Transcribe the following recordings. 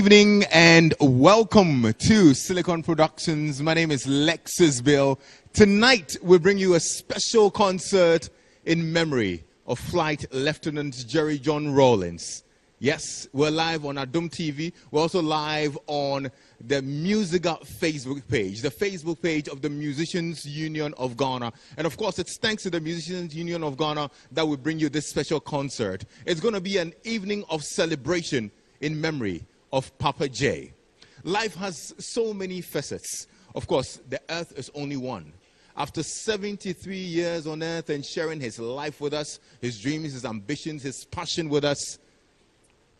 evening and welcome to Silicon Productions. My name is Lexus Bill. Tonight we bring you a special concert in memory of Flight Lieutenant Jerry John Rawlings. Yes, we're live on Adom TV. We're also live on the MUSIGA Facebook page, the Facebook page of the Musicians Union of Ghana. And of course, it's thanks to the Musicians Union of Ghana that we bring you this special concert. It's going to be an evening of celebration in memory of Papa J. Life has so many facets. Of course, the earth is only one. After 73 years on earth and sharing his life with us, his dreams, his ambitions, his passion with us,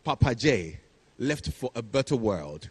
Papa J left for a better world.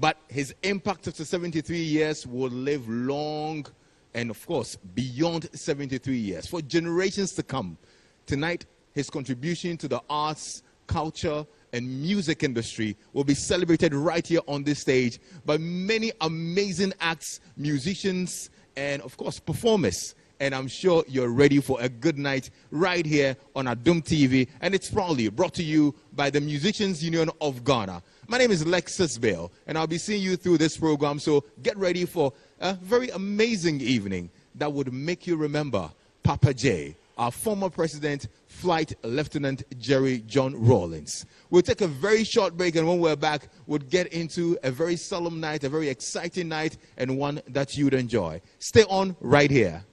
But his impact after 73 years will live long and, of course, beyond 73 years for generations to come. Tonight, his contribution to the arts, culture, and music industry will be celebrated right here on this stage by many amazing acts, musicians, and of course, performers. And I'm sure you're ready for a good night right here on Adom TV. And it's proudly brought to you by the Musicians Union of Ghana. My name is Lexus Bell, and I'll be seeing you through this program. So get ready for a very amazing evening that would make you remember Papa J, our former president, Flight Lieutenant Jerry John Rawlings. We'll take a very short break, and when we're back, we'll get into a very solemn night, a very exciting night, and one that you'd enjoy. Stay on right here.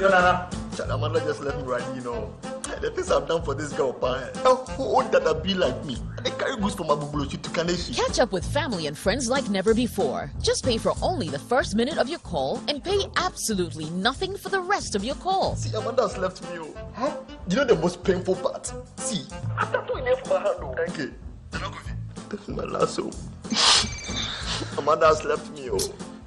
Nana. Just me you know. The things I've done for this girl, pa. Who would that be like me? I carry goods from Agbogbloshie to Kaneshie. Catch up with family and friends like never before. Just pay for only the first minute of your call and pay absolutely nothing for the rest of your call. See, Amanda has left me. Oh. Huh? You know the most painful part? See, after doing it for my hand, oh. Thank you. This is my last hope. Oh. Amanda has left me. Oh.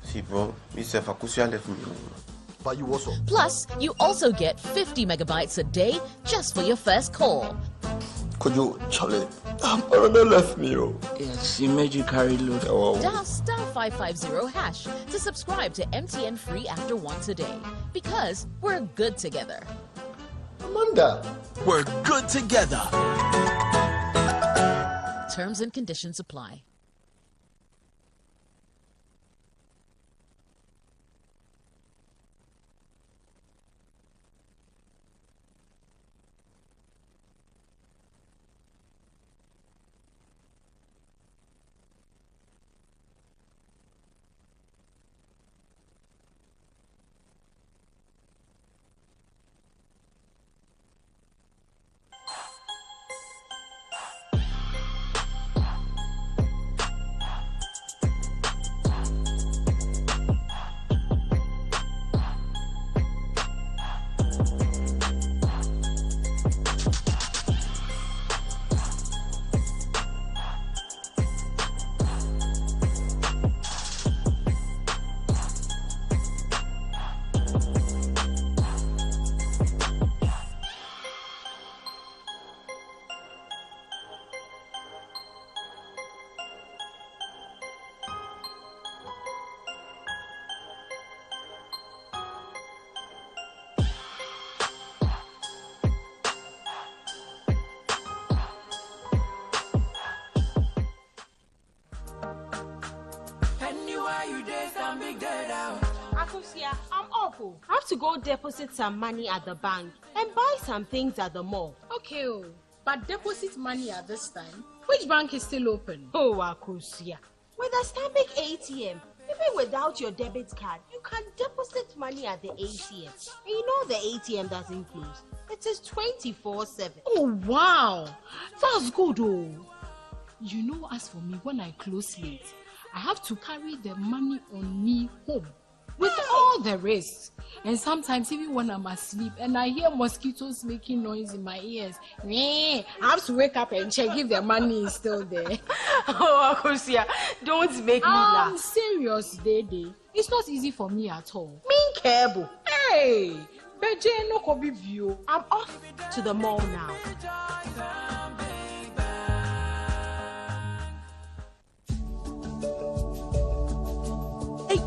See, bro, Mr. Fakusia left me. oh. But you also. Plus, you also get 50 megabytes a day just for your first call. Could you, Charlie? Amanda left me. Oh. Yes, you made you carry load. Oh. Dial star 550 hash to subscribe to MTN free after once a day. Because we're good together. Amanda. We're good together. Terms and conditions apply. Deposit some money at the bank and buy some things at the mall. Okay, oh, but deposit money at this time. Which bank is still open? Oh, Akusia. With a Stanbic ATM, even without your debit card, you can deposit money at the ATM. And you know the ATM doesn't close. It is 24 7. Oh, wow. That's good, oh. You know, as for me, when I close late, I have to carry the money on me home with all the risks. And sometimes, even when I'm asleep and I hear mosquitoes making noise in my ears, I have to wake up and check if the money is still there. oh, Akusia, don't make me I'm laugh. serious, Dede. It's not easy for me at all. Mean cable. Hey, Beje no bio. I'm off to the mall now.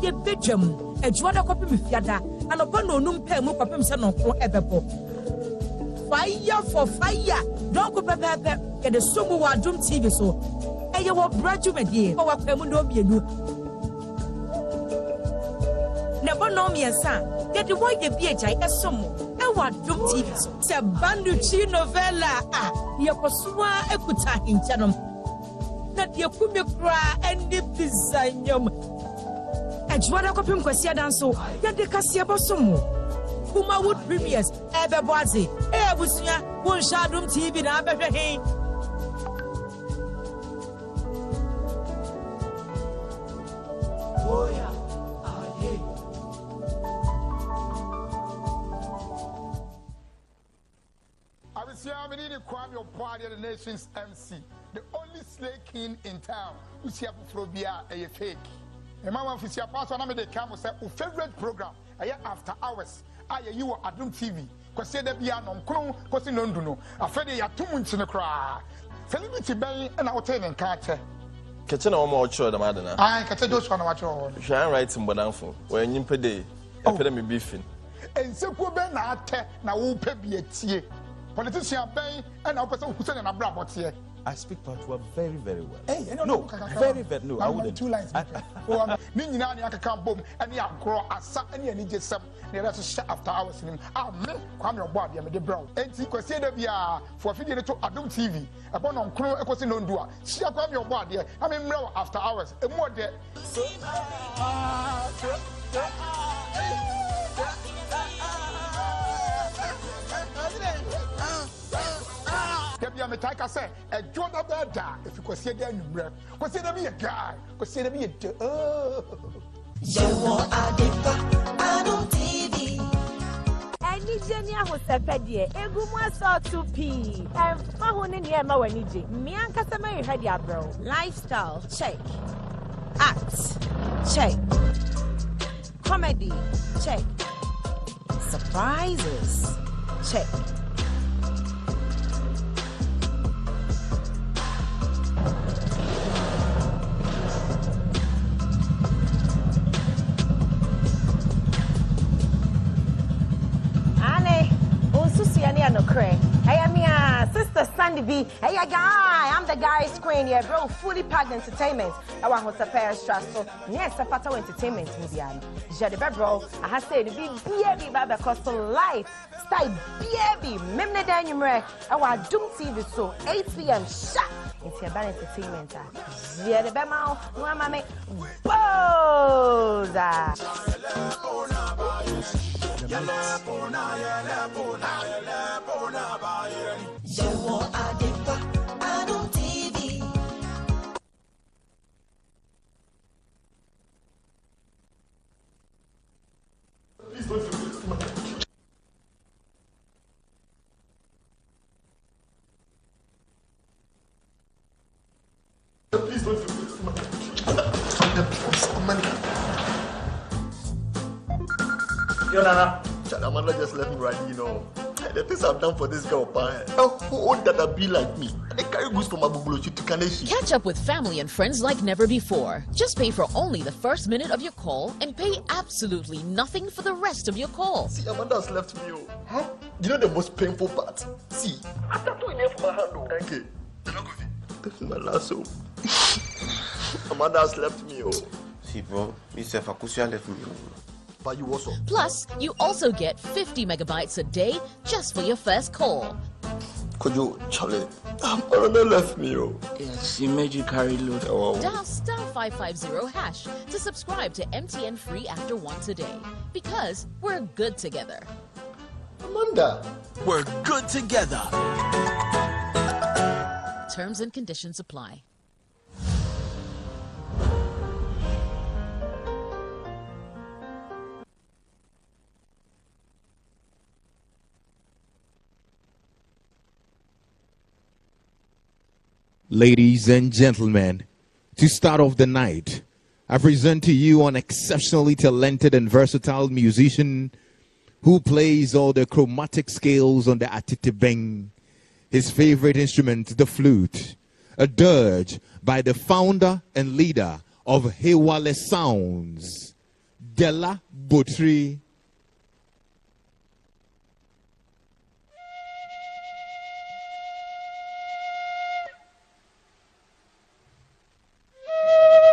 Ɛyɛ badwam adwuma no kɔpem fiada. Anɔpa na onum pɛɛ mu kɔpem sɛ nɔnkoro ɛbɛbɔ. Fire for fire. Dɔnko pɛpɛɛpɛ. Yɛde so mu wɔ adom tv so. Ɛyɛ wɔ bra dwumadie. Wɔ wakwan mu na ɔmmienu na ɛbɔ a yɛde wɔyɛ bi agyae ɛsom ɛwɔ adom tv so. Sɛ banuchi novella a yɛkɔ so a akuta ahenkyɛ nom. Na deɛ kumi koraa ɛne bisa nnwom adwuma da kɔpem kwasi da nso yɛde kaseɛ bɔsom mo kumawood premiers ɛbɛbɔ ase ɛyɛ abusua wonhyɛ adom tv na abɛhwɛ he the nation's MC, the only slay king in town. Usia Frobia, a fake. A mama Fisia Pastor, I'm the camel, say, favorite program, a after hours. ayɛ yi wɔ adom tv kwasi da bia nɔnkron kɔsi nondu no afɛ de yɛato mu nkyene koraa. Celebrity bɛn ɛna wotee ne nka akyɛ? Kɛkyɛ na wɔma ɔkyerɛ dɛm ade no ae kɛkyɛ joshua na wakyerɛ hɔ. Hwɛ anright mbɔdamfo wɔyɛ nyimpa de ɛpɛ dɛ mebi fin nsɛkuo bɛn na atɛ na wopɛ bi atie? Politician bɛn ɛna wopɛ sɛ wohu sɛ ne nabrabɔ teɛ I speak Patois very, very well. Hey, you know, no, very, very. No, I wouldn't. Two lines. Ne nyinaa ne akeka bom ɛne agorɔ asa ɛne anigye sɛm ne yɛrɛ hyehyɛ after hours nim a me kwame ɔbɔ adeɛ mede brɛ wo enti kwasie da bi a fo afidie no to adom tv ɛbɔ no nkro ɛkɔsi no ndu a hyia kwame ɔbɔ adeɛ na memmrɛ wo after hours ɛmu ɔdɛ dabi a metae ka sɛ ɛdwo da bɛɛ da ɛfi kwasie da anwummerɛ kwasie da bi yɛ guy kwasie da bi yɛ de yɛwɔ adepa adom tv anigye ne ahosɛpɛ deɛ egu mu asɔɔto pii ɛmfa ho ne nea ɛma w'ani gye mmea nkasa ma yɛhwɛ de abrɛ wo lifestyle check. Act check. Comedy check. Surprises check ya ni anokre. Hey, me a sister Sandy B. Hey, guy, I'm the guy screen here, bro. Fully packed entertainment. I want to pair stressful. Yes, a fatal entertainment movie. Jadi bro, I have said be baby baba cost life. Stay baby. Memne dan yumre. I want Doom TV so 8 p.m. sharp. It's your bad entertainment. Yeah, the bema. No, I'm make boza. جمال يلاقونا يا لابونا بعيرني جمعة دقة أنوم تي في Please don't do this to my Please don't do this to my Charlie, Amanda just left me right, you know. The things I've done for this girl, pa. Eh. A whole that be like me. They carry goods from Agbogbloshie to Kaneshie. Catch up with family and friends like never before. Just pay for only the first minute of your call and pay absolutely nothing for the rest of your call. See, Amanda has left me. Oh. Huh? You know the most painful part? See, after doing it for my hand, oh. Thank you. This is my last hope. Amanda has left me. Oh. See, bro, myself, Akusua left me. Oh. But you also. Plus, you also get 50 megabytes a day just for your first call. Could you, Charlie? Amanda left me. Oh. Yes, she made you carry load. Oh. Dial star 550 hash to subscribe to MTN free after once a day. Because we're good together. Amanda. We're good together. Terms and conditions apply. Ladies and gentlemen, to start off the night, I present to you an exceptionally talented and versatile musician who plays all the chromatic scales on the atenteben. His favorite instrument, the flute, a dirge by the founder and leader of Hewale Sounds, Dela Botri Woo!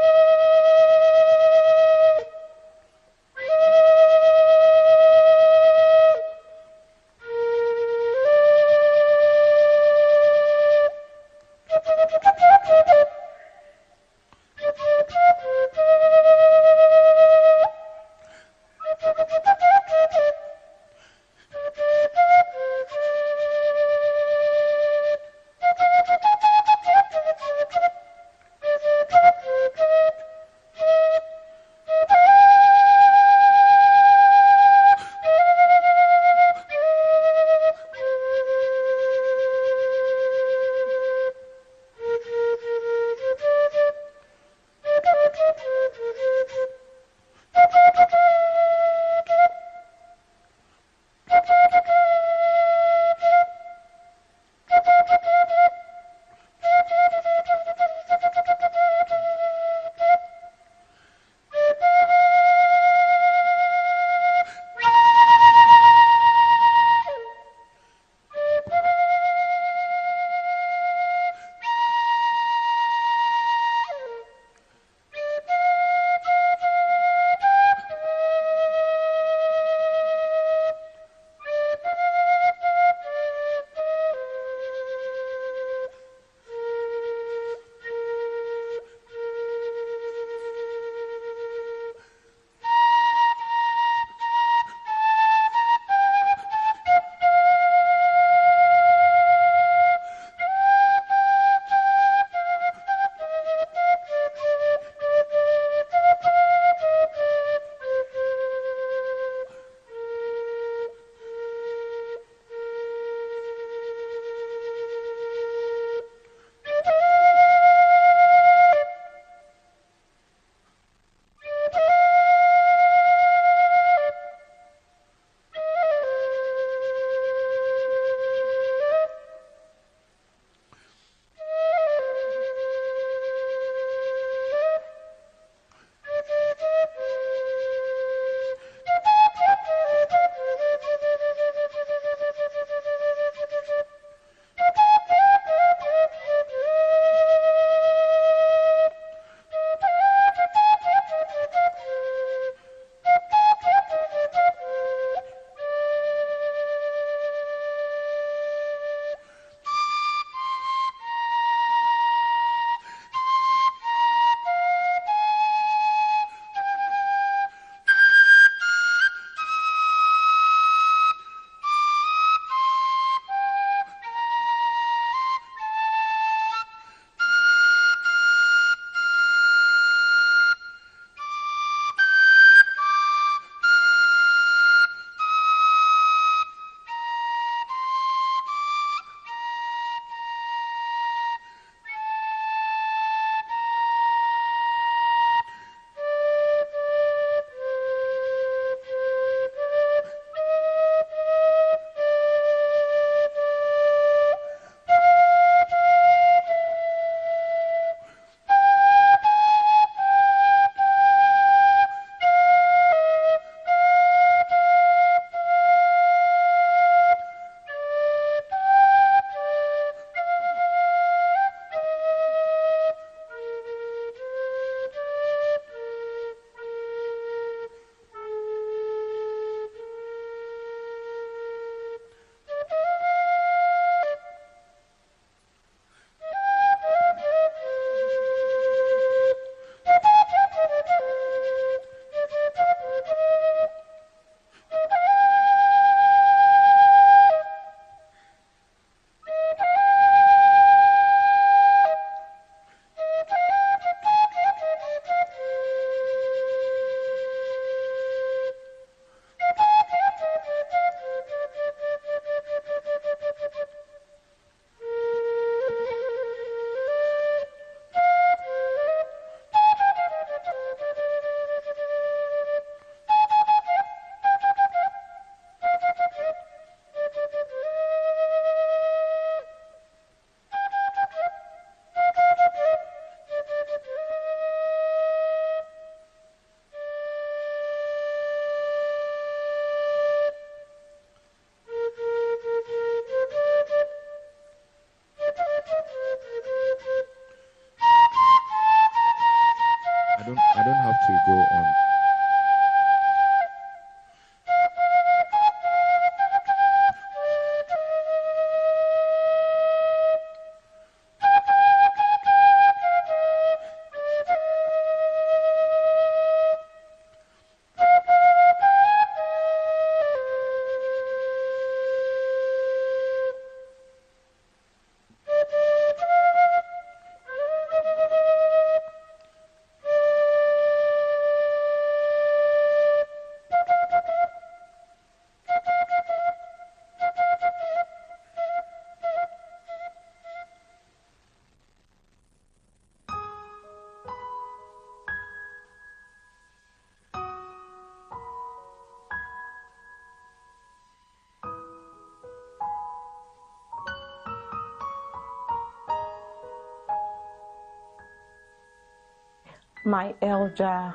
My elder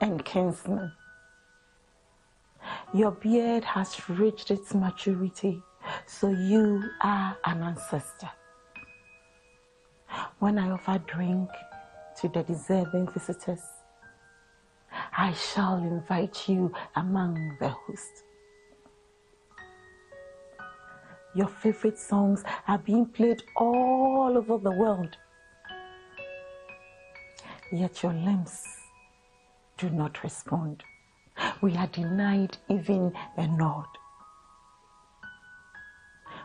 and kinsman. Your beard has reached its maturity, so you are an ancestor. When I offer drink to the deserving visitors, I shall invite you among the host. Your favorite songs are being played all over the world yet your limbs do not respond. We are denied even a nod.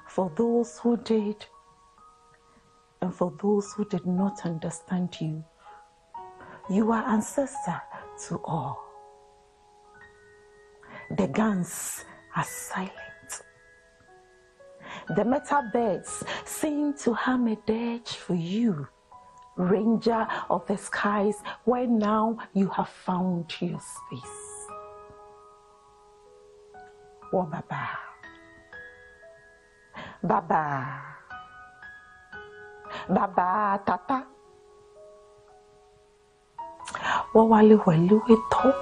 For those who did, and for those who did not understand you, you are ancestor to all. The guns are silent. The metal birds seem to hum a dirge for you ranger of the skies, where now you have found your space. Oh, Baba. Baba. Baba, Tata. Wawali waliwe to.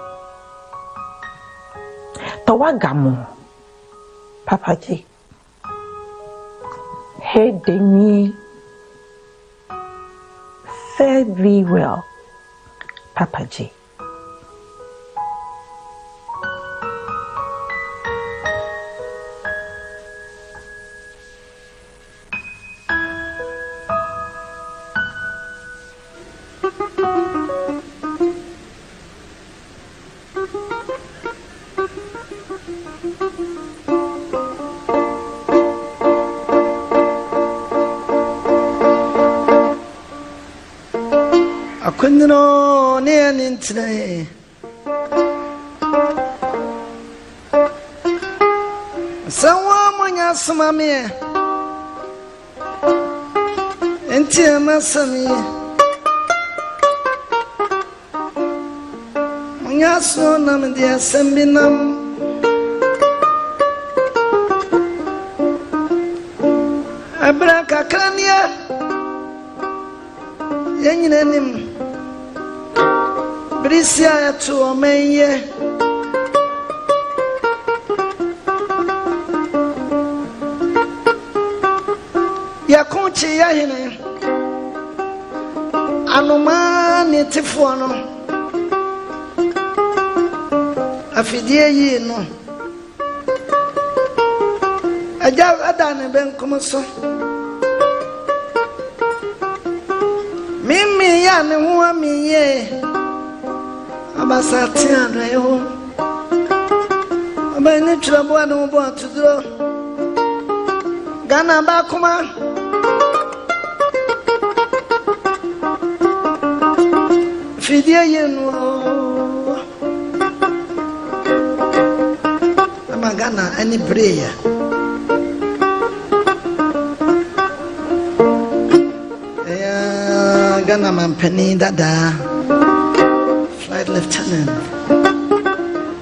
Tawagamu. Papa G. Hey, Demi very well, Papa G. akɔnnuro ne yɛ ne ntena sɛ wo monya soma meɛ enti ɛma sɛm yi monya so nam de asɛm bi nam ɔman yɛ yɛko kye yɛhene anomaa ne tefoɔ no afidie yii no. Agya ada ne bɛnkom so mimi yɛ a ne ho amiyɛ abasa te adɔeɛ ho ɔbɛn ne twerɛ boa ne ho bɔ atodoro ghana baakoma fidie yie no ɛma ghana ani bereeɛ ɛyɛ ghana mampanin dadaa flight lieutenant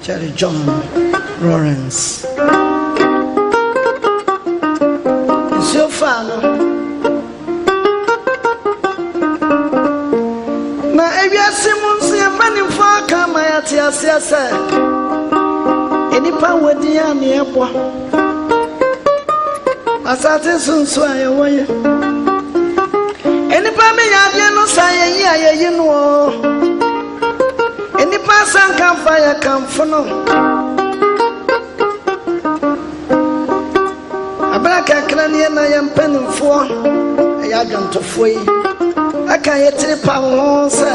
jerry john lawrence. Nsuo faa no na ewiase mu nso yɛ mpanimfoɔ aka ama yɛate aseɛ sɛ nnipa wɔdi a ne ɛbɔ asate so nso a yɛwɔ yɛ nnipa bi yɛ adeɛ no saa yɛyi a yɛyi no o yɛkamfo a yɛkamfo no abere kakra ne yɛna yɛ mpanimfoɔ ɛyɛ adwontofoɔ yi. Aka yɛtiri pa wo ho sɛ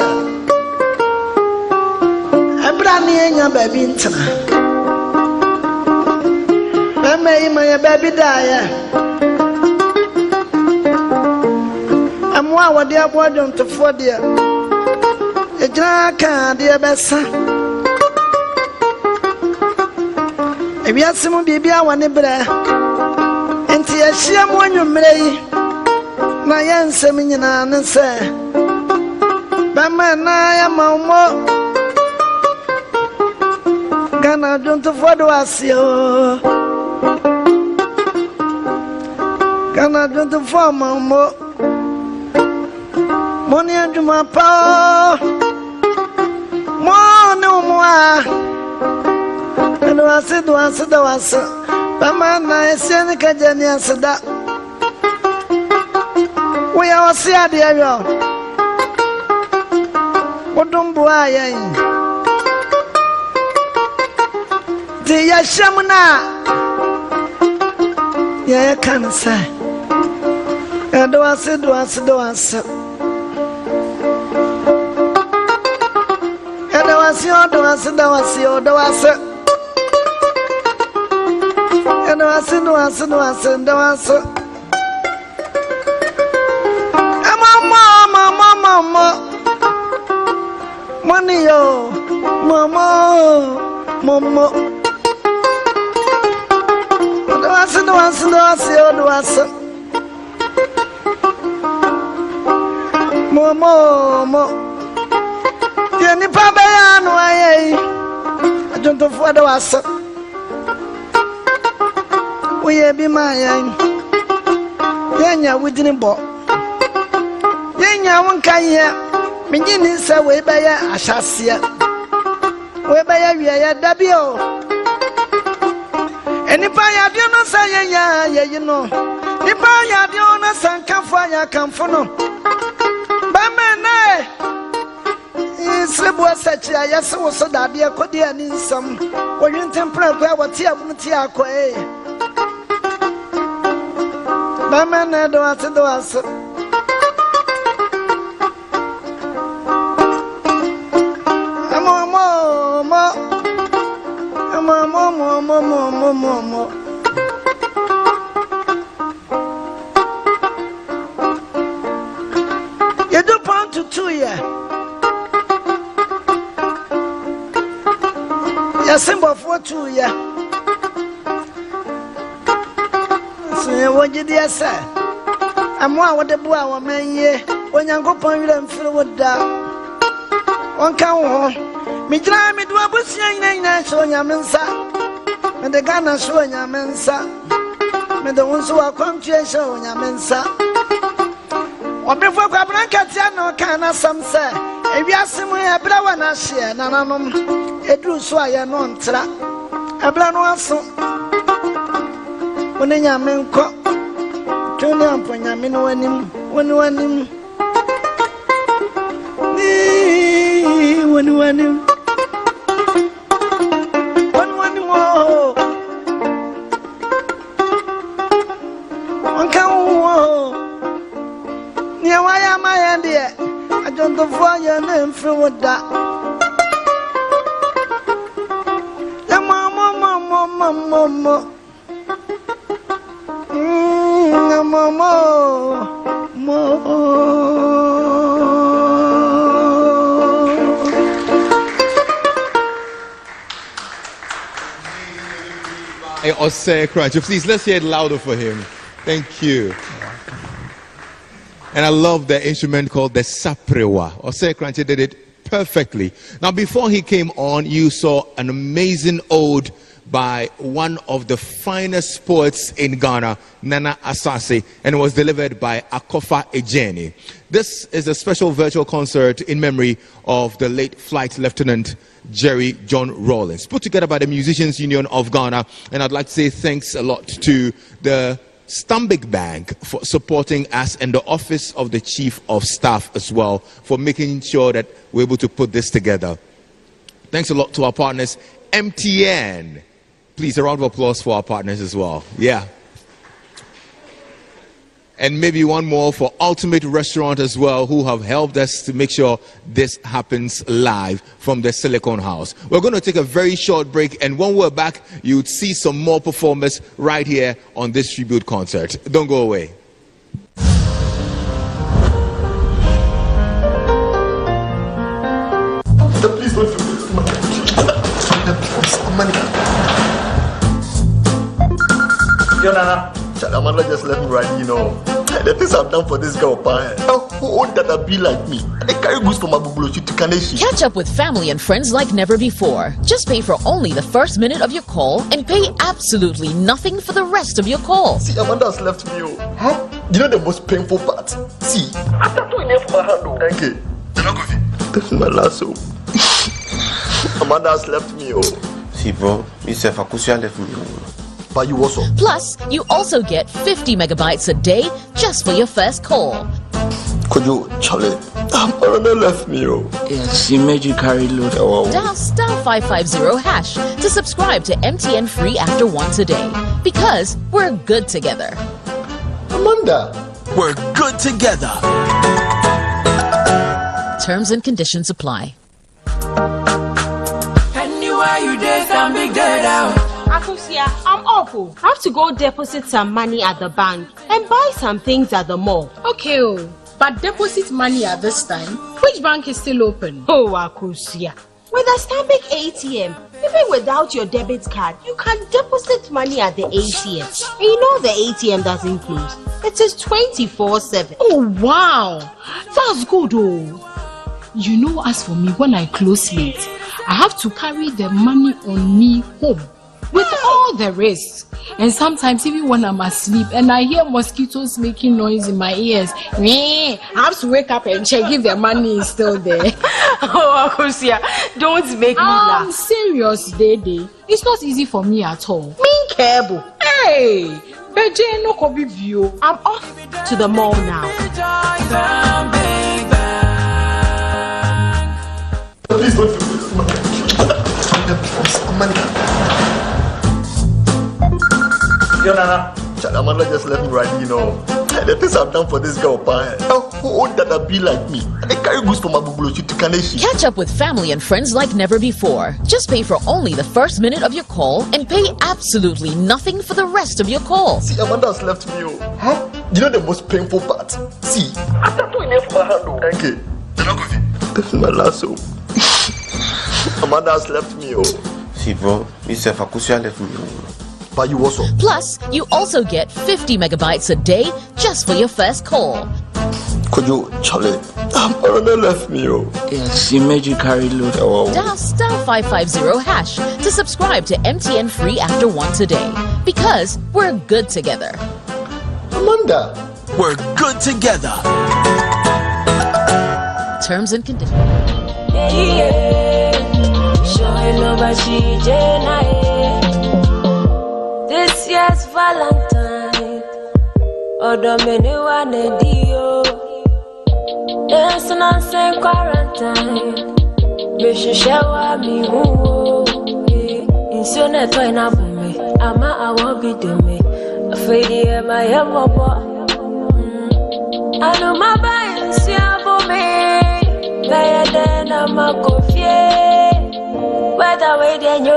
ɛberɛ a ne yɛnya baabi ntena. Bɛma yi ma yɛ baabi daeɛ ɛmoa a wɔde aboa adwontofoɔ deɛ ɛgyina ka adeɛ bɛsa. Ewiase mu biribi a wɔ ne berɛ nti yɛhyia mu anwummerɛ yi na yɛ nsɛm nyinaa ne sɛ bɛma na yɛma mmɔ. Ghana adwontofoɔ de wɔ aseɛ o. Ghana adwontofoɔ ma mmɔ. Mo ne adwuma pa o mo ne wo mo a ɛde wase? De wase de wase bɛma na ɛsiɛ ne kagya ne aseda woyɛ ɔse adeɛ yɔ wodom boa a yɛn nti yɛhyɛ mu no a yɛyɛka no sɛ yɛde wase de wase de wase yɛde wase ɔde wase de wase ɔde wase yɛde wase de wase de wase de wase mama money yo mama mama do wase do wase do wase o do wase mama adwontofoɔ de wase woyɛ bi ma yɛn yɛnya wogyini bɔ yɛnya wo nka yɛ megye ne sɛ wei bɛyɛ ahyɛseɛ wei bɛyɛ wieɛ da bi o nnipa yadeɛ no sɛ yɛyɛ a yɛyi no nnipa yadeɛ no no sɛ nkamfo a yɛakamfo no sereboɔ sɛkyi a yɛse wo so dadeɛ kɔdi ani nsɛm wɔwentempena kɔ a wɔte amono ti akɔ e bɛmɛ nɛ de wase wɔde boa wɔn mɛn yie onyankopɔn werɛ mfiri wo da. Wɔnka wo ho. Megyina mede wabusua nyina nyinaa hyɛ onyame nsa. Mede ghana so wɔ nyame nsa. Mede wo nso wakwantua hyɛ wɔ nyame nsa. Ɔbefo kwabena nkatea na ɔkaa n'asɛm sɛ ewiase mu ɛberɛ wɔ n'ahyeɛ nananom. Ɛduru so a yɛ no ntra. Ɛberɛ no aso. Wo ne nyame nkɔ twe ne ampɔ nyame no w'anim wo ne w'anim wo ne w'anim adwontofoɔ yɛ ne mfiri wo da ɛmɔmɔmɔmɔmɔmɔ ɛmɔmɔ mɔ. Hey, Ose Crunch. Please, let's hear it louder for him. Thank you. And I love the instrument called the seperewa. Ose Crunchy did it perfectly. Now, before he came on, you saw an amazing ode by one of the finest poets in Ghana, Nana Asaase, and was delivered by Akofa Edjeani. This is a special virtual concert in memory of the late Flight Lieutenant Jerry John Rawlings, put together by the Musicians Union of Ghana. And I'd like to say thanks a lot to the Stanbic Bank for supporting us and the Office of the Chief of Staff as well for making sure that we're able to put this together. Thanks a lot to our partners, MTN. Please, a round of applause for our partners as well. Yeah. And maybe one more for Ultimate Restaurant as well, who have helped us to make sure this happens live from the Silicon House. We're going to take a very short break, and when we're back, you'd see some more performers right here on this tribute concert. Don't go away. Yo, Nana. Amanda just left me right, you know. The things I've done for this girl, pa. Eh. Who would that be like me? They carry goods from Agbogbloshie to Kaneshie. Catch up with family and friends like never before. Just pay for only the first minute of your call and pay absolutely nothing for the rest of your call. See, Amanda has left me. Oh. Huh? You know the most painful part? See, after two enough for my hand. Oh. Thank you. This is my last hope. Oh. Amanda has left me. Oh. See, bro, Mr. Fakusia left me. Oh. But you. Plus, you also get 50 megabytes a day just for your first call. Could you, Charlie? Ah, Amanda left me. Oh. Yes, she made you carry load. Oh, wow. Dial star 550 hash to subscribe to MTN free after once a day. Because we're good together. Amanda. We're good together. Terms and conditions apply. Anywhere you did, some big day down. Akusia, I'm awful. I have to go deposit some money at the bank and buy some things at the mall. Okay, oh, but deposit money at this time. Which bank is still open? Oh, Akusia. With a Stanbic ATM, even without your debit card, you can deposit money at the ATM. And you know the ATM doesn't close. It is 24 7. Oh, wow. That's good, oh. You know, as for me, when I close late, I have to carry the money on me home with all the risks. And sometimes, even when I'm asleep and I hear mosquitoes making noise in my ears, I have to wake up and check if the money is still there. oh, Akusia, don't make me I'm laugh. serious, Dede. It's not easy for me at all. Me cable. Hey, Beje no kobi view. I'm off to the mall now. Please don't Yo, Nana. Charlie, just left me right, you know. The things I've done for this girl, pa. Eh. Who would that be like me? They carry goods from Agbogbloshie to Kaneshie. Catch up with family and friends like never before. Just pay for only the first minute of your call and pay absolutely nothing for the rest of your call. See, Amanda has left me. Oh. Huh? You know the most painful part? See, after two enough for my hand. Oh. Thank you. This is my last hope. Oh. Amanda has left me. Oh. See, bro, Mr. Fakusia left me. Oh. But you also. Plus, you also get 50 megabytes a day just for your first call. Could you, Charlie? Ah, Amanda left me. Oh. Yes, she made you carry load. Oh, wow. Dial star 550 hash to subscribe to MTN free after one today. Because we're good together. Amanda. We're good together. Terms and conditions. This year's Valentine, ọ̀dọ̀ mi ni wà nídí o. Dancing and saying quarantine, mi ṣiṣẹ́ mi hù o. Nsuo náà ẹ̀tọ́ iná bù mí, àmọ́ àwọn bí dùn mí. Àfẹ́yìí ẹ̀ máa yẹ mọ̀ bọ́. Àlùmọ́ máa kò fíé. Whether we then you,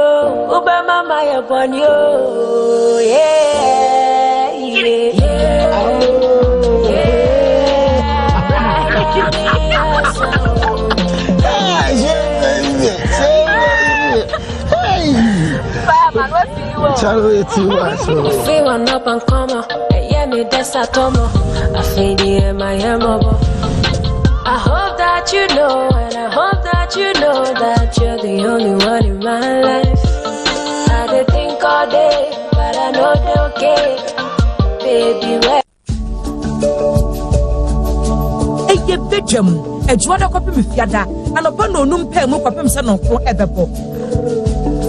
Uber mama you born you, yeah, yeah, Fireman, what do you want? Charlie, too much. yeah. Feel one up and come on, yeah, me that's a tomo. I feel the my emobo. I hope you know, and I hope that you know that you're the only one in my life. I did think all day, but I know they're okay. Baby, where? ɛyɛ badwa mu adwuma no kɔpem fiada anɔpa na onum pɛɛ mu kɔpem sɛ nɔnko ɛbɛbɔ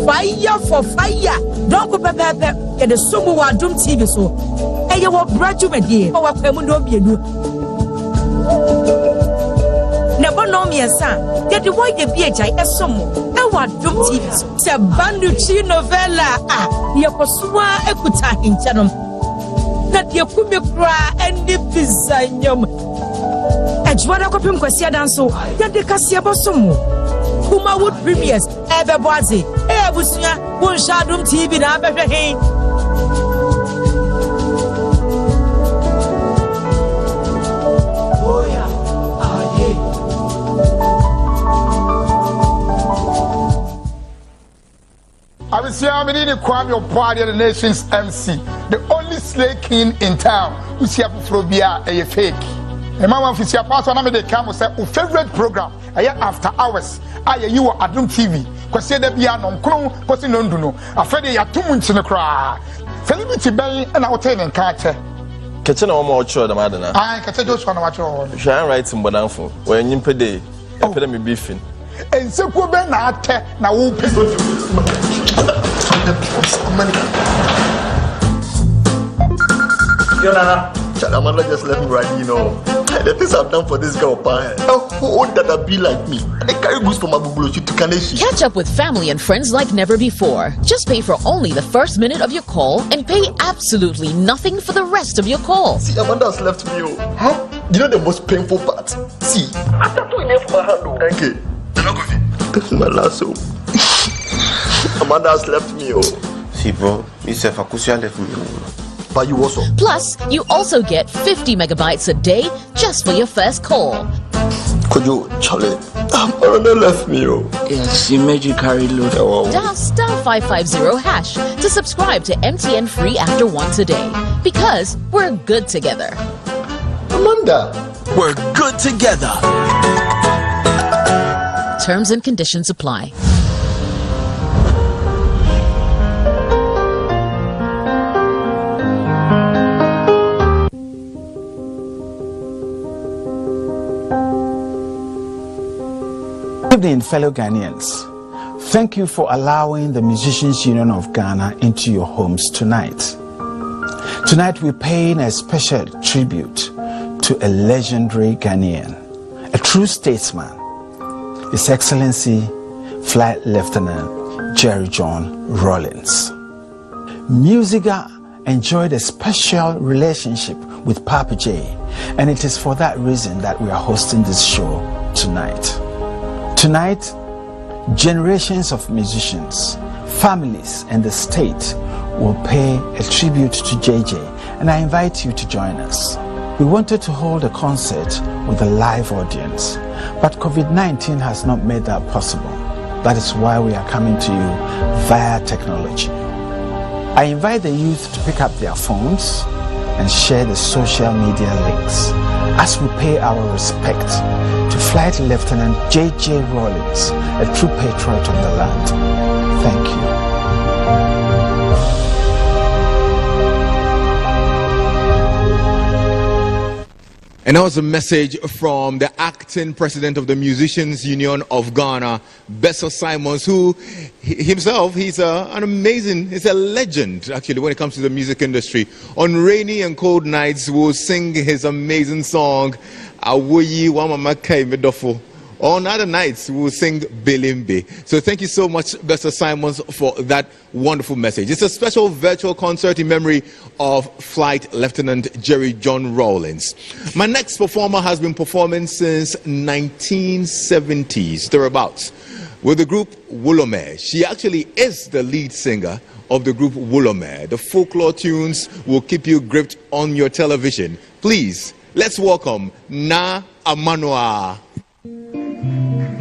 fire for fire dɔnko pɛpɛɛpɛ yɛde so mu wɔ adom tv so ɛyɛ wɔ bra dwumadie ɔwɔ akwa mu na ɔmmienu nɔɔ mmiɛnsa a yɛde wɔyɛ bi agyae ɛsɔ mo ɛwɔ adom tv so sɛ banduchi novella a yɛkɔ so a akuta ahenkyɛ nom na deɛ kumi koraa ɛne bisa nyam adwuada kɔpem kwasiada nso yɛde kaseɛ bɔso mo kumawood premiers. Ɛbɛbɔ adze ɛyɛ abusua wonhyɛ adom tv na abɛhwɛ he abisia mene ne kwame ɔpoadeɛ the nations mc the only slay king in town. Wosia foforɔ bi a ɛyɛ fake. Ɛma ma mfisia paa so na mede ka mo sɛ wo favorite program ɛyɛ after hours a yɛyi wɔ adom tv kwasie da bia nɔnkron kɔsi nondu no afei deɛ yɛato mu nkyene koraa celebrity bɛn ɛna wotee ne nka kyɛ. Kɛkyɛ na wɔma ɔkyerɛ dɛm ade no Ae, kɛkyɛ joshua na wakyerɛ hɔ no hwɛ anright mbɔdamfo wɔyɛ nyimpa de ɛpɛ dɛ mebi fin nsekuo bɛn na atɛ na wopɛ Yo, Nana. Child, Amanda just let me ride, you know. The things I've done for this girl, pa. Eh. A whole that be like me. And they carry goods from Agbogbloshie to Kaneshie. Catch up with family and friends like never before. Just pay for only the first minute of your call and pay absolutely nothing for the rest of your call. See, Amanda has left me, oh. Huh? You know the most painful part? See, after two enough for my hand, oh. Thank you. You're not going This is my last, oh. Amanda has left me, oh. See, bro, me self, Akosua left me. oh. But you also. Plus, you also get 50 megabytes a day just for your first call. Could you, Charlie? Amanda left me, oh. Yes, you made you carry load. Dial star 550 hash to subscribe to MTN free after one today. Because we're good together. Amanda. We're good together. Terms and conditions apply. Good evening, fellow Ghanaians. Thank you for allowing the Musicians Union of Ghana into your homes tonight. Tonight, we're paying a special tribute to a legendary Ghanaian, a true statesman, His Excellency Flight Lieutenant Jerry John Rawlings. MUSIGA enjoyed a special relationship with Papa J, and it is for that reason that we are hosting this show tonight. Tonight, generations of musicians, families, and the state will pay a tribute to JJ, and I invite you to join us. We wanted to hold a concert with a live audience, but COVID 19 has not made that possible. That is why we are coming to you via technology. I invite the youth to pick up their phones and share the social media links as we pay our respect to Flight Lieutenant J.J. Rawlings, a true patriot of the land. Thank you. And that was a message from the acting president of the Musicians Union of Ghana, Bessa Simons, who himself, he's a, an amazing, he's a legend actually when it comes to the music industry. On rainy and cold nights, will sing his amazing song, Awoyi Wamama Kai Medofo. On other nights, we will sing Bilimbi. So thank you so much, Bessa Simons, for that wonderful message. It's a special virtual concert in memory of Flight Lieutenant Jerry John Rawlings. My next performer has been performing since 1970s, thereabouts, with the group Wulomei. She actually is the lead singer of the group Wulomei. The folklore tunes will keep you gripped on your television. Please, let's welcome Na Amanua. Nyoko, yeje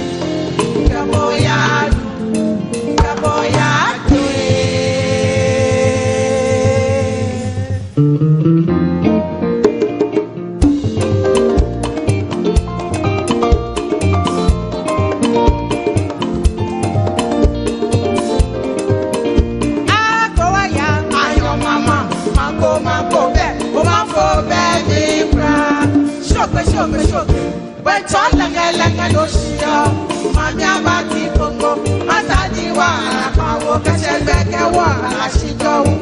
ẹlẹ́gẹ́ ló ṣí ọ. Màmí àbá ti gbogbo, má sáà di wàhálà pàwọ́ kẹsẹ̀ gbẹ́kẹ́ wàhálà ṣíjọ́ wù.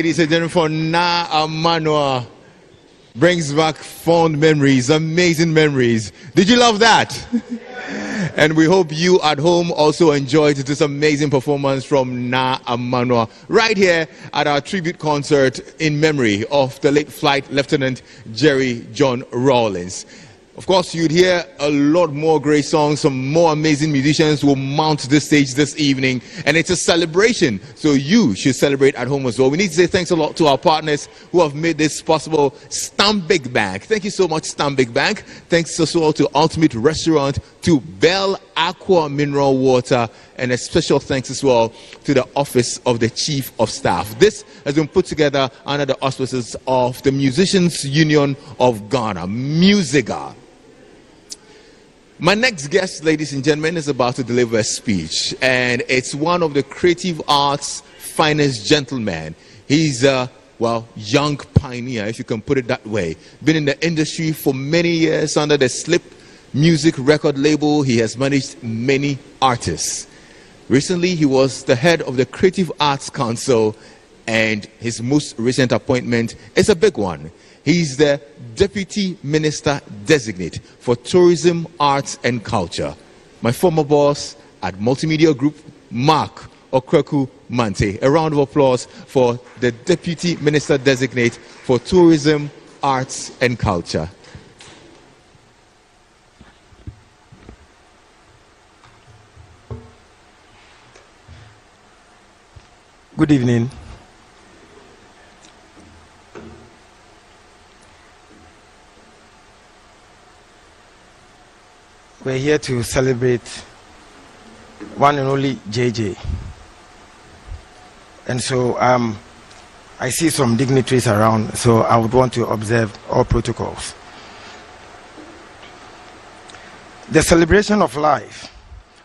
Ladies and gentlemen, for Na Amanua. Brings back fond memories, amazing memories. Did you love that? and we hope you at home also enjoyed this amazing performance from Na Amanua right here at our tribute concert in memory of the late Flight Lieutenant Jerry John Rawlings. Of course, you'd hear a lot more great songs. Some more amazing musicians will mount the stage this evening, and it's a celebration. So you should celebrate at home as well. We need to say thanks a lot to our partners who have made this possible. Stanbic Bank, thank you so much, Stanbic Bank. Thanks as well to Ultimate Restaurant, to Bell Aqua Mineral Water, and a special thanks as well to the Office of the Chief of Staff. This has been put together under the auspices of the Musicians Union of Ghana, Musiga. My next guest, ladies and gentlemen, is about to deliver a speech, and it's one of the creative arts' finest gentlemen. He's a well, young pioneer, if you can put it that way. Been in the industry for many years under the Slip Music record label. He has managed many artists. Recently, he was the head of the Creative Arts Council, and his most recent appointment is a big one. He's the Deputy Minister Designate for Tourism, Arts and Culture. My former boss at Multimedia Group, Mark Okraku Mantey. A round of applause for the Deputy Minister Designate for Tourism, Arts and Culture. Good evening. We're here to celebrate one and only JJ. And so um, I see some dignitaries around, so I would want to observe all protocols. The celebration of life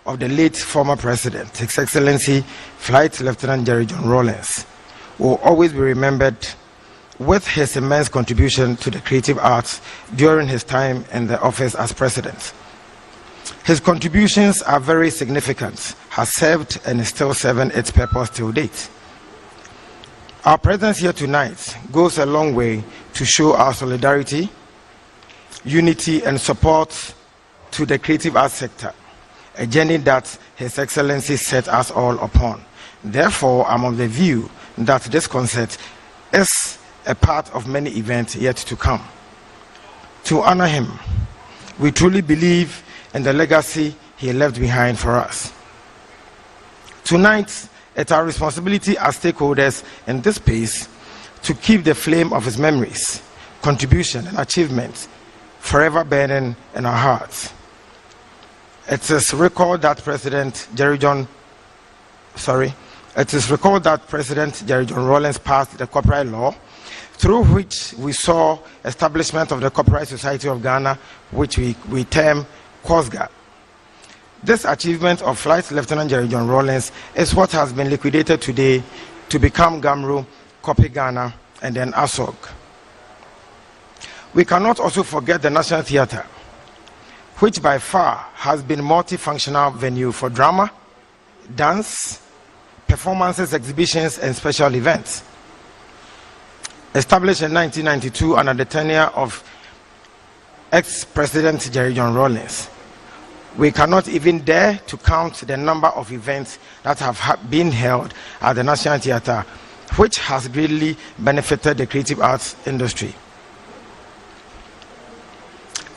of the late former president, His Excellency Flight Lieutenant Jerry John Rawlings, will always be remembered with his immense contribution to the creative arts during his time in the office as president. His contributions are very significant, has served and is still serving its purpose till date. Our presence here tonight goes a long way to show our solidarity, unity, and support to the creative arts sector, a journey that His Excellency set us all upon. Therefore, I'm of the view that this concert is a part of many events yet to come. To honor him, we truly believe and the legacy he left behind for us. Tonight, it's our responsibility as stakeholders in this space to keep the flame of his memories, contribution, and achievements forever burning in our hearts. It is recalled that President Jerry John, sorry, it is recalled that President Jerry John Rawlings passed the copyright law through which we saw establishment of the Copyright Society of Ghana, which we, we term COSGA. This achievement of Flight Lieutenant Jerry John Rawlings is what has been liquidated today to become GAMRO, Copy Ghana, and then ASOG. We cannot also forget the National Theatre, which by far has been a multifunctional venue for drama, dance, performances, exhibitions, and special events. Established in 1992 under the tenure of ex-president Jerry John Rawlings, we cannot even dare to count the number of events that have ha- been held at the National Theatre, which has greatly benefited the creative arts industry.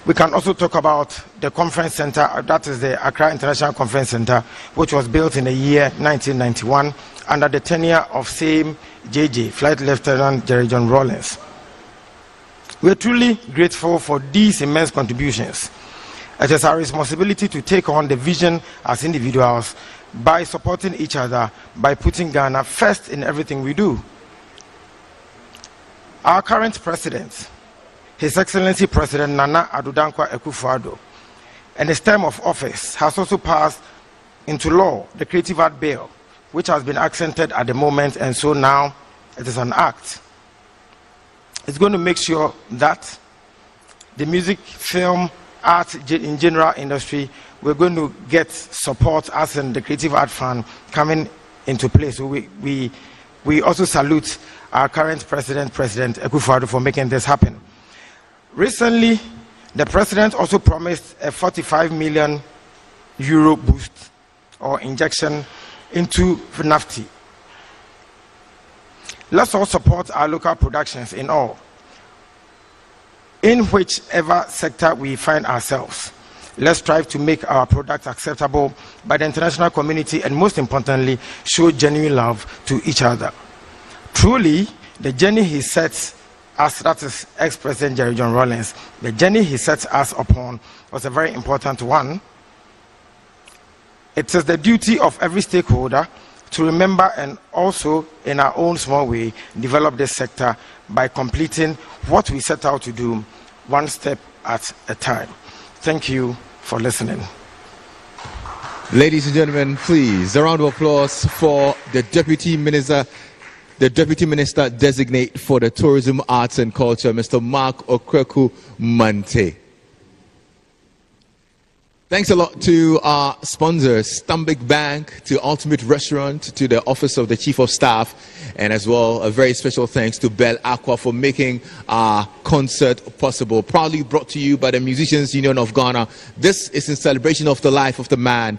We can also talk about the conference center, uh, that is the Accra International Conference Center, which was built in the year 1991 under the tenure of same JJ, Flight Lieutenant Jerry John Rawlings. We are truly grateful for these immense contributions. It is our responsibility to take on the vision as individuals by supporting each other, by putting Ghana first in everything we do. Our current president, His Excellency President Nana Addo Dankwa Akufo-Addo, and his term of office has also passed into law the Creative Art Bill, which has been accented at the moment, and so now it is an act. It's going to make sure that the music, film, art in general industry, we're going to get support as in the Creative Art Fund coming into place. So we, we, we also salute our current president, President Akufo-Addo, for making this happen. Recently, the president also promised a 45 million euro boost or injection into NAFTI. Let's all support our local productions in all, in whichever sector we find ourselves. Let's strive to make our products acceptable by the international community and most importantly, show genuine love to each other. Truly, the journey he sets us, that is ex President Jerry John Rawlings, the journey he sets us upon was a very important one. It is the duty of every stakeholder to remember and also, in our own small way, develop this sector by completing what we set out to do one step at a time. Thank you for listening. Ladies and gentlemen, please, a round of applause for the Deputy Minister, the Deputy Minister designate for the Tourism, Arts and Culture, Mr. Mark Okraku Mantey. Thanks a lot to our sponsors, Stanbic Bank, to Ultimate Restaurant, to the Office of the Chief of Staff, and as well a very special thanks to Bell Aqua for making our concert possible. Proudly brought to you by the Musicians Union of Ghana. This is in celebration of the life of the man,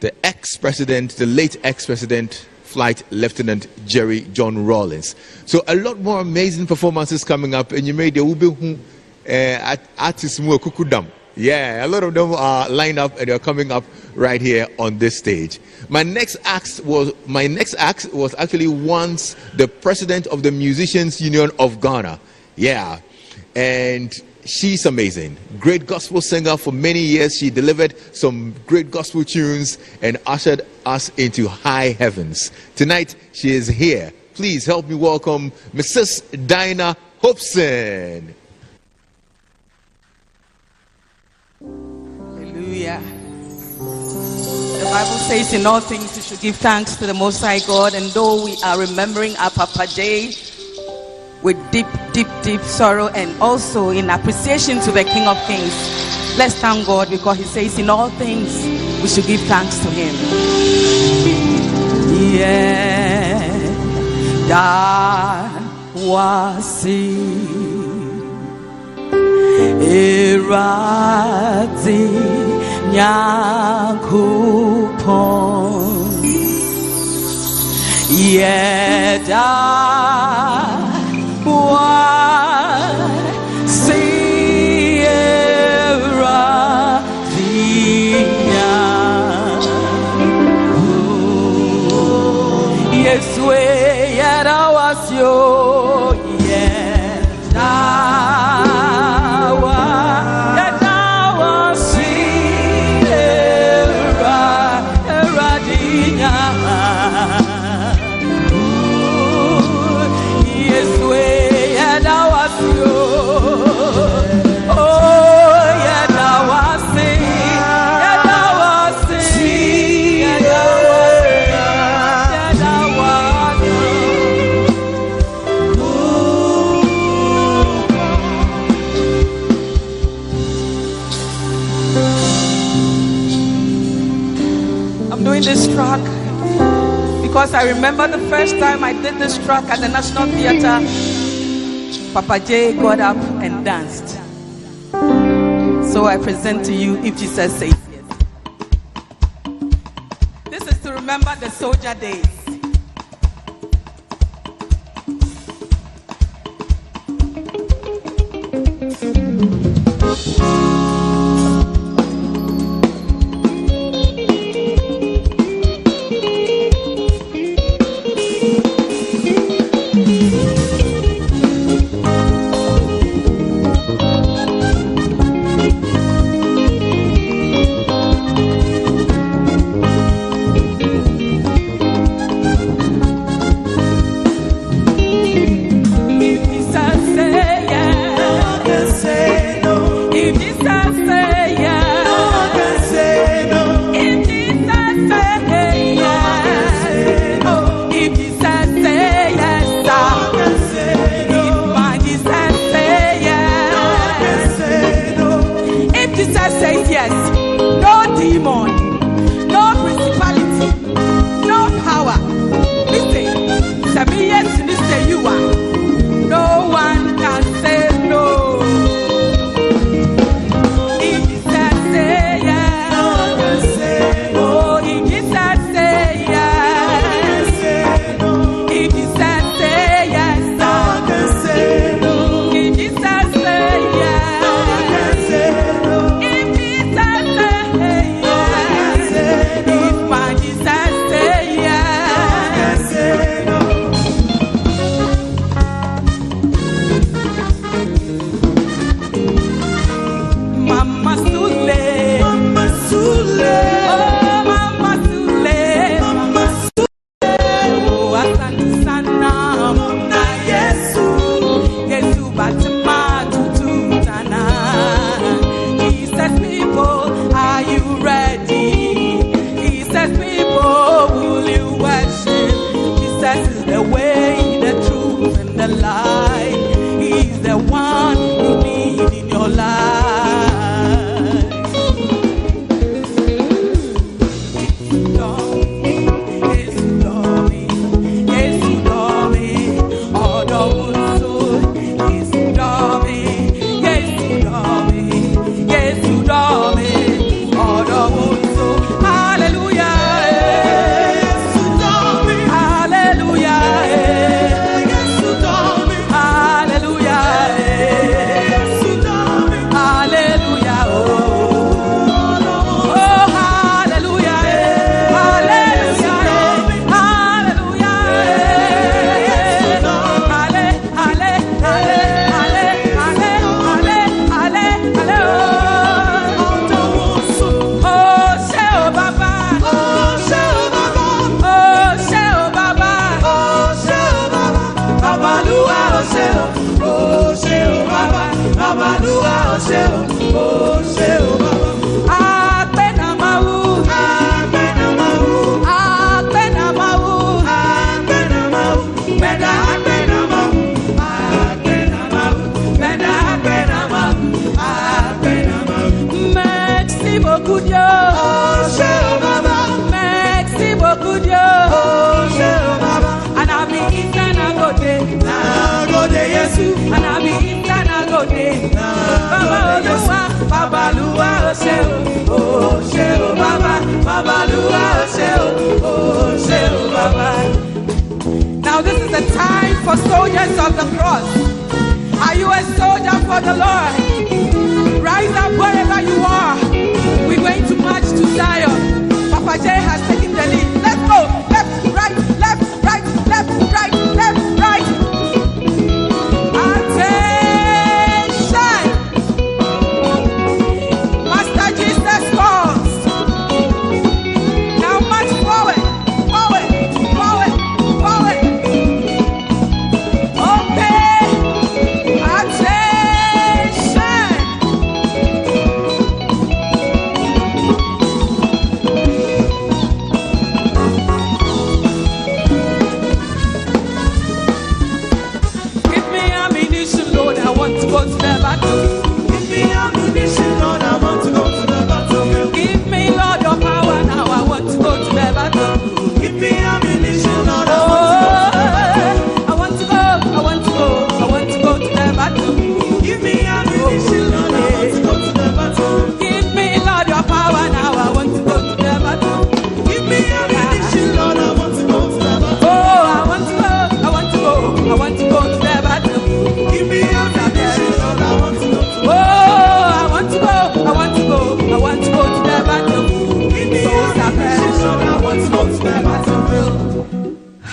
the ex-president, the late ex-president, Flight Lieutenant Jerry John Rawlings. So a lot more amazing performances coming up, and you made the Ube uh, artist Mu Kukudam. Yeah, a lot of them are lined up and they're coming up right here on this stage. My next act was my next act was actually once the president of the Musicians Union of Ghana. Yeah, and she's amazing. Great gospel singer for many years. She delivered some great gospel tunes and ushered us into high heavens. Tonight she is here. Please help me welcome Mrs. Diana Hopeson. Hallelujah. The Bible says in all things we should give thanks to the Most High God, and though we are remembering our Papa J with deep, deep, deep sorrow and also in appreciation to the King of Kings, let's thank God because He says in all things we should give thanks to Him. Yeah, that was it. Erati nyakupon Yeda wa because I remember the first time I did this track at the National Theatre. Papa J got up and danced. So I present to you if Jesus says yes. This is to remember the soldier days.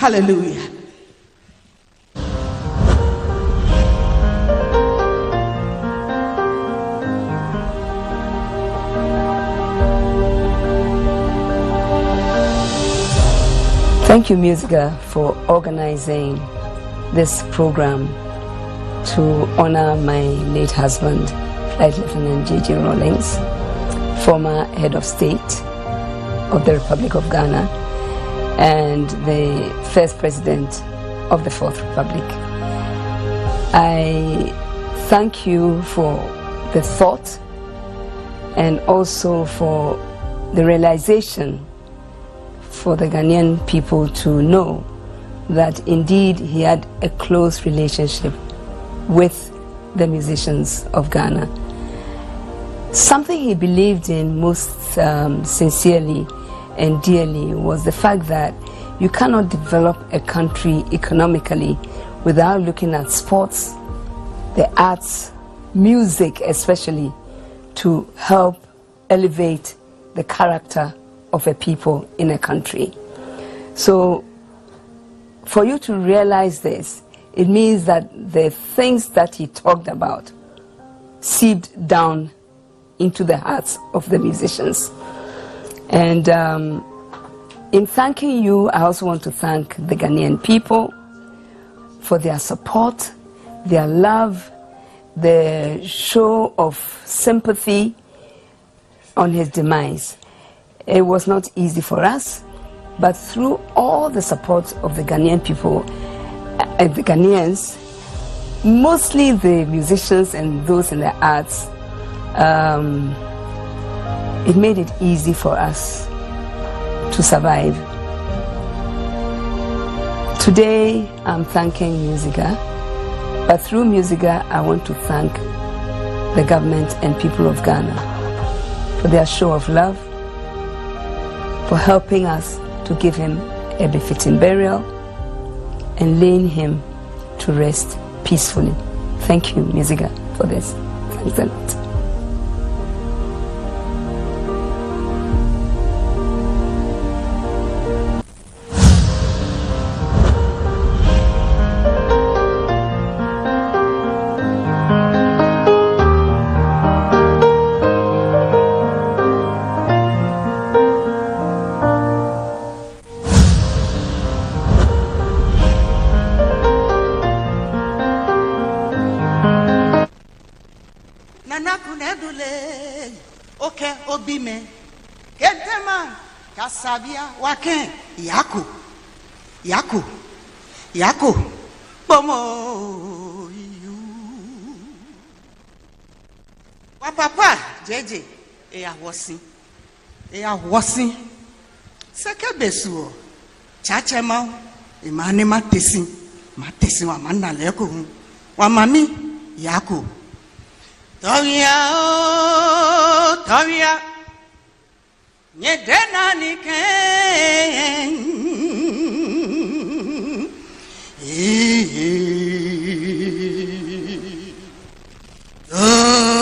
Hallelujah. Thank you, MUSIGA, for organizing this program to honor my late husband, Flight Lieutenant J.J. Rawlings, former head of state of the Republic of Ghana and the first president of the Fourth Republic. I thank you for the thought and also for the realization for the Ghanaian people to know that indeed he had a close relationship with the musicians of Ghana. Something he believed in most um, sincerely and dearly was the fact that you cannot develop a country economically without looking at sports, the arts, music especially, to help elevate the character of a people in a country. So, for you to realize this, it means that the things that he talked about seeped down into the hearts of the musicians. And um, in thanking you, I also want to thank the Ghanaian people for their support, their love, the show of sympathy on his demise. It was not easy for us but through all the support of the Ghanaian people, uh, the Ghanaians, mostly the musicians and those in the arts, um, it made it easy for us to survive. Today, I'm thanking MUSIGA, but through MUSIGA, I want to thank the government and people of Ghana for their show of love, for helping us to give him a befitting burial and laying him to rest peacefully. Thank you, MUSIGA, for this. Thanks a lot. yàkò yàkò yàkò pọmọ ìyú. wàpàpà jẹjẹ ẹyà wọsin ẹyà wọsin sẹkẹbẹsù ọ tsàtsẹmọ ìmàní má tẹsìn má tẹsìn wà má nàlẹ kò hún wà má mi yàkò. tọ́wíà ó tọ́wíà. Oh,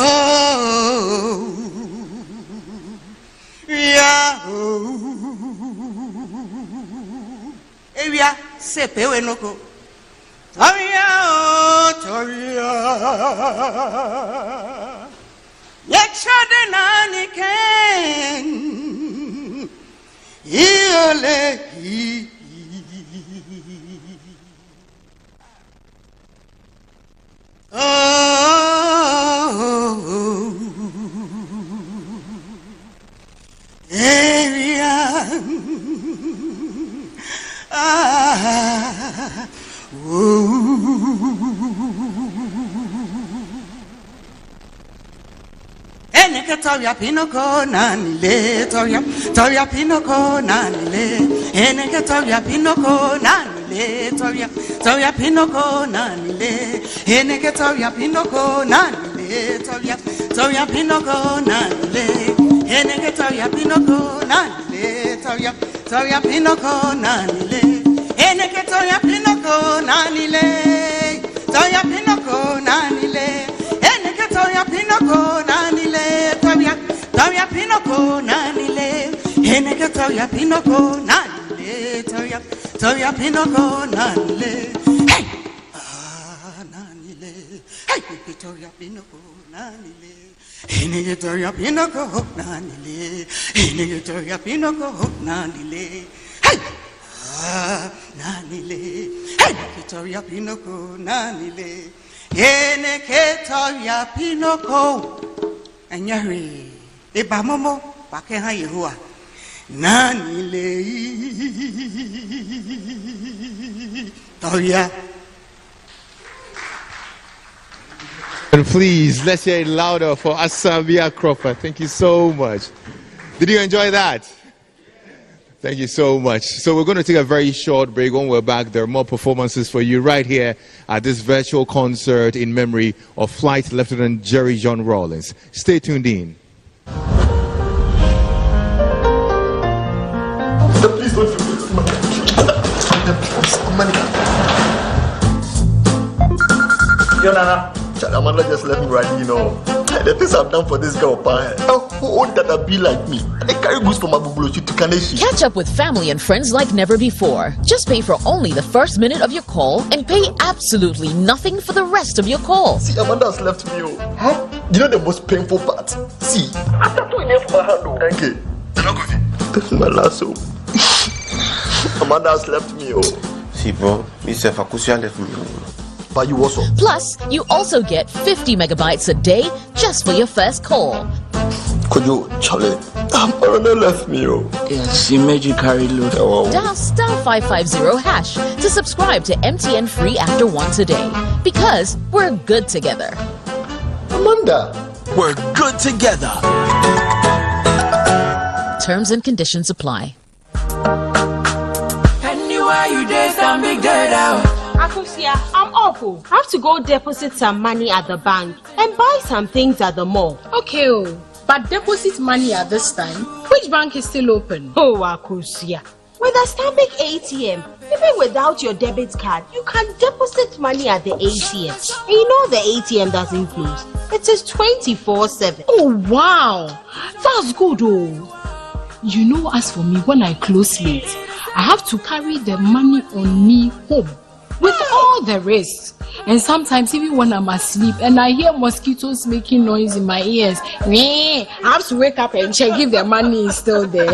noko oh, o toria Yekshade nani ken Iole hi. Oh. Area. Ah Eneke tawia pinoko nanile tawia tawia pinoko nanile Eneke tawia pinoko nanile tawia tawia pinoko nanile Eneke tawia pinoko nanile tawia tawia pinoko nanile Eneke tawia pinoko nanile tawia tawia pinoko nanile Eneke tawia pinoko nanile tawia pinoko nanile Eneke tawia pinoko nanile tawia pinoko nanile Eneke tawia pinoko nanile tawia tawia pinoko nanile Hey! Ah nanile Hey! Tawia pinoko nanile Eneke tawia pinoko nanile Eneke tawia pinoko nanile Hey! Ah nanile Eneke tawia pinoko nanile Eneke tawia pinoko Anyari Eba momo Pake ha Yehowa Nanile Tawia And please, let's hear it louder for Asavia Crawford. Thank you so much. Did you enjoy that? Thank you so much. So we're going to take a very short break. When we're back, there are more performances for you right here at this virtual concert in memory of Flight Lieutenant Jerry John Rawlings. Stay tuned in. Please don't feel this. Money. Yo, Nana. Charlie, Amanda just let me ride, you know. The things I've done for this girl, pa. Eh? Who own that be like me? They carry goods from Agbogbloshie to Kaneshie. Catch up with family and friends like never before. Just pay for only the first minute of your call and pay absolutely nothing for the rest of your call. See, Amanda has left me. Oh. Huh? You know the most painful part? See, after two years for my hand, oh. Thank you. This is my last hope. Amanda has left me. Oh. See, bro, Mr. Fakusia left me. oh. But you also. Plus, you also get 50 megabytes a day just for your first call. Could you, Charlie? Um, Amparana left me, oh. Yes, you made you carry load. Dial star 550 hash to subscribe to MTN Free after One today. Because we're good together. Amanda. We're good together. Terms and conditions apply. Anywhere you dare, stand big dead out. Akosua, I'm awful. I have to go deposit some money at the bank and buy some things at the mall. Okay, oh, but deposit money at this time. Which bank is still open? Oh, Akosua. With a Stanbic ATM, even without your debit card, you can deposit money at the ATM. And you know the ATM doesn't close. It is 24 7. Oh, wow. That's good, oh. You know, as for me, when I close late, I have to carry the money on me home with all the risks. And sometimes, even when I'm asleep and I hear mosquitoes making noise in my ears, I have to wake up and check if the money is still there.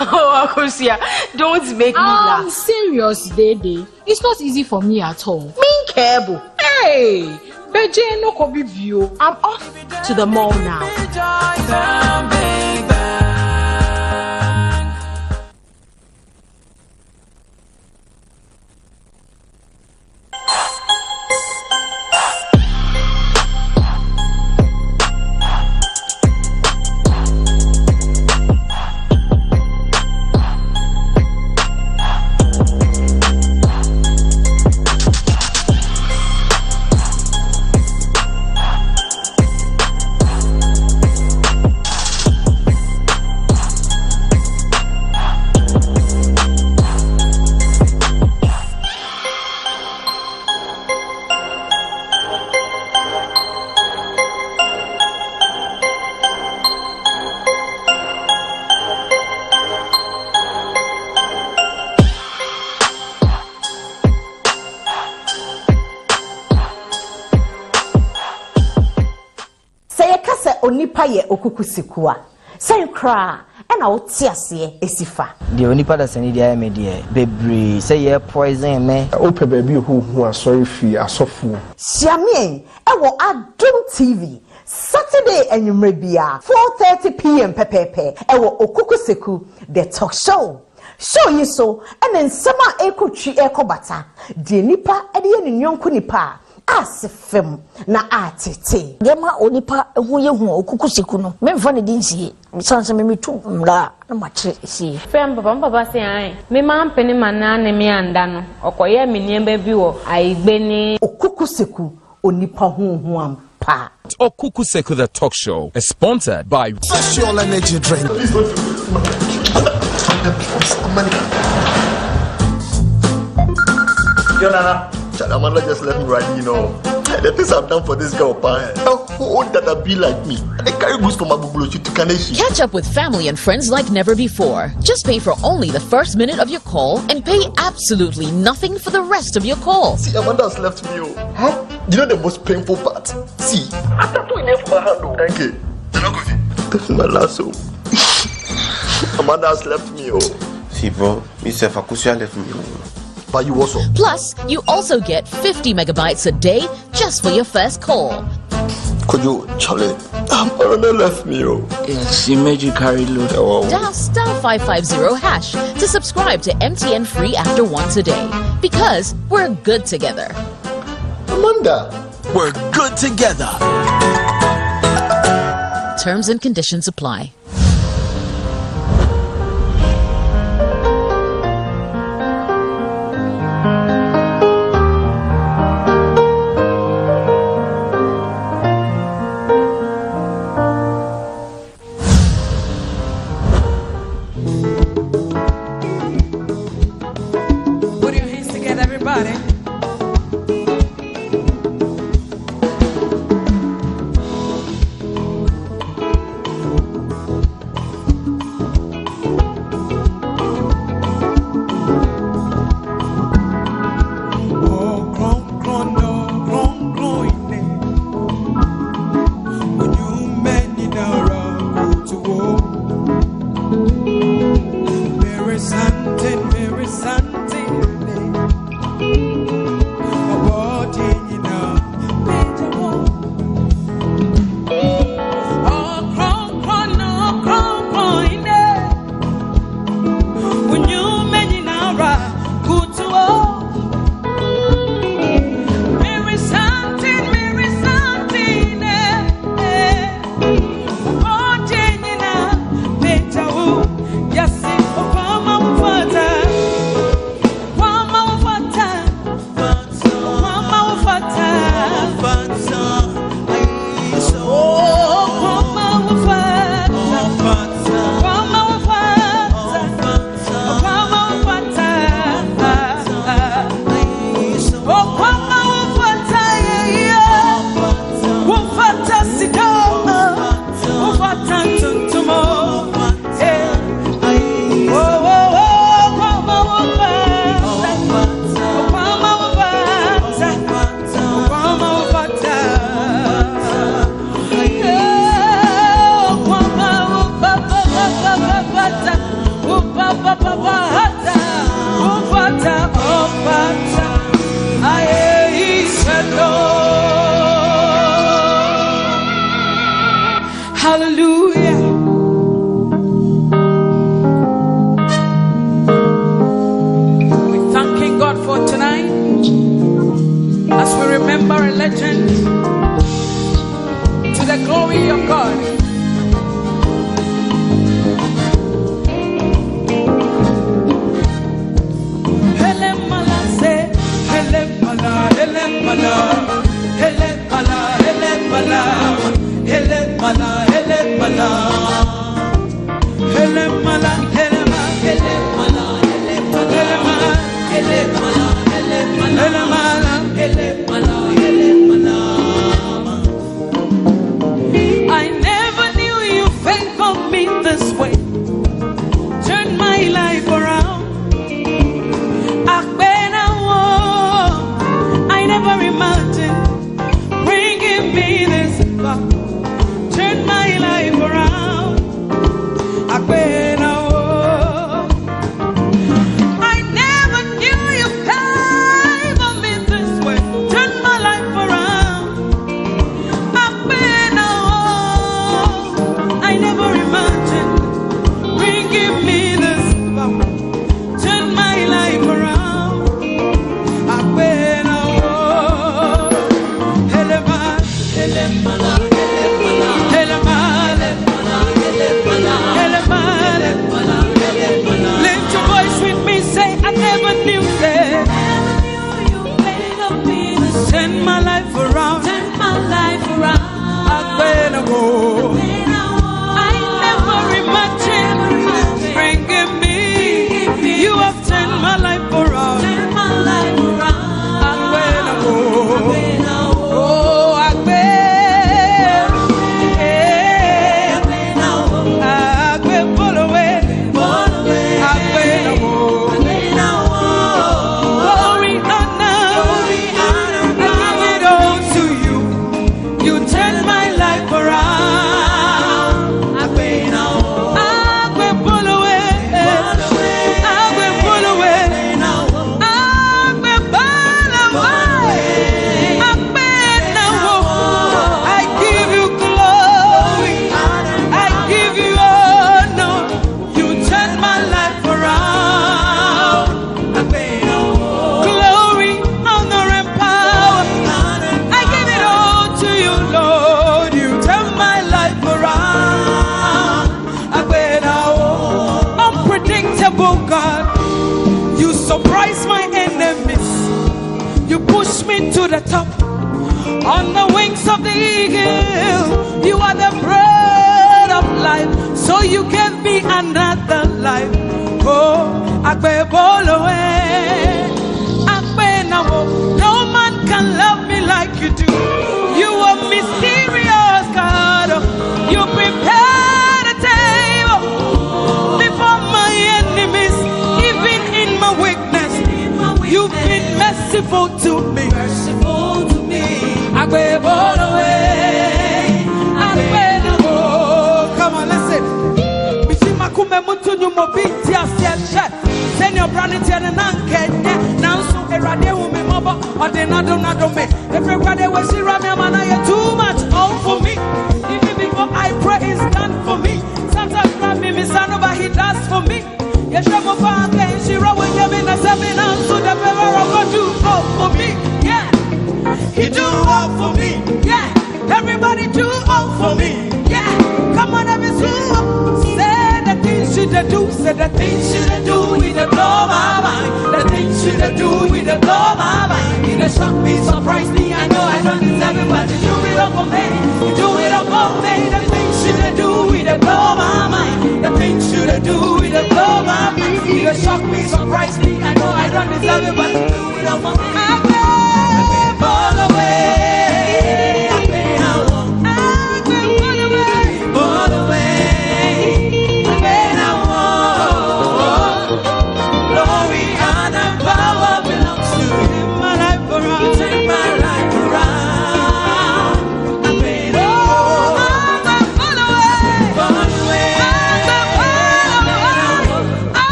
oh, Akosia, don't make me I'm laugh. serious, Dede. It's not easy for me at all. Mean cable. Hey, Beje no kobi view. I'm off to the mall now. Onipa yɛ okukusiku a sɛn koraa ɛna wote aseɛ esi fa. Deɛ onipa da sani deɛ ayɛ me deɛ bebree sɛ yɛ poison me wopɛ baabi ɛhohu asɔre firi asɔfoɔ hyia me ɛwɔ adom tv saturday anwummerɛ bia 4:30pm pɛpɛɛpɛ ɛwɔ okukusiku the talk show. Show yi so ɛna nsɛm a ɛrekɔtwi ɛrekɔ bata deɛ nipa ɛde yɛ ne nyɔnko nipa a ase fam na atete deɛma onipa ho yɛ hu okuku siku no memfa ne de nsie mesane sɛ memetu mmara a na makyerɛ sie fɛn papa mpapa se an me maa mpene ma naa ne me anda no ɔkɔyɛ me nneɛma bi wɔ ayigbe ne. okuku seku onipa huhu ampa. Okuku Seku the Talk Show is sponsored by Special energy drink. Yo, Nana. Charlie, Amanda just left me right, you know. The things I've done for this girl, pa. Eh? A whole that be like me. They carry goods from Agbogbloshie to Kaneshie. Catch up with family and friends like never before. Just pay for only the first minute of your call and pay absolutely nothing for the rest of your call. See, Amanda has left me. Oh. Huh? You know the most painful part? See, after two enough for my hand. Oh. Thank you. This is my last oh. Amanda has left me. Oh. See, bro, Mr. Fakusia left me. oh. But you also. Plus, you also get 50 megabytes a day just for your first call. Could you, Charlie? Amanda ah, left me. Oh. Yes, you made you carry load. Dial star 550 hash to subscribe to MTN Free after once a day. Because we're good together. Amanda. We're good together. Terms and conditions apply.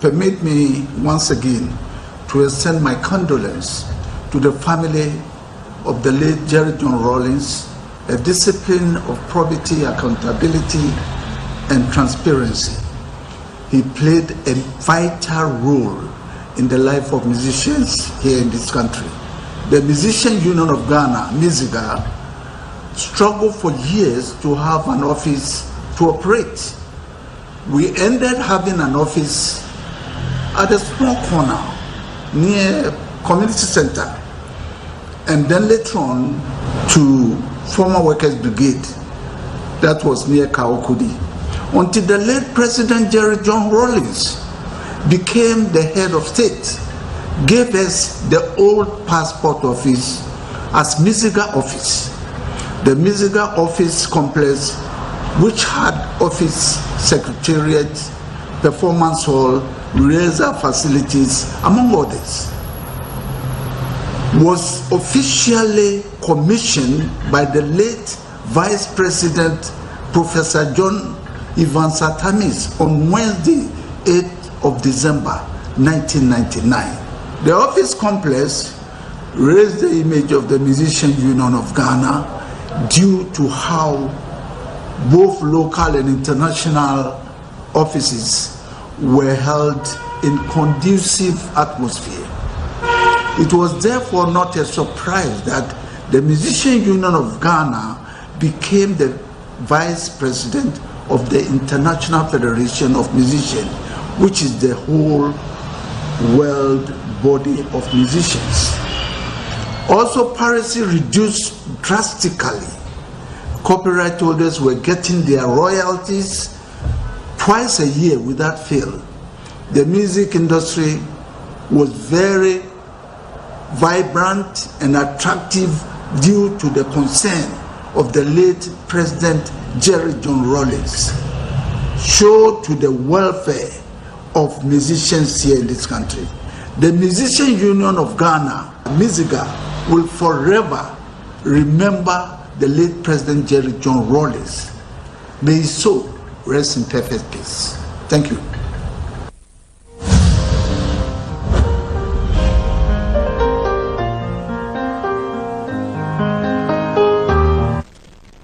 Permit me once again to extend my condolence to the family of the late Jerry John Rawlings, a discipline of probity, accountability, and transparency. He played a vital role in the life of musicians here in this country. The Musician Union of Ghana, MUSIGA, struggled for years to have an office to operate. We ended having an office at a small corner near community center. And then later on to former workers brigade that was near Kaokudi. Until the late president jerry john rawlings became the head of state gave us the old passport office as MUSIGA office. The MUSIGA office complex which had office secretariat performance hall razor facilities among others was officially commissioned by the late Vice President Professor John Ivan Satamis on Wednesday, 8th of December 1999. The office complex raised the image of the Musician Union of Ghana due to how both local and international offices were held in conducive atmosphere. It was therefore not a surprise that the Musician Union of Ghana became the vice president of the International Federation of Musicians, which is the whole world body of musicians. Also, piracy reduced drastically. Copyright holders were getting their royalties twice a year without fail. The music industry was very vibrant and attractive due to the concern of the late President Jerry John Rawlings. Show to the welfare of musicians here in this country. The Musician Union of Ghana, MUSIGA, will forever remember the late President Jerry John Rawlings. May his soul rest in perfect peace. Thank you.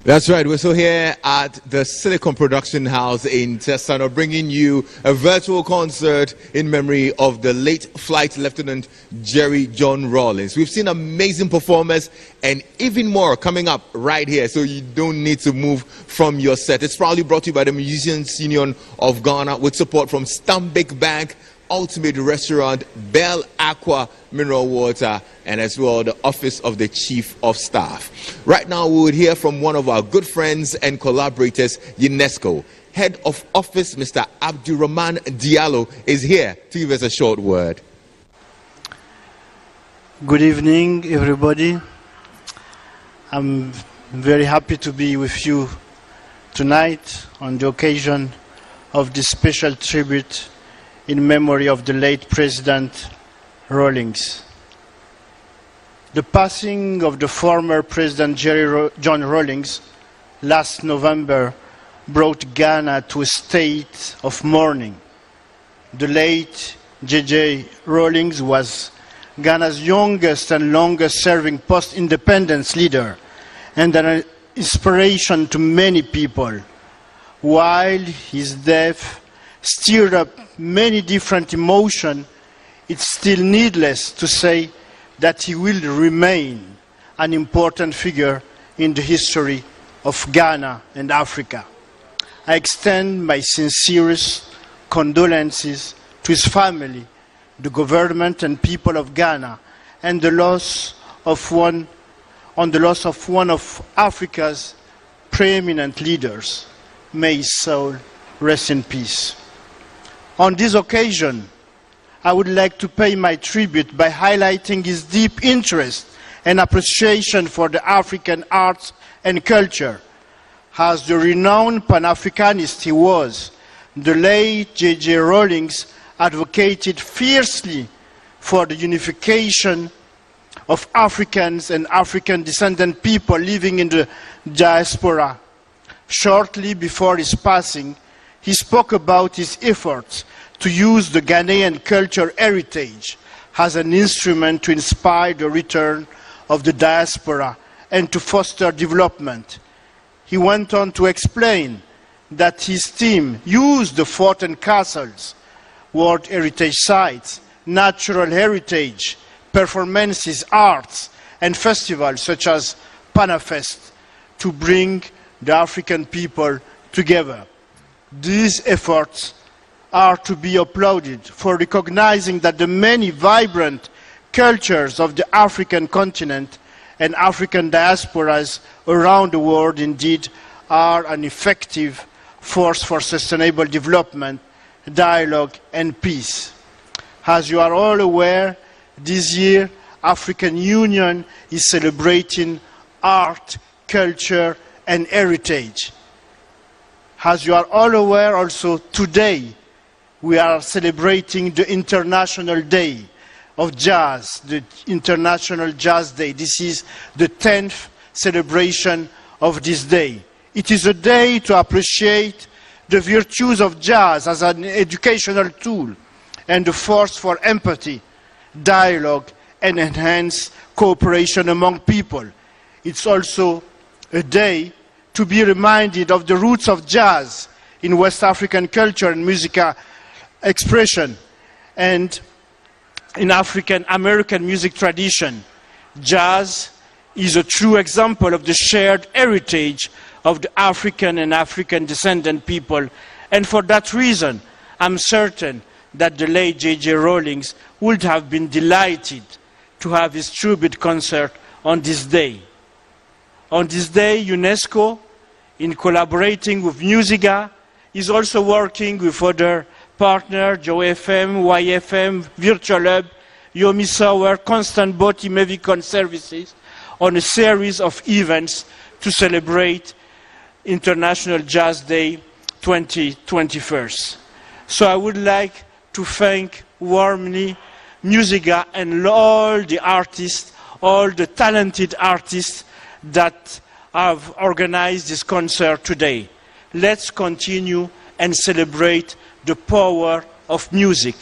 That's right. We're still here at the Silicon Production House in Tesano, bringing you a virtual concert in memory of the late Flight Lieutenant Jerry John Rawlings. We've seen amazing performers and even more coming up right here, so you don't need to move from your set. It's proudly brought to you by the Musicians Union of Ghana with support from Stanbic Bank. Ultimate Restaurant, Bell Aqua Mineral Water, and as well the Office of the Chief of Staff. Right now, we would hear from one of our good friends and collaborators, UNESCO. Head of Office, Mr. Abdurrahman Diallo, is here to give us a short word. Good evening, everybody. I'm very happy to be with you tonight on the occasion of this special tribute in memory of the late President Rawlings. The passing of the former President Ro- John Rawlings last November brought Ghana to a state of mourning. The late J.J. Rawlings was Ghana's youngest and longest serving post independence leader and an inspiration to many people. While his death stirred up many different emotions, it's still needless to say that he will remain an important figure in the history of Ghana and Africa. I extend my sincerest condolences to his family, the government and people of Ghana, and the loss of one, on the loss of one of Africa's preeminent leaders. May his soul rest in peace. On this occasion, I would like to pay my tribute by highlighting his deep interest and appreciation for the African arts and culture. As the renowned Pan Africanist he was, the late J.J. Rawlings advocated fiercely for the unification of Africans and African descendant people living in the diaspora. Shortly before his passing, he spoke about his efforts to use the Ghanaian culture heritage as an instrument to inspire the return of the diaspora and to foster development. He went on to explain that his team used the fort and castles, World Heritage Sites, natural heritage, performances, arts, and festivals such as Panafest to bring the African people together. These efforts are to be applauded for recognizing that the many vibrant cultures of the African continent and African diasporas around the world indeed are an effective force for sustainable development, dialogue, and peace. As you are all aware, this year African Union is celebrating art, culture, and heritage. As you are all aware also today, we are celebrating the International Day of Jazz, the International Jazz Day. This is the 10th celebration of this day. It is a day to appreciate the virtues of jazz as an educational tool and a force for empathy, dialogue, and enhanced cooperation among people. It's also a day to be reminded of the roots of jazz in West African culture and musical uh, expression and in African American music tradition. Jazz is a true example of the shared heritage of the African and African descendant people. And for that reason, I'm certain that the late J.J. Rawlings would have been delighted to have his tribute concert on this day. On this day, UNESCO, in collaborating with MUSIGA, is also working with other partners, Joy FM, YFM, Virtual Hub, Yomi Sower, Constant Boti Mevicon Services, on a series of events to celebrate International Jazz Day 2021. So I would like to thank warmly MUSIGA and all the artists, all the talented artists that have organized this concert today. Let's continue and celebrate the power of music.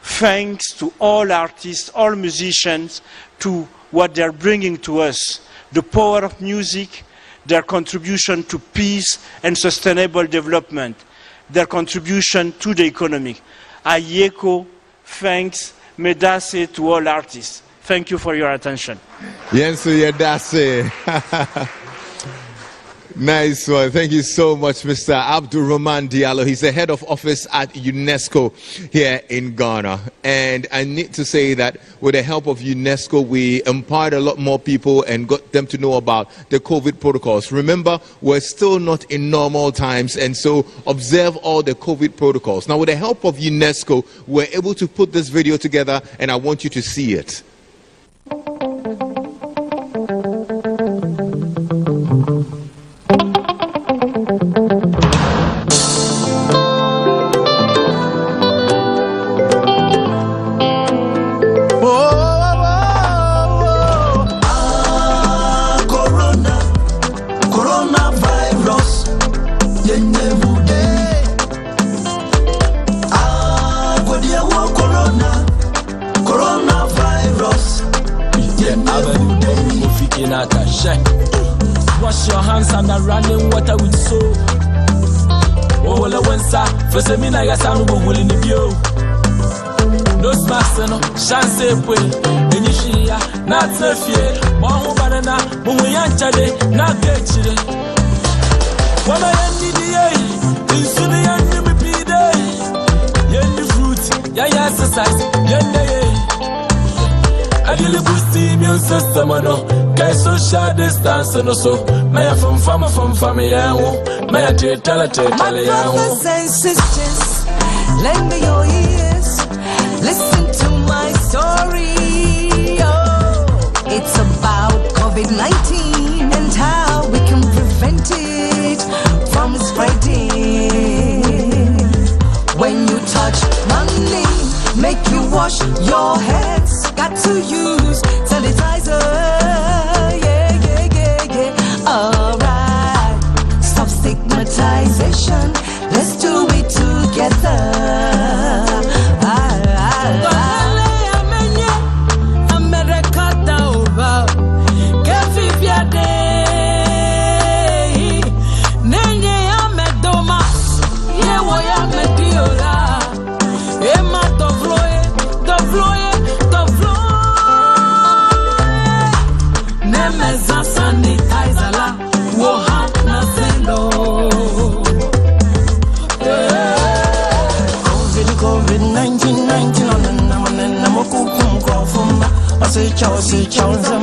Thanks to all artists, all musicians, to what they're bringing to us. The power of music, their contribution to peace and sustainable development, their contribution to the economy. I echo thanks, medase to all artists. Thank you for your attention. Yensu Yedase. Nice one. Thank you so much, Mr. Abdul Rahman Diallo. He's the head of office at UNESCO here in Ghana. And I need to say that with the help of UNESCO, we empowered a lot more people and got them to know about the COVID protocols. Remember, we're still not in normal times, and so observe all the COVID protocols. Now, with the help of UNESCO, we're able to put this video together, and I want you to see it. Sa, for me, I got some willing to you. No smash, no, chance, pwe, and you see, not so fear. One banana, when we yanchade, not get you. What I need the in Sunday and me be day. Yenny fruit, ya ya exercise, yenny. I really boost the immune system, no. Guy social distance, no so. May I from farmer from family, yeah, may I tell tell tell My tell brothers and sisters, lend me your ears. Listen to my story. Oh, it's about COVID 19 and how we can prevent it from spreading. When you touch money, make you wash your hands. Got to use sanitizer. Yeah, chow, say,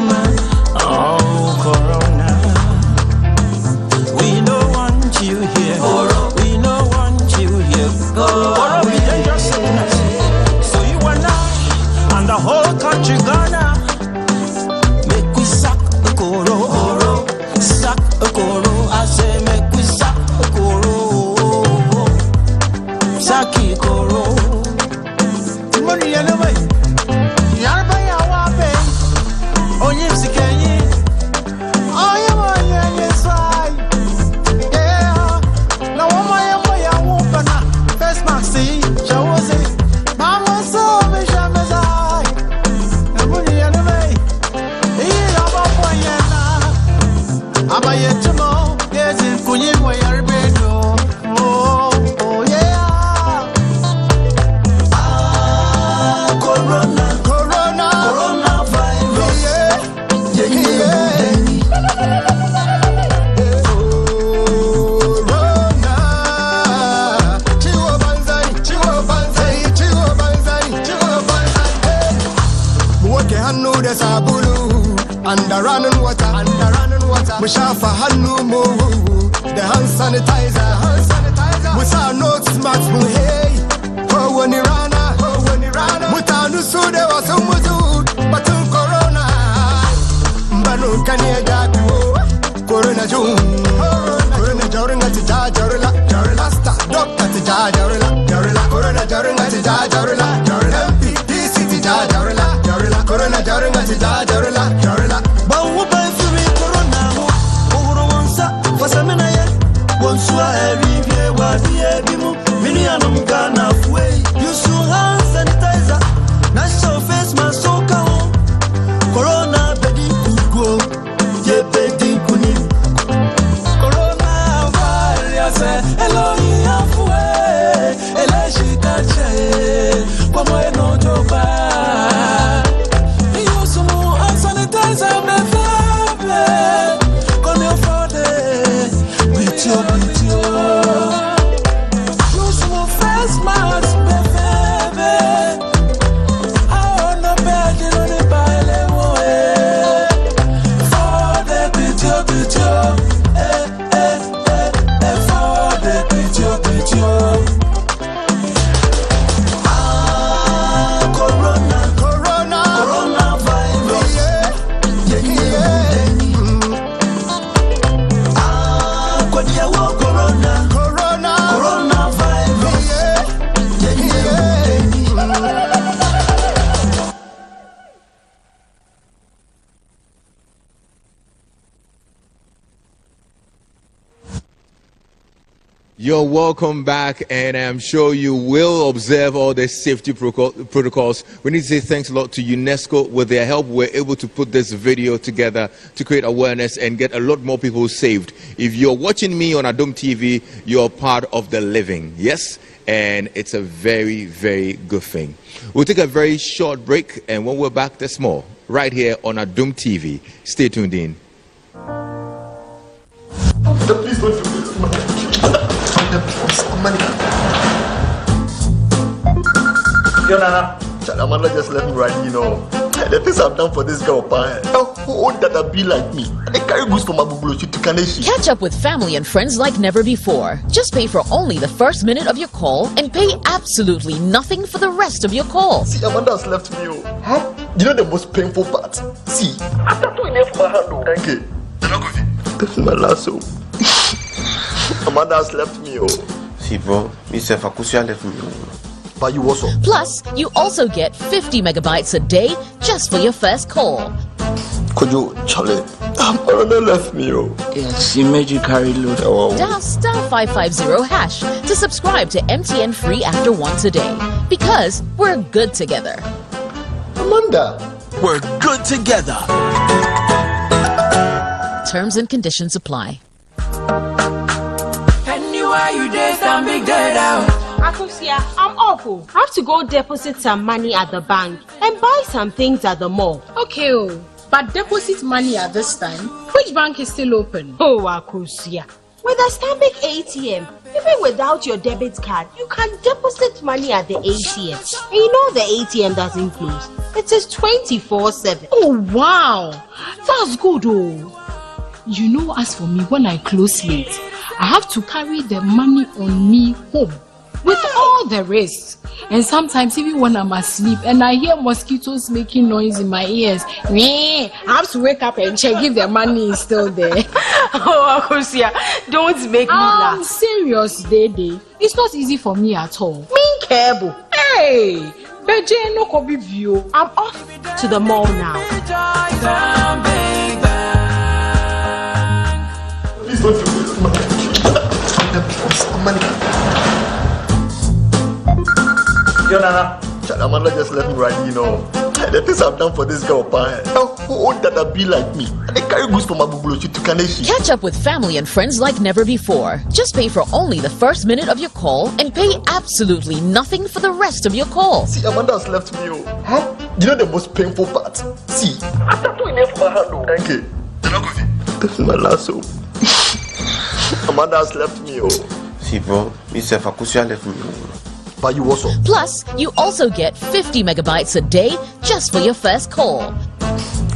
welcome back, and I'm sure you will observe all the safety protocols. We need to say thanks a lot to UNESCO. With their help, we're able to put this video together to create awareness and get a lot more people saved. If you're watching me on Adom TV, you're part of the living. Yes? And it's a very, very good thing. We'll take a very short break, and when we're back, there's more right here on Adom TV. Stay tuned in. Money. Yo, Nana. Amanda just left me right, you know. The things I've done for this girl, pa. Eh? A whole that be like me. They carry goods from Agbogbloshie to Kaneshie. Catch up with family and friends like never before. Just pay for only the first minute of your call and pay absolutely nothing for the rest of your call. See, Amanda has left me. Oh. Huh? You know the most painful part? See, after two enough my hand. Oh. Thank you. This is my last hope. Amanda has left me. Oh. See, bro, myself, Akosua left me. oh. But you also. Plus, you also get 50 megabytes a day just for your first call. Kojo, Charlie, Amanda left me, oh. Yes, he made you carry load. Oh, Dial star 550 hash to subscribe to MTN free after once a day. Because we're good together. Amanda. We're good together. Terms and conditions apply. Anywhere you dare, stand big dead out. Akosua, I'm awful. I have to go deposit some money at the bank and buy some things at the mall. Okay, oh, but deposit money at this time. Which bank is still open? Oh, Akosua. With a Stanbic ATM, even without your debit card, you can deposit money at the ATM. And you know the ATM doesn't close. It is 24 7. Oh, wow. That's good, oh. You know, as for me, when I close late, I have to carry the money on me home with all the rest And sometimes, even when I'm asleep and I hear mosquitoes making noise in my ears, I have to wake up and check if the money is still there. oh, Akosua, don't make me laugh I'm laugh. serious, Dede. It's not easy for me at all. Mean cable. Hey, Beje no kobi view. I'm off to the mall now. Please don't do this, man. Amanda. Yo, Nana. Child, Amanda just left me right, you know. The things I've done for this girl, pa. Eh, who would that be like me? They carry goods from Agbogbloshie to Kaneshie. Catch up with family and friends like never before. Just pay for only the first minute of your call and pay absolutely nothing for the rest of your call. See, Amanda has left me. Oh. Huh? You know the most painful part? See, after doing it for my hand, oh. Thank you. This is my last hope. Amanda has left me. Oh. See, bro, Mr. Fakusia left me. Oh. But you also. Plus, you also get 50 megabytes a day just for your first call.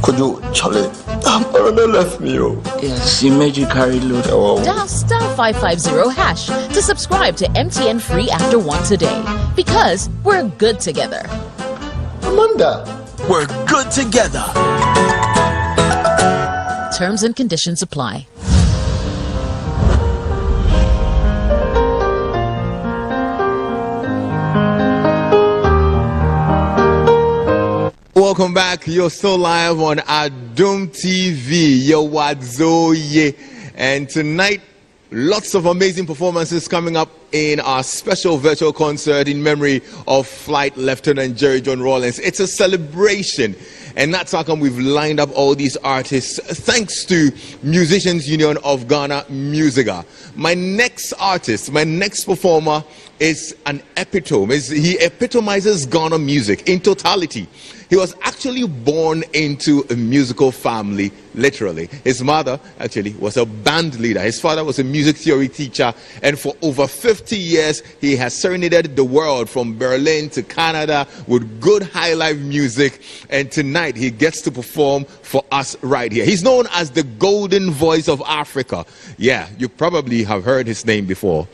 Could you, Charlie? Um, Amanda left me. Oh. Yes, he made you carry load. Oh. Dial star 550 hash to subscribe to MTN free after One today. Because we're good together. Amanda. We're good together. Terms and conditions apply. Welcome back. You're still live on Adom TV. Yo, Wadzoye. And tonight, lots of amazing performances coming up in our special virtual concert in memory of Flight Lieutenant Jerry John Rawlings. It's a celebration. And that's how come we've lined up all these artists thanks to Musicians Union of Ghana, MUSIGA. My next artist, my next performer is an epitome. Is- He epitomizes Ghana music in totality. He was actually born into a musical family, literally. His mother, actually, was a band leader. His father was a music theory teacher. And for over 50 years, he has serenaded the world from Berlin to Canada with good high life music. And tonight, he gets to perform for us right here. He's known as the golden voice of Africa. Yeah, you probably have heard his name before.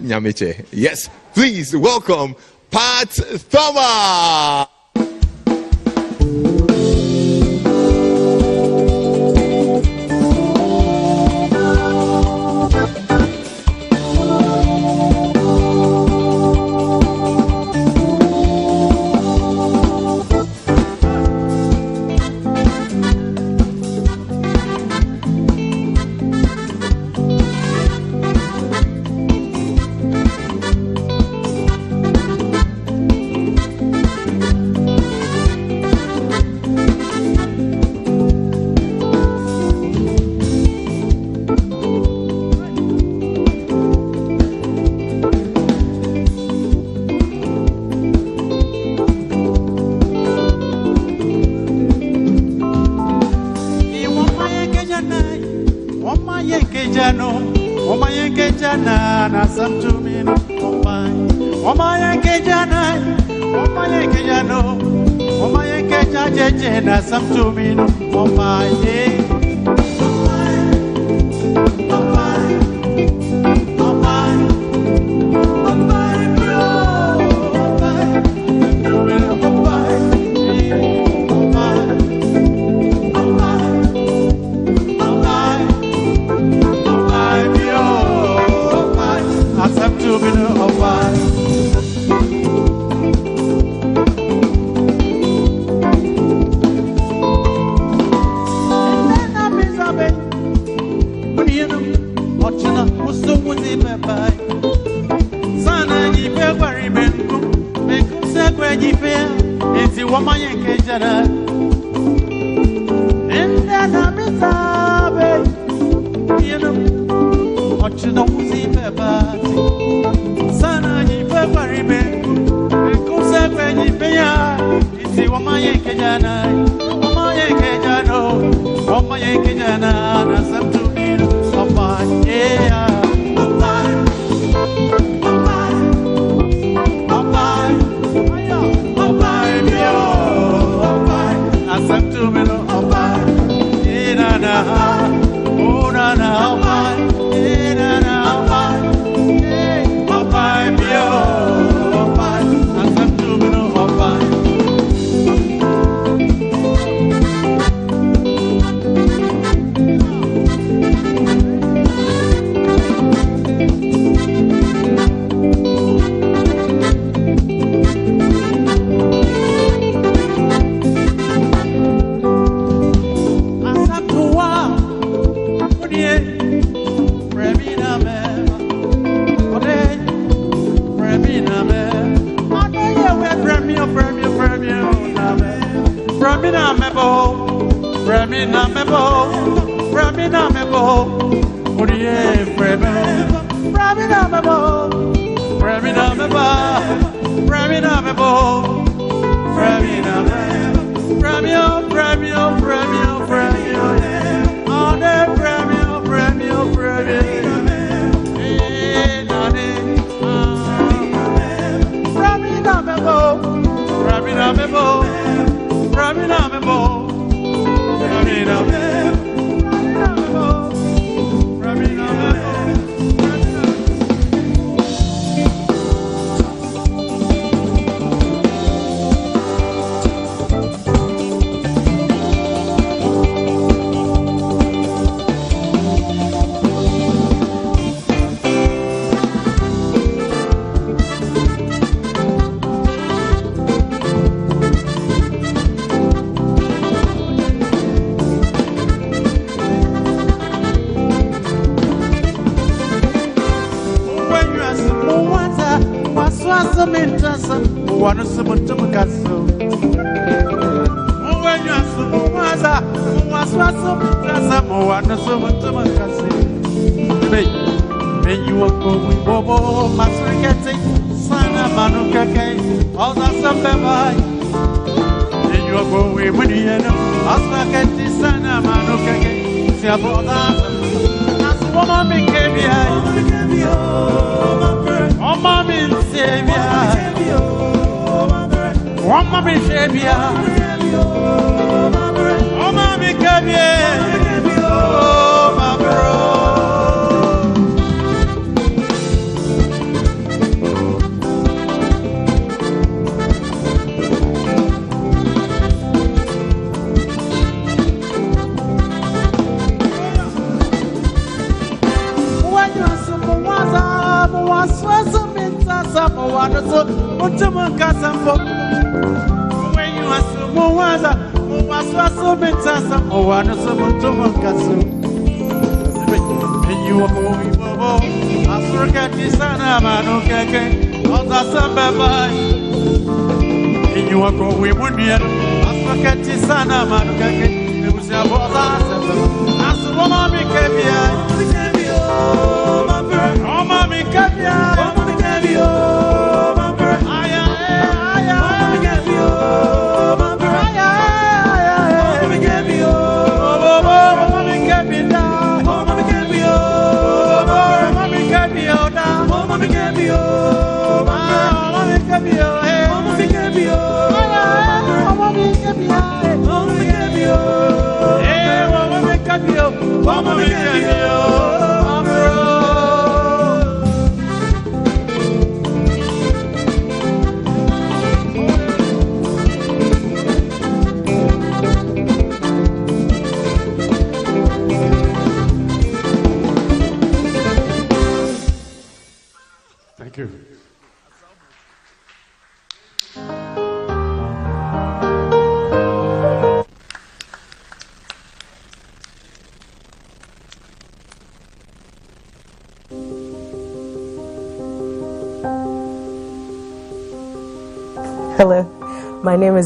Nyamiche. Yes, please welcome Pat Thomas.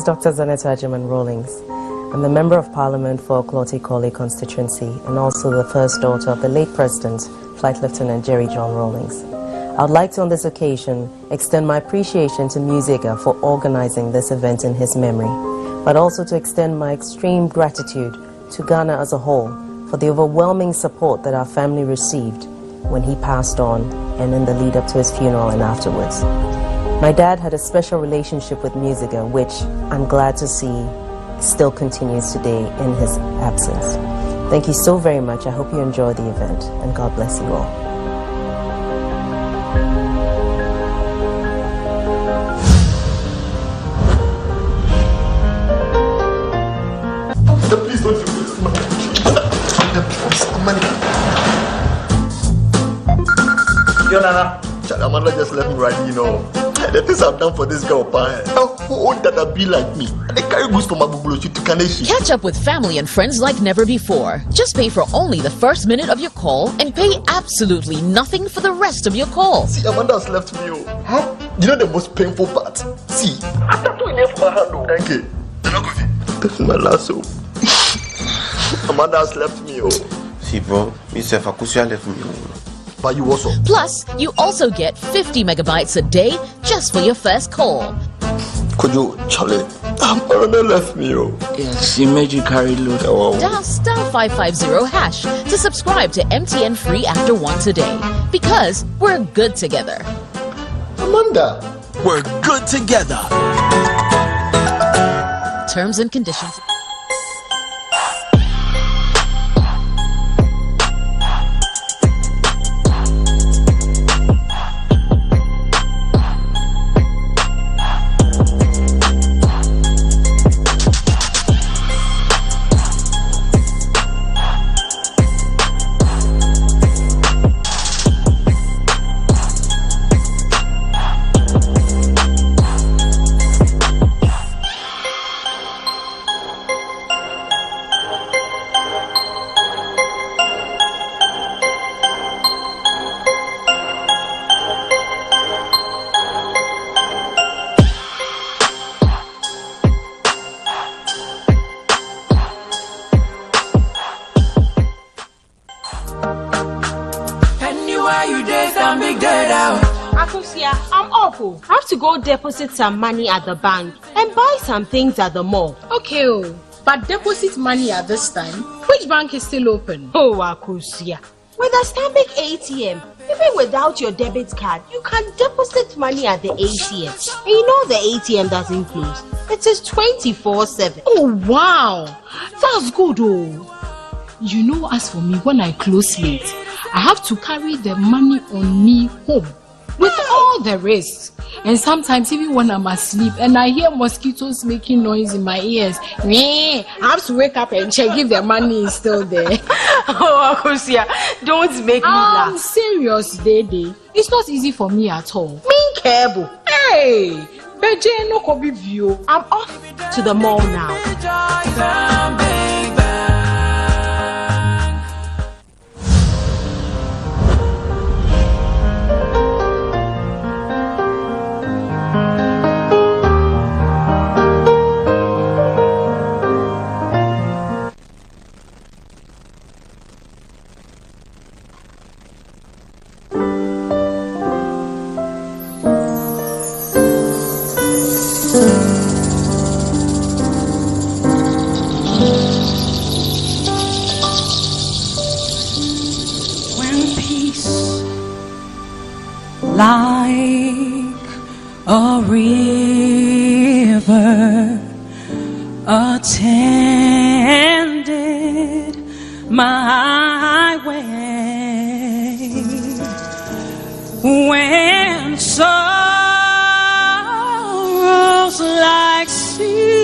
Is Dr. Zanetor Agyeman Rawlings. I'm the Member of Parliament for Korle Klottey constituency and also the first daughter of the late President, Flight Lieutenant Jerry John Rawlings. I would like to, on this occasion, extend my appreciation to MUSIGA for organizing this event in his memory, but also to extend my extreme gratitude to Ghana as a whole for the overwhelming support that our family received when he passed on and in the lead up to his funeral and afterwards. My dad had a special relationship with MUSIGA, which I'm glad to see still continues today in his absence. Thank you so very much. I hope you enjoy the event, and God bless you all. Yo, Nana. Charlie, Amanda just left me right, you know. The things I've done for this girl, pa. Who own that be like me? They carry goods from Agbogbloshie to Kaneshie. Catch up with family and friends like never before. Just pay for only the first minute of your call and pay absolutely nothing for the rest of your call. See, Amanda has left me. Oh. Huh? You know the most painful part? See, after two enough for my hand. Oh. Thank you. This is my last hope. Oh. Amanda has left me. Oh. See, bro, Mr. Akusua left me. Oh. But you also. Plus, you also get 50 megabytes a day just for your first call. Could you, Charlie? Amanda left me. Oh. Yes, she made you carry load. Dial star 550 hash to subscribe to MTN free after once a day. Because we're good together. Amanda. We're good together. Terms and conditions. Deposit some money at the bank and buy some things at the mall. Okay, oh, but deposit money at this time. Which bank is still open? Oh, Akosua. With a Stanbic ATM, even without your debit card, you can deposit money at the ATM. And you know the ATM doesn't close. It is 24 7. Oh, wow. That's good, oh. You know, as for me, when I close late, I have to carry the money on me home with all the risks. And sometimes, even when I'm asleep and I hear mosquitoes making noise in my ears, I have to wake up and check if the money is still there. oh, Akosia, don't make me I'm laugh. serious, Dede. It's not easy for me at all. Me cable. Hey, Beje no kobi view. I'm off to the mall now. Like a river, attended my way. When sorrows like sea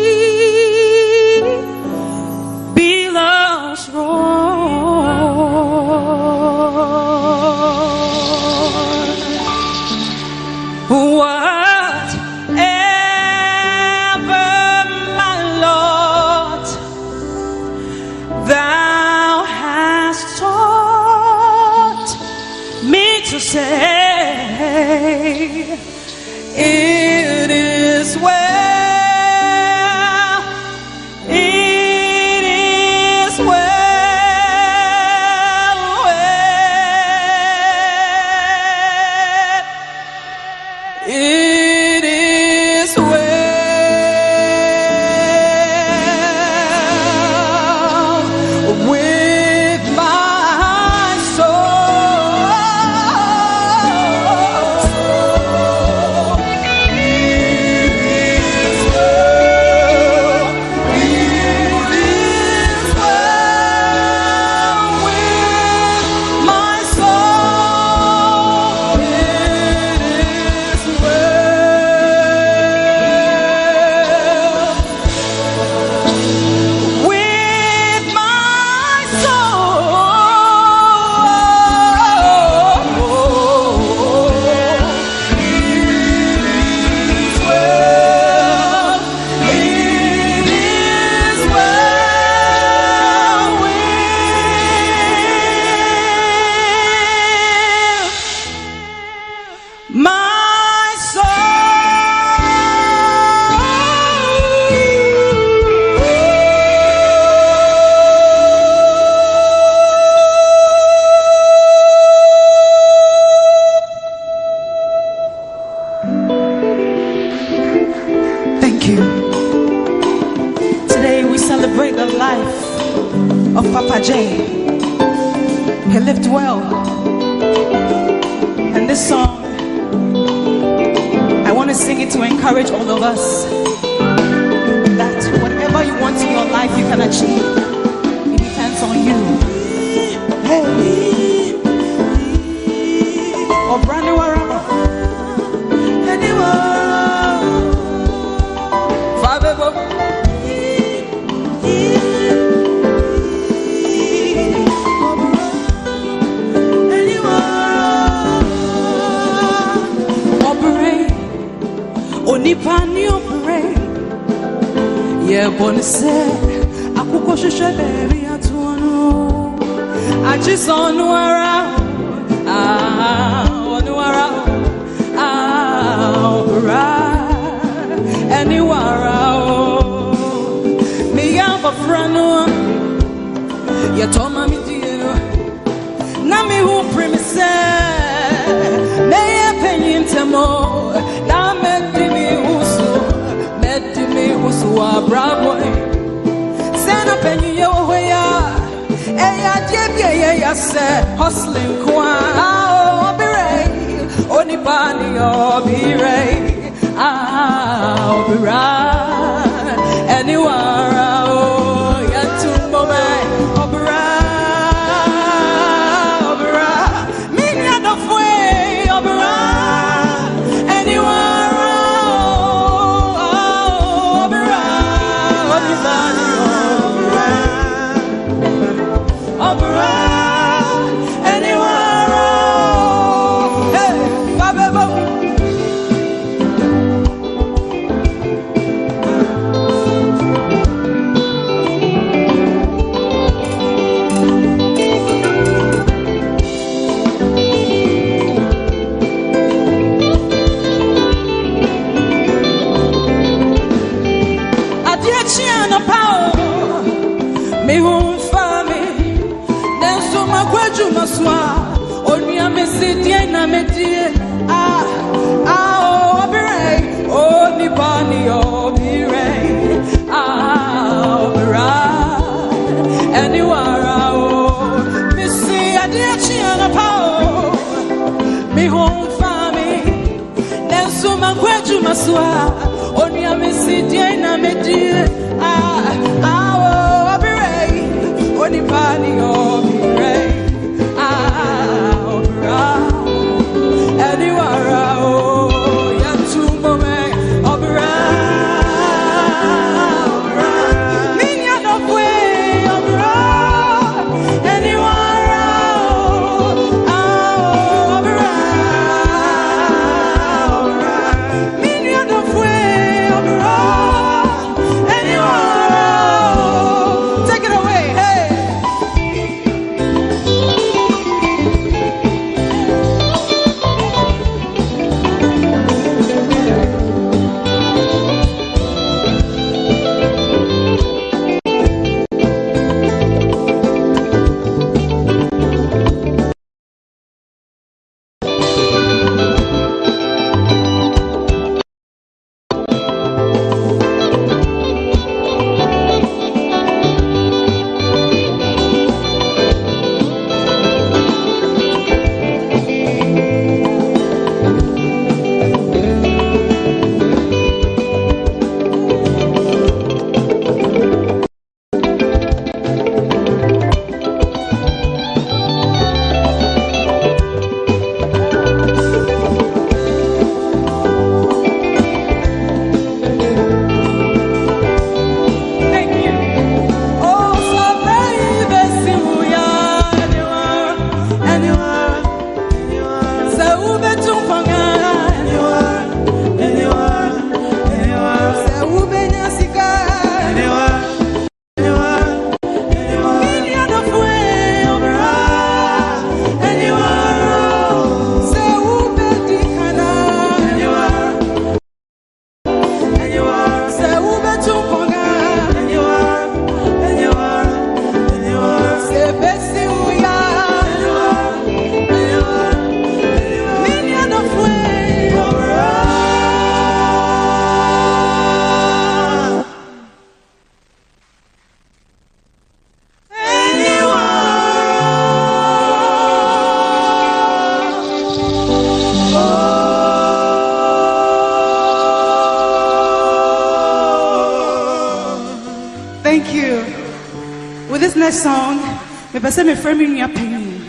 mepɛ sɛ mefrɛ me nua panyin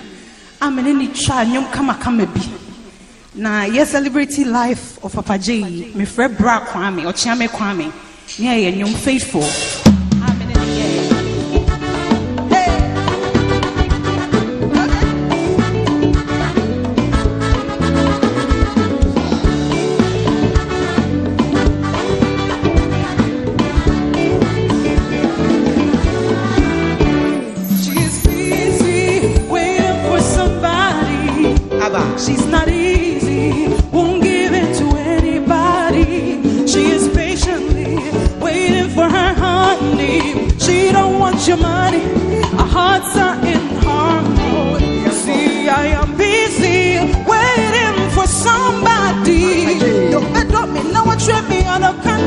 a mene ne twa nnwom kamakama bi na yɛ celebrity life of papa gye yi mefrɛ bra kwame ɔkyea me kwame ne ɛyɛ faithful trip me on a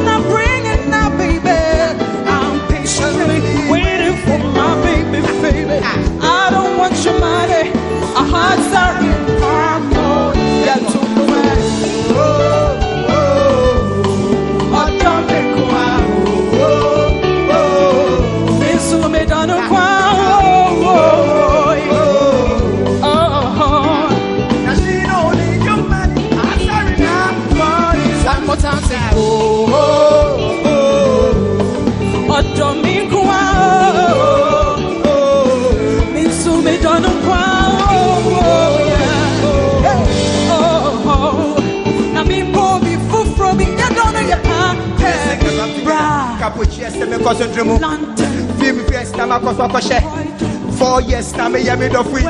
ye me do free.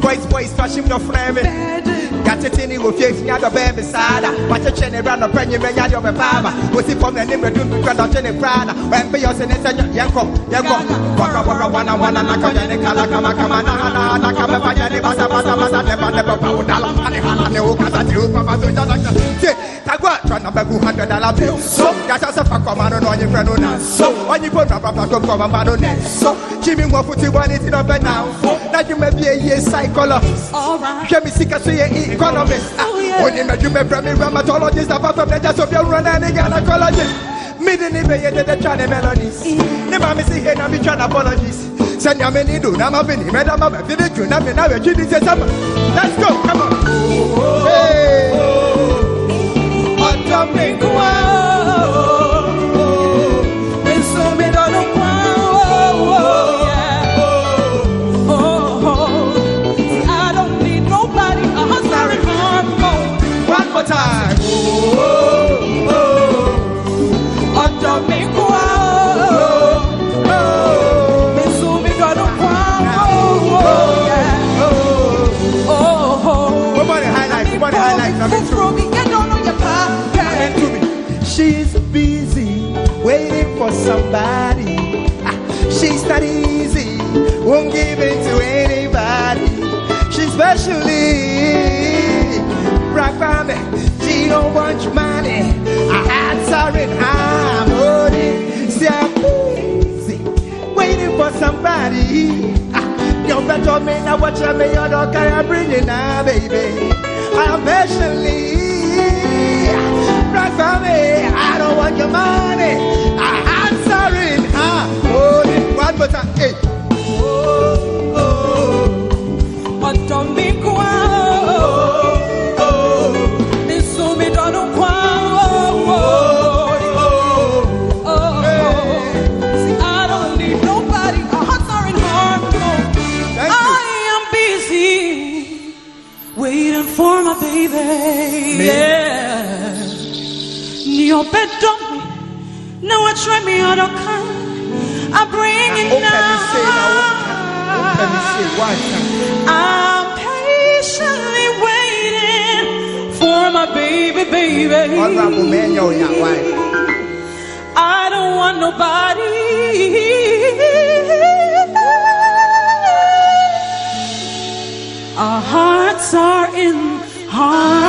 Boys, boys, touch him no frame. Got it in the roof, yes, ya do baby sada. Watch a chain around the penny, me ya do be pava. Was it from the name of Dun, because I'm Jenny Prada. When be yours and it's a yanko, yanko. Waka waka wana wana naka jane kala kama kama na na na kama fanya ni basa basa basa never never pound dollar. Ane hala ne uka sa ti uka ba so jana. Say, tagwa tryna begu hundred dollar bill. So, that's a fuck come on on your friend on So, on you put rapa rapa come come on on So, Jimmy mo futi one it up and now. Now you may be a year psychologist. Alright. Show me sick as you economist. When you make you make from me rheumatologist, apart from the just of your run and gynecologist. Me didn't even hear the China melodies. The mommy see here now me trying apologies. Send your many do now my penny, madam, I'm a video, you know me now, you did say something. Let's go, come on. Hey. tengo somebody. She's not easy, won't give in to anybody. She's specially rock me. She don't want your money. Her are in harmony. See, I'm busy waiting for somebody. You better me now me, you don't care, bring it now, baby. I'm patiently right for me. I don't want your money. I harmony. One more time, hey. Ọ̀dọ̀ mi kú wá o. Mi sùn mi dọ̀nù kú wá o. See, I don't need nobody. Our hearts are in harmony. I am busy waiting for my baby. Yeah. Ní ọbẹ̀ dán mi, náà wọ́n try me out of now. I'm patiently waiting for my baby, baby. I don't want nobody. Our hearts are in harmony.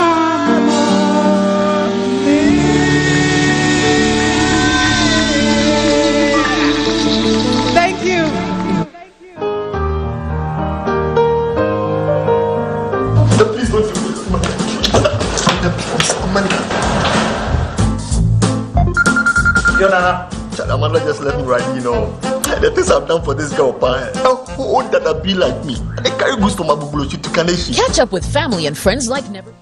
Yo, just left me right, you know. The things I've done for this girl, pa. Eh. Who would that be like me? I carry goods from Abubulo to Kaneshie. Catch up with family and friends like never.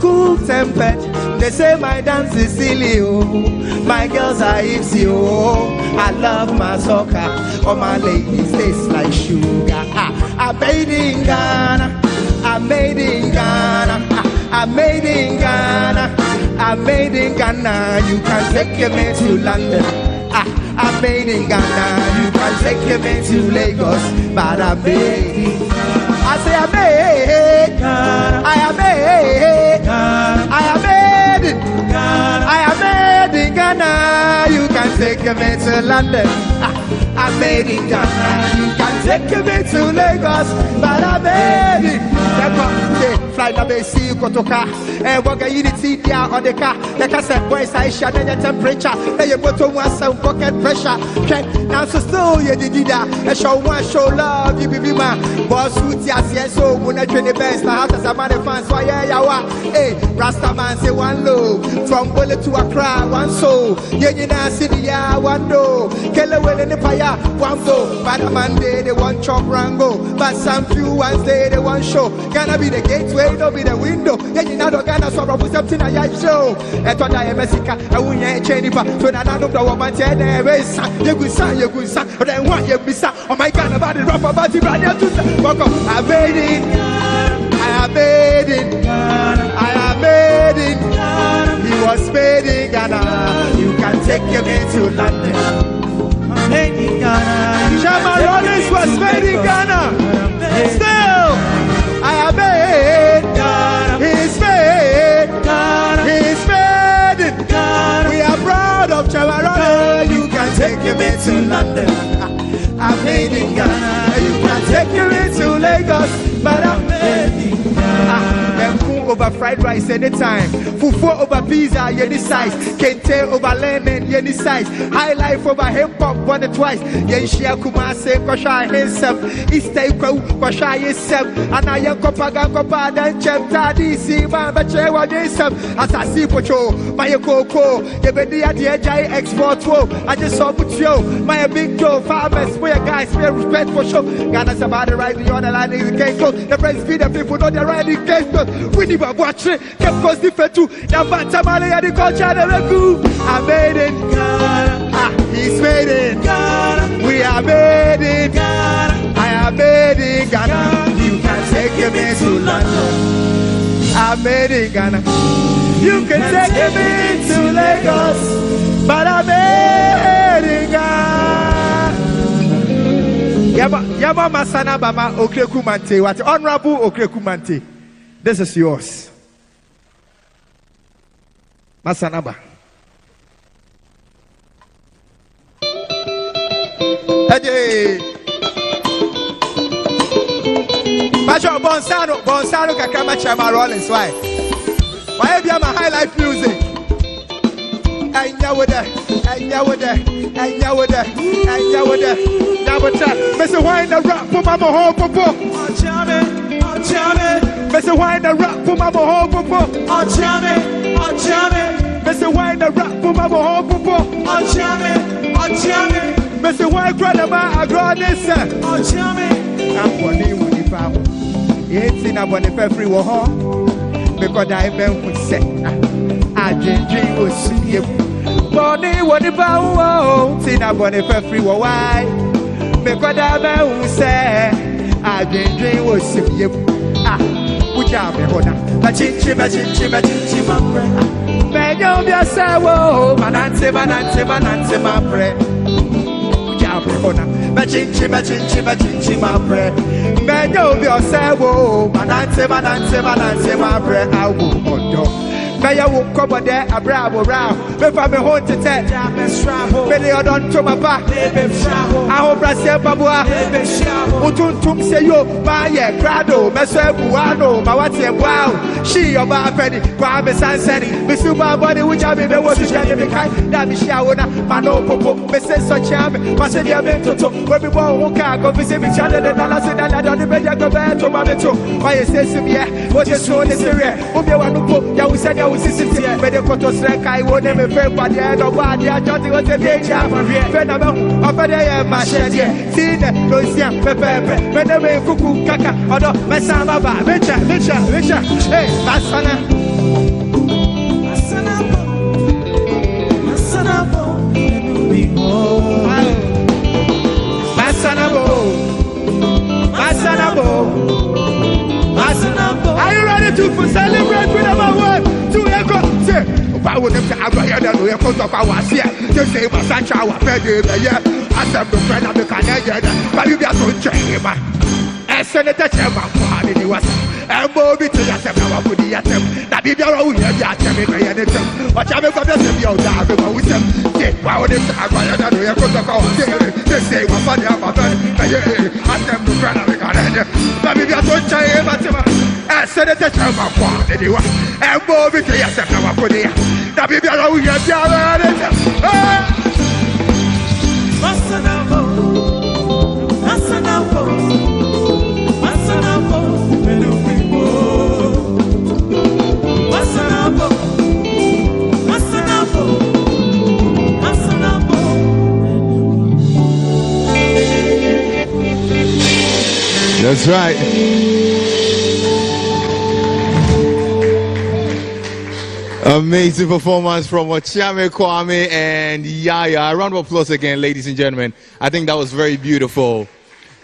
Cool tempered. They say my dance is silly, oh. My girls are easy, oh. I love my soccer. All my ladies taste like sugar. Ah, I'm made in Ghana. I'm made in Ghana. Ah, I'm made in Ghana. I'm made in Ghana. You can take me to London. Ah, I'm made in Ghana. You can take me to Lagos. But I'm made I say I'm made. I am made. I am made. In Ghana. You can take me to London. I'm made in Ghana. You can take me to Lagos. But I'm made in Ghana. Eh, fly na see kotoka. Eh, waga unity dia on the car. The car said, boys, I share the temperature. Hey, you put on one some pocket pressure. Check now, so still you did that. A eh, show one show love, you man. Boss, suit yes, yes, so when I train the best. Now, how does a man fans? Wa. Hey, Rasta man say one low. From bullet to Accra, one soul. Yeah, you know, city, yeah, one do. Killer will in the fire, one go. But a man day, they want chop rango. But some few ones day, they want show. Gonna be the gateway, don't be the window. Yeah, you know, Ghana, so I'm something I show. Eto da Mexica, I win a chain if I to another the woman tell them, you good son, you good son, then what you be son. Oh my God, about the rough about the brother to walk up. I made it, I made it, I made it. Was made in Ghana. Uh, you can take me to London. Made in Ghana. Shama Rollins was made in Ghana. Uh, still, I have made. He's made. He's made it. We are proud of Chavarone. You can take me to London. I'm made in Ghana. Uh, you can take me to Lagos, but I'm made in Ah, Ghana. Fufu over fried rice anytime. Fufu over pizza, any size. Kente over lemon, any size. High life over hip hop, one or twice. Yen share kumase, kwasha himself. Easter kwa kwasha himself. And I am kopaga kopa dan chapter DC man, but che wa himself. Asasi pocho, my coco. Ye bedi ya the jai export wo. I just saw put yo. My big Joe, farmers, we guys, we respect for sure. Ghana's about to ride the other line, can't go. The friends be the people, know they're riding to watch it. Kept cause different too. The Batamale and the culture, the Reku. I made it. Ah, he's made it. We are made it. I am made in Ghana. You can take me to London. I made it Ghana. You can take me to Lagos. But I made in Ghana. Yama, Yama Masana Bama Okreku Mante. What honorable Okreku Mante. This is yours. Masanaba. Hey, Bonsano, Bonsano Kakama Chama Rollins, why? Why have you my high life music? That. Now, but Mr. Wine the rap for Mama Home Popo. Chame, Chame. Mr. Wine the rap for Mama Home Popo. Chame, Chame. Mr. Wine the rap for Mama Home Popo. Chame, Chame. Mr. Wine Grandma Agronesa. Chame. I'm for the Woody Power. Yeti na bɔne fɛfiri wɔ hɔ mekɔda ɛbɛnhu sɛ adwendwen wɔ suyɛ mu bɔne wɔ nipa ho o nti na bɔne fɛfiri wɔ wae mekɔda ɛbɛnhu sɛ adwendwen wɔ suyɛ mu a wogya me hɔ na makyinkyi makyinkyi makyinkyi maprɛ mɛnyɛ obi asɛ wo manante manante manante maprɛ wogya me hɔ na makyinkyi makyinkyi makyinkyi maprɛ mɛnyɛ obi ɔsɛ wo manante manante manante maprɛ awo ɔdɔ mɛyɛ wo nkɔmmɔdɛ abrɛ abɔbrɛ mefa me ho ntetɛ mede ɔdɔ nto mapa ahobrɛseɛ baboa wotontom sɛ yo maayɛ krado mɛsɔ abua no ma woateɛ boa o hyii ɔbaa pɛni kwaa me sansɛne mesi baa bɔne wogya me bɛwɔ susua ne mekae da mehyia wo na ma no popo mese sɔkyea me ma sɛdeɛ mentoto obi bɔ wo ho kaa kɔfi sɛ mekyia ne ne nala se dadada ɔde bɛgya kɔbɛɛ to ma me to. Ɔyɛ sɛ simyɛ wogye so ne sereɛ wobie wa no po yɛwo sɛdeɛ wo mu sisi tiɛ mɛde kɔtɔ srɛ ka iwo ne me fɛ gbadeɛ dɔbɔ adeɛ atɔ ti o se de ehyia amaviɛ fɛ na bɛ hu ɔfɛ de yɛ ma hyɛ deɛ ti nɛ losia pɛpɛɛpɛ mɛde me kuku kaka ɔdɔ mɛsan ba ba mehyɛ mehyɛ mehyɛ ee basana. Asana bo, asana bo, let me be more. Masanabo, Masanabo, Masanabo. Are you ready to celebrate with our word? To echo, say, báwo ni sẹ agbọ̀yẹ dẹ̀ lóye kó sọ̀kọ̀ wá sí ẹ̀? Tí ṣe ìmọ̀ sáńtsá wà fẹ́ di ibẹ̀ yẹ? Asẹ̀mú fẹ́ nàbí kàní ẹ̀yẹ dẹ̀ bábí bí a tó ń jẹ ɛsɛ ne tɛkyɛ ma nkɔ a ne ni wasa ɛmbɔ obi te yasɛm na wako ni yasɛm na biribiara wo yɛ bi akyɛ me kɔyɛ ne ntɛm ɔkyɛ me kɔbɛ sɛ bia ɔda afe ma wusɛm se wa wo ne sɛ akwayɛ na no yɛ kotɔkɔ wɔ se ne se wafa ne afa fɛ ɛyɛ asɛm no kra na me ka dɛ dɛ na biribia to nkyɛn yɛ ma te ma ɛsɛ ne tɛkyɛ ma nkɔ a ne ni wa. Ɛmbɔ obi te yasɛm na wako ni ya na biribiara wo yɛ biara ne ntɛm ɛɛ. Masana wo, masana wo. That's right. Amazing performance from Ochame Kwame and Yaya. A round of applause again, ladies and gentlemen. I think that was very beautiful.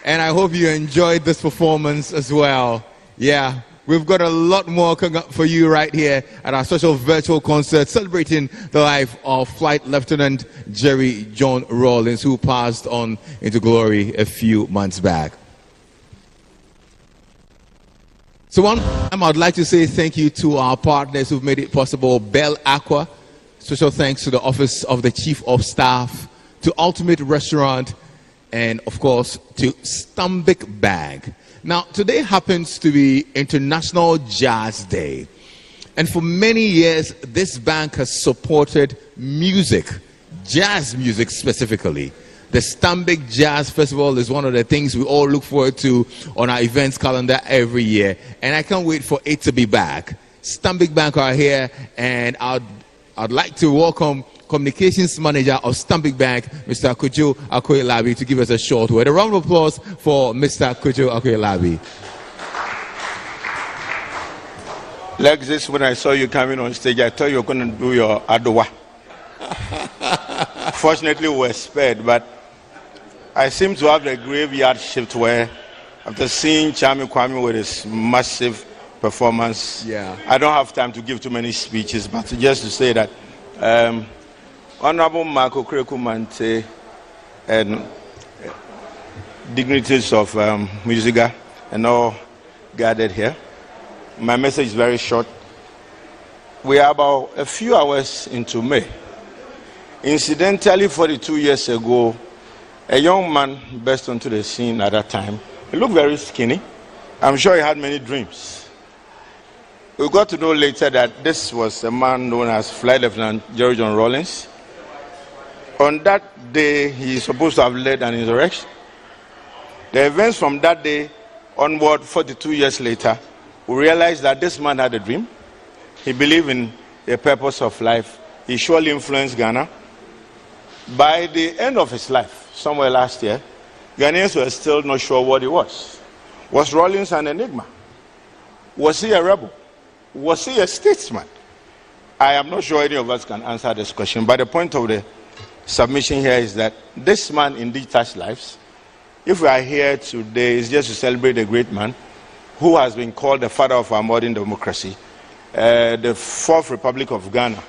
And I hope you enjoyed this performance as well. Yeah, we've got a lot more coming up for you right here at our special virtual concert celebrating the life of Flight Lieutenant Jerry John Rawlings, who passed on into glory a few months back. So one time I'd like to say thank you to our partners who've made it possible. Bell Aqua, special thanks to the Office of the Chief of Staff, to Ultimate Restaurant, and of course to Stanbic Bank. Now today happens to be International Jazz Day. And for many years, this bank has supported music, jazz music specifically. The Stanbic Jazz Festival is one of the things we all look forward to on our events calendar every year. And I can't wait for it to be back. Stanbic Bank are here, and I'd, I'd like to welcome Communications Manager of Stanbic Bank, Mr. Kojo Akoyelabi, to give us a short word. A round of applause for Mr. Kojo Akoyelabi. Like this, when I saw you coming on stage, I thought you were going to do your adowa. Fortunately, we were spared, but I seem to have the graveyard shift where, after seeing Chami Kwame with his massive performance, Yeah. I don't have time to give too many speeches, but just to say that um, Honorable Mark Okraku Mantey and uh, dignitaries of um, Musiga and all gathered here. My message is very short. We are about a few hours into May. Incidentally, 42 years ago, a young man burst onto the scene at that time. He looked very skinny. I'm sure he had many dreams. We got to know later that this was a man known as Flight Lieutenant Jerry John Rawlings. On that day, he is supposed to have led an insurrection. The events from that day onward, 42 years later, we realized that this man had a dream. He believed in the purpose of life. He surely influenced Ghana. By the end of his life, somewhere last year, Ghanaians were still not sure what he was. Was Rawlings an enigma? Was he a rebel? Was he a statesman? I am not sure any of us can answer this question, but the point of the submission here is that this man indeed touched lives. If we are here today, it's just to celebrate a great man who has been called the father of our modern democracy, uh, the fourth republic of Ghana.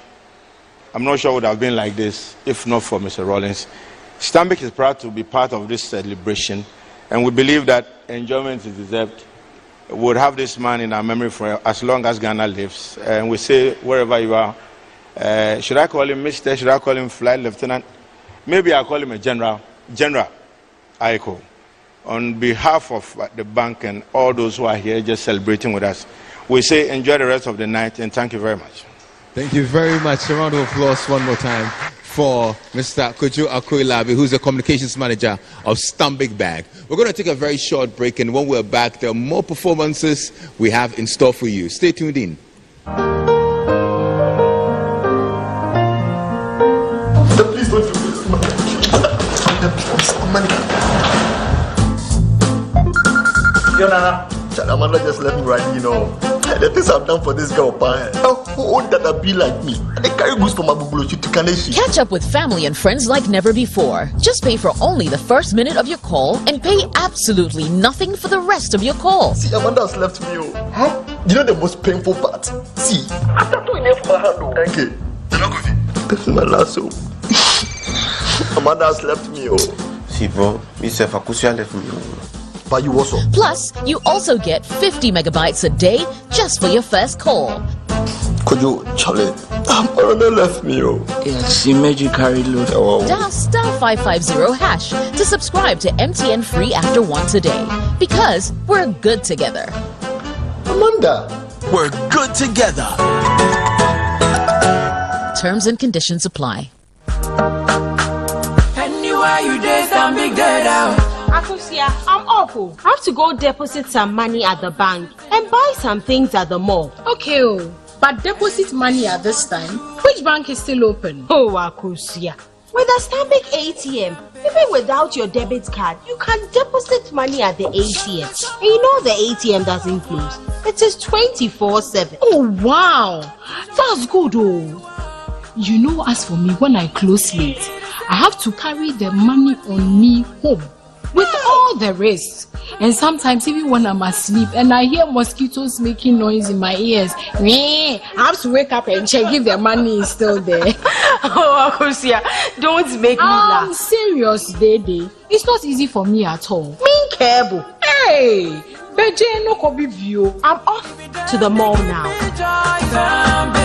I'm not sure it would have been like this if not for Mr. Rawlings. Stanbic is proud to be part of this celebration, and we believe that enjoyment is deserved. We would have this man in our memory for as long as Ghana lives. And we say, wherever you are, uh, should I call him Mr.? Should I call him Flight Lieutenant? Maybe I'll call him a General. General Aiko. On behalf of the bank and all those who are here just celebrating with us, we say enjoy the rest of the night and thank you very much. Thank you very much. A round of applause one more time for Mr. Kojo Akoilabi, who's the communications manager of Stanbic Bank. We're going to take a very short break, and when we're back, there are more performances we have in store for you. Stay tuned in. Please don't do this. Yo, Nana. Amanda just let me ride, you know. The things I've done for this girl, pa. Eh? Who would that be like me? They carry goods from Agbogbloshie to Kaneshie. Catch up with family and friends like never before. Just pay for only the first minute of your call and pay absolutely nothing for the rest of your call. See, Amanda has left me. Oh. Huh? You know the most painful part? See, after doing it for my hand, oh. Thank you. This is my last hope. Amanda has left me. Oh. See, bro, Mr. Fakusia left me. Oh. But you also. Plus, you also get 50 megabytes a day just for your first call. Could you, Charlie? Amanda left me. Oh. Yes, she made you carry load. Oh. Dial star 550 hash to subscribe to MTN free after once a day. Because we're good together. Amanda. We're good together. Terms and conditions apply. Anywhere you did, some big dead out. Akusia, I'm awful. I have to go deposit some money at the bank and buy some things at the mall. Okay, oh, but deposit money at this time. Which bank is still open? Oh, Akusia. With a Stanbic ATM, even without your debit card, you can deposit money at the ATM. And you know the ATM doesn't close. It is 24 7. Oh, wow. That's good, oh. You know, as for me, when I close late, I have to carry the money on me home with all the risks. And sometimes even when I'm asleep and I hear mosquitoes making noise in my ears, I have to wake up and check if the money is still there. oh, Akusia, don't make me I'm laugh. serious, Dede. It's not easy for me at all. Me cable. Hey, Beje no kobi view. I'm off to the mall now.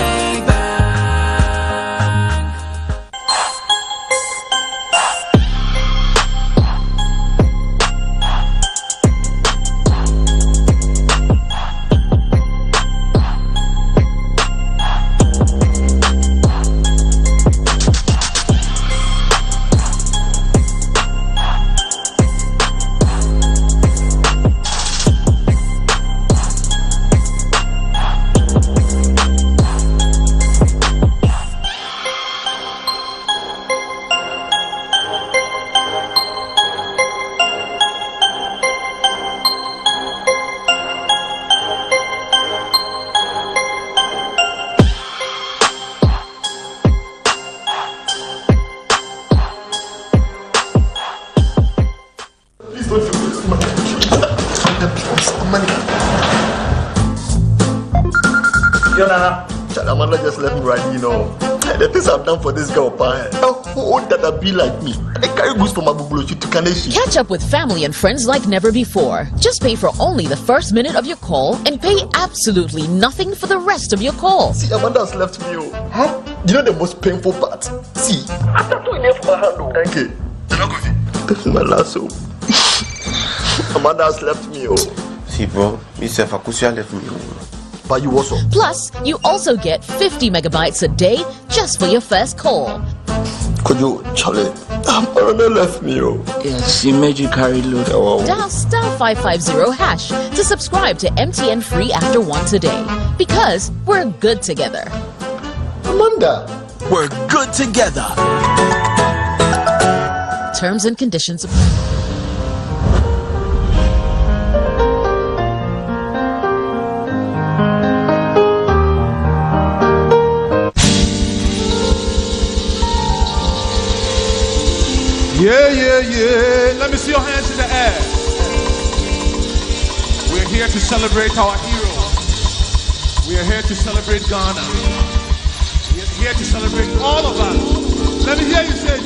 The things I've done for this girl, pa. Eh? Who would that be like me? They carry goods from Agbogbloshie to Kaneshie. Catch up with family and friends like never before. Just pay for only the first minute of your call and pay absolutely nothing for the rest of your call. See, Amanda has left me. Oh. Huh? You know the most painful part? See, after doing it for my hand, oh. Thank you. This is my last hope. Oh. Amanda has left me. Oh. See, bro, Mr. Fakusia left me. Oh. But you also. Plus, you also get 50 megabytes a day just for your first call. Could you, Charlie? Amanda left me. Oh. Yes, she made you carry load. Dial star 550 hash to subscribe to MTN free after one today. Because we're good together. Amanda. We're good together. Terms and conditions apply. Celebrate our heroes. We are here to celebrate Ghana. We are here to celebrate all of us. Let me hear you say,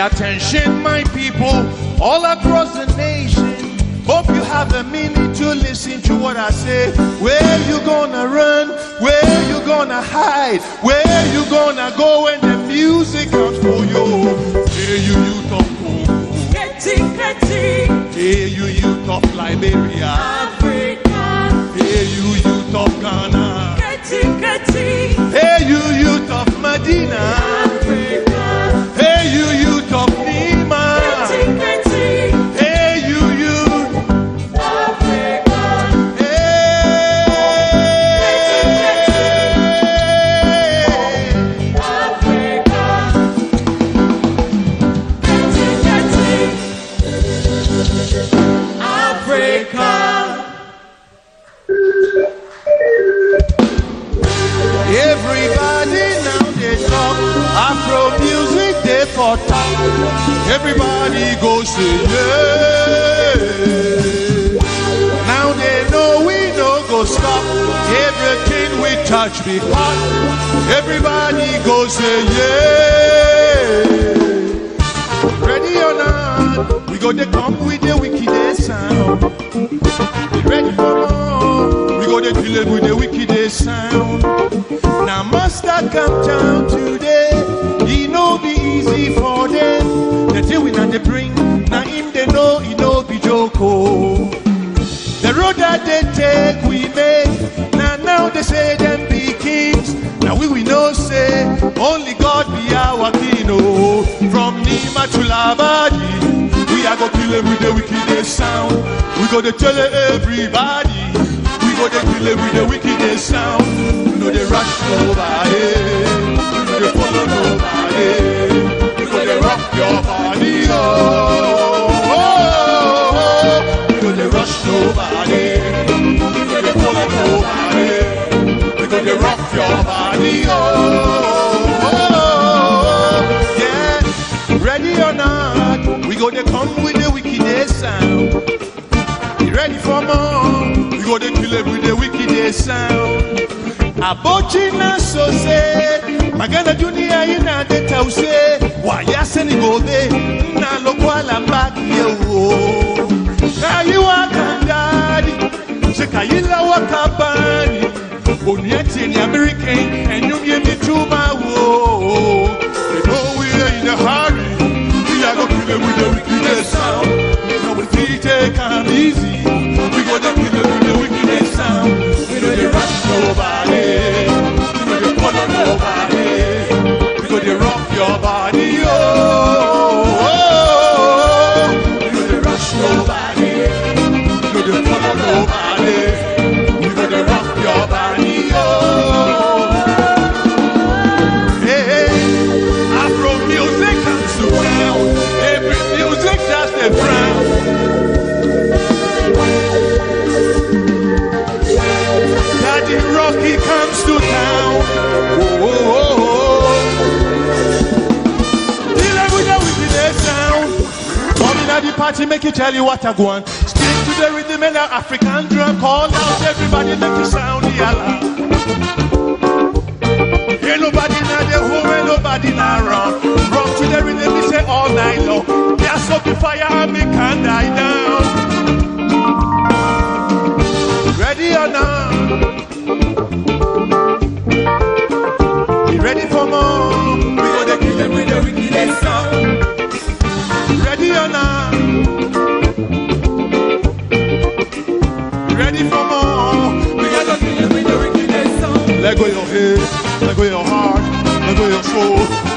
Pay attention, my people, all across the nation. Hope you have a minute to listen to what I say. Where you gonna run? Where you gonna hide? Where you gonna go when the music comes for you? Hey, you youth of Congo. Hey, you youth of Liberia. Africa. Hey, you youth of Ghana. Hey, you youth of Medina. Yeah. Ready or not, we go to come with the to we are gonna kill with the wickedest sound. We gonna tell everybody. We gonna kill it with the wickedest sound. We know they rush nobody. We know they follow nobody. We gonna rock your body. Oh, oh, oh. we gonna rush nobody. We gonna follow nobody. We gonna rock your body. Oh, not, we gonna come with the wickedest sound. You ready for more? We gonna kill it with the wickedest sound. Abochina so say, magana dunia ina deta use, waya seni gobe, na lokwala mbaki yo. Na you wakandadi, shekayila wakabani, onyeti ni American, and you give me to my wo. You know we are in a hurry, we the wickedest sound. Now we take it easy, we kill it with the wickedest sound. We they rush nobody, the party, make you tell you what I want. Stick to the rhythm and the African drum. Call out everybody, make you sound the alarm. Ain't nobody now the home, ain't nobody now around. Rock to the rhythm, we say all night long. Gas up the fire and me can die down. Ready or not? You ready for more? We gonna kill them go your heart, let go your soul.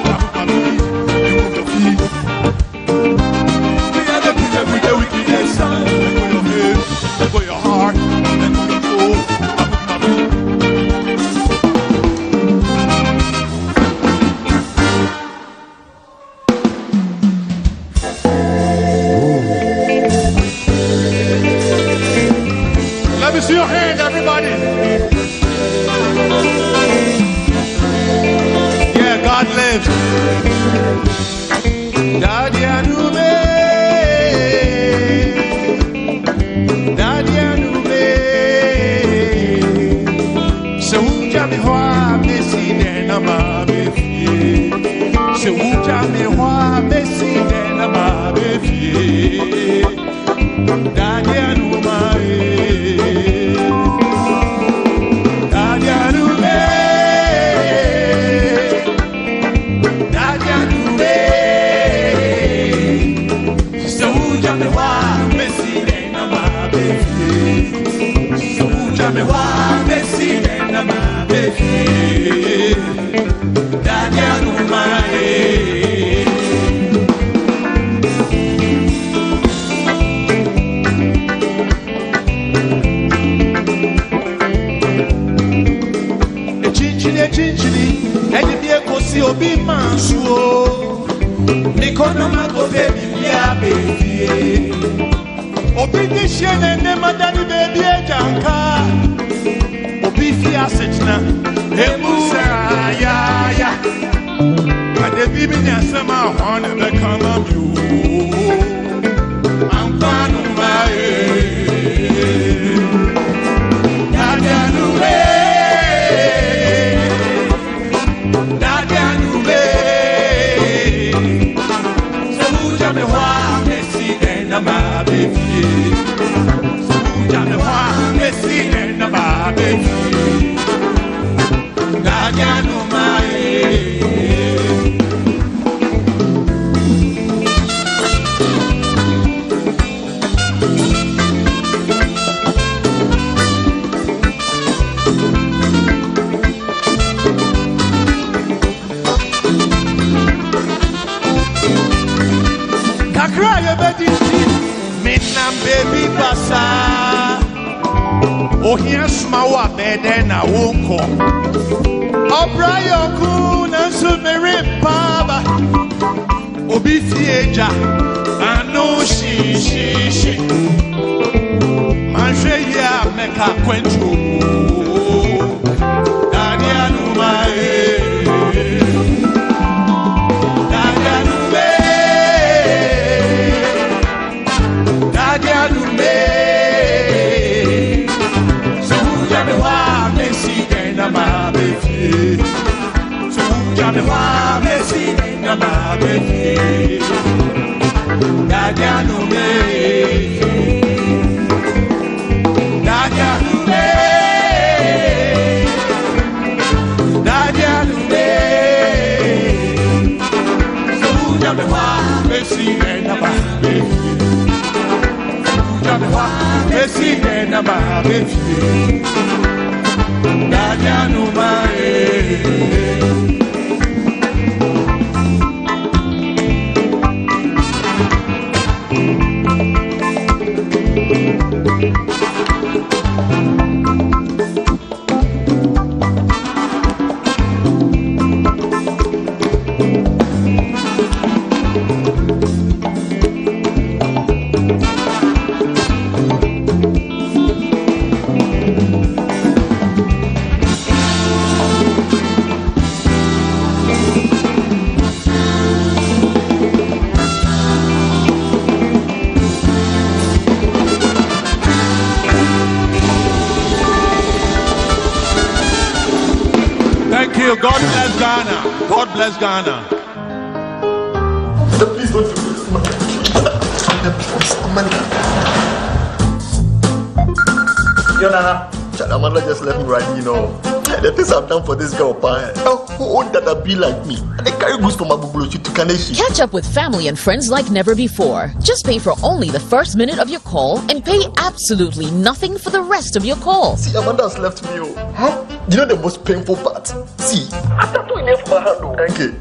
Agbogbloshie. Catch up with family and friends like never before. Just pay for only the first minute of your call and pay absolutely nothing for the rest of your call. See, Amanda has left me. Oh. Huh? You know the most painful part? See, after two enough my hand. Oh. Thank you.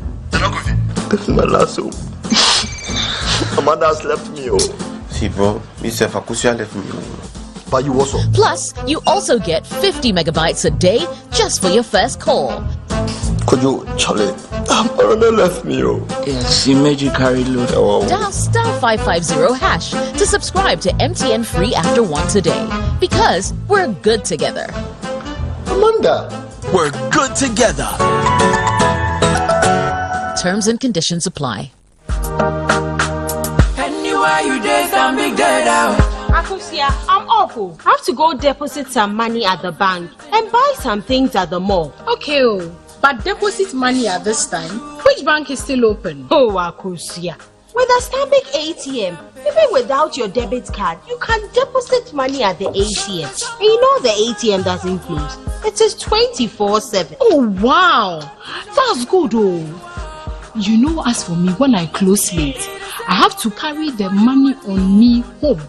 This is my last hope. Oh. Amanda has left me. Oh. See, bro, myself, Akusia left me. Oh. But you also. Plus, you also get 50 megabytes a day just for your first call. Could you, Charlie? Amanda left me. Oh. Yes, she made you carry load. Dial star 550 hash to subscribe to MTN Free after one today. Because we're good together. Amanda. We're good together. Terms and conditions apply. Anywhere you dey, stand big dead out. Akusia, I'm awful. I have to go deposit some money at the bank and buy some things at the mall. Okay, oh, but deposit money at this time. Which bank is still open? Oh, Akusia. With a Stanbic ATM, even without your debit card, you can deposit money at the ATM. And you know the ATM doesn't close. It is 24 7. Oh, wow. That's good, oh. You know, as for me, when I close late, I have to carry the money on me home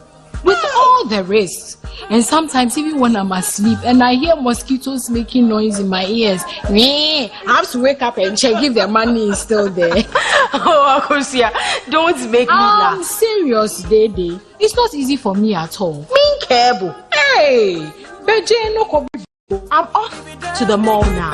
with ah. all the risks. And sometimes, even when I'm asleep and I hear mosquitoes making noise in my ears, meh, I have to wake up and check if the money is still there. oh, Akusia, don't make me I'm laugh. serious, Dede. It's not easy for me at all. Mean cable. Hey, Beje no ko- I'm off to the mall now.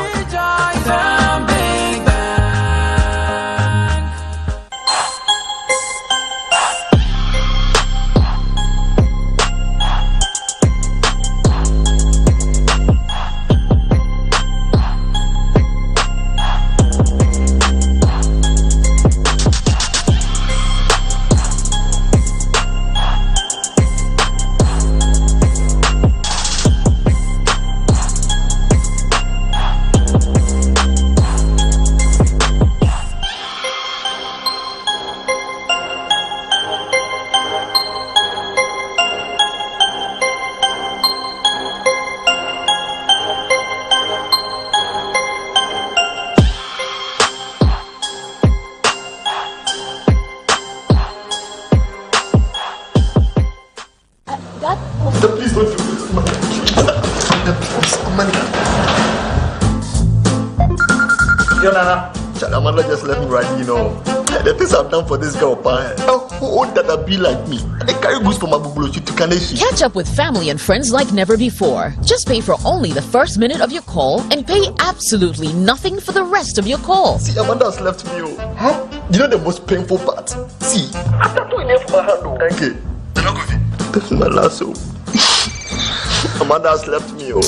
Agbogbloshie to Kaneshie. Catch up with family and friends like never before. Just pay for only the first minute of your call and pay absolutely nothing for the rest of your call. See, Amanda has left me. Oh. Huh? You know the most painful part? See, after two enough my hand. Oh. Thank you. This is my last hope. Oh. Amanda has left me. Oh.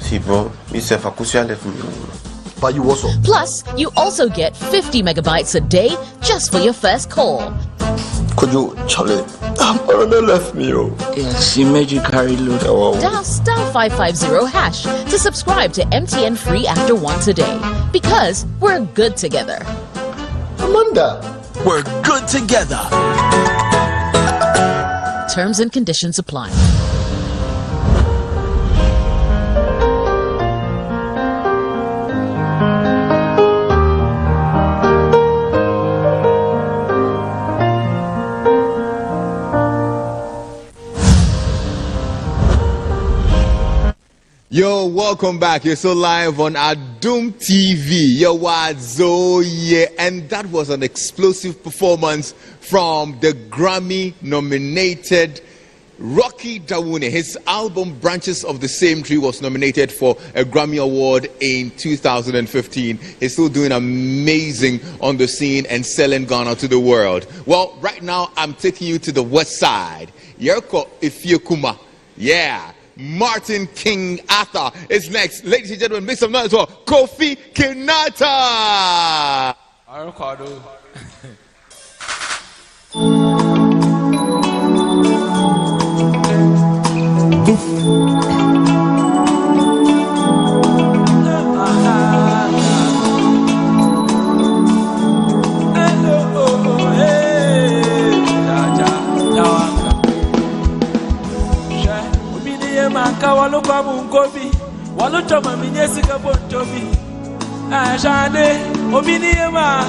See, bro, myself, Akusia left me. Oh. But you also. Plus, you also get 50 megabytes a day just for your first call. Could you, Charlie? Amanda left me. Oh. Yes, she made you carry load. Dial star 550 hash to subscribe to MTN Free after once a day. Because we're good together. Amanda. We're good together. Terms and conditions apply. Yo, welcome back. You're so live on Adom TV. Yo, Wadzo, yeah. And that was an explosive performance from the Grammy nominated Rocky Dawuni. His album Branches of the Same Tree was nominated for a Grammy Award in 2015. He's still doing amazing on the scene and selling Ghana to the world. Well, right now I'm taking you to the west side. Yerko Ifiokuma. Yeah. Martin King Arthur is next. Ladies and gentlemen, make some noise for Kofi Kinata. Arukado. obi ni ye ma ka wa ló kọ́ mu nkobi Waluto mami nyesika bontomi. Eh, shade, obi ni ema.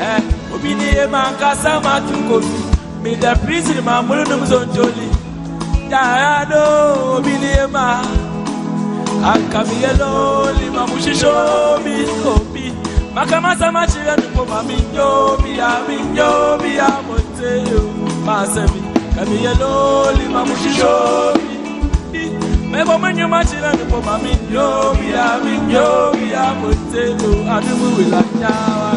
Eh, obi ni ema nkasa matu kofi. Me the prison ma mulu num zontoli. Dayado, obi ni ema. Akami yelo, lima mushisho mi obi. Makamasa machira nupo mami di mẹ́fọ́ mẹ́yìn má ṣe lẹ́nu pọ̀ màmí yóò yá mi yóò yá mo tẹ́ lo adúmúwì lájà wa.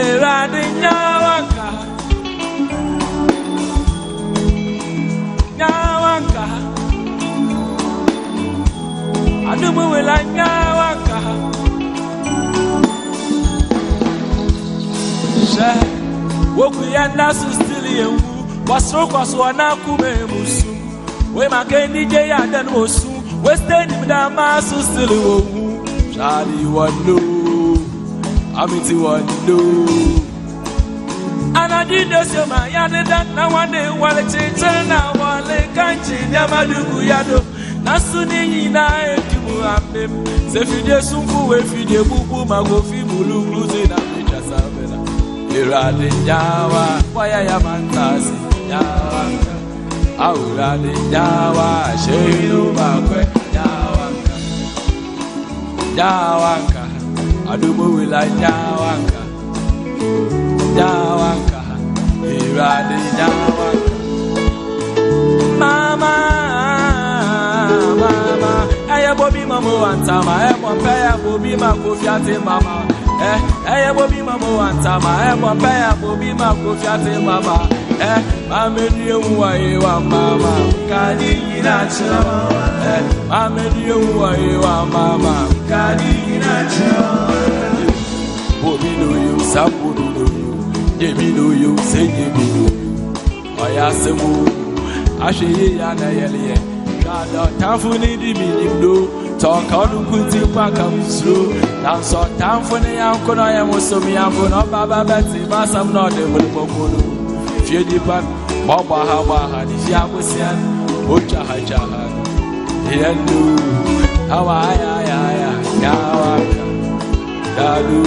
Èrò àdínyá wa kà. Nyá wa kà. Adúmúwì lájà. Ṣé wókù yẹn dá sùn sílẹ̀ yẹn? kɔsoro kɔsoro ɔnaku mɛmu sum wei ma ke nidye ya dɛn wo sum wei stay nim da ma so sili wo hu saadi wɔndo amiti wɔndo. Anadi desi ma yadi dan na wani wale chinchin na wale kanchi nyamadugu yado. Nasuni nyina etumu amem sefide sunfu wefide bubu magofi mulungluzi na mechasa bela iradi nyawa kwaya ya mantasi dawa awurade dawa ahyɛnu baako dawa nka dawa nka adomowila dawa nka dawa nka awurade dawa nka mama mama ɛyɛ bobi ma mo wa ntama ɛyɛ pɔmpɛ ɛyɛ bobi ma kofi ate mama. Ẹ ẹyẹ bobi mọmọ wa ntama ẹ mọ pẹ ya bobi ma ko fi ati mama. Ẹ mamedi ewu wa ye wa mama. Nkadi yina kyerɛ ẹ mamedi ewu wa ye wa mama. Nkadi yina kyerɛ bobi no yo sabodo no yo yebi no yo se yebi no yo ɔyɛ asɛmu ahwɛ yie ya na yɛleyɛ hwɛada ɔtamfo ne di mi nim do. tɔ ɔka ɔno nkuti mpo aka m suro nanso ɔtamfo ne yanko na ɔyɛ mo som yanko na ɔba ba bɛte masɛm na ɔde mmeremɔmu no fie nipa ma ɔbɔ ha. Bɔ ha ne fie abosea no ɔtwa ha twa ha yɛ no awa ayayaya nyawaka dadu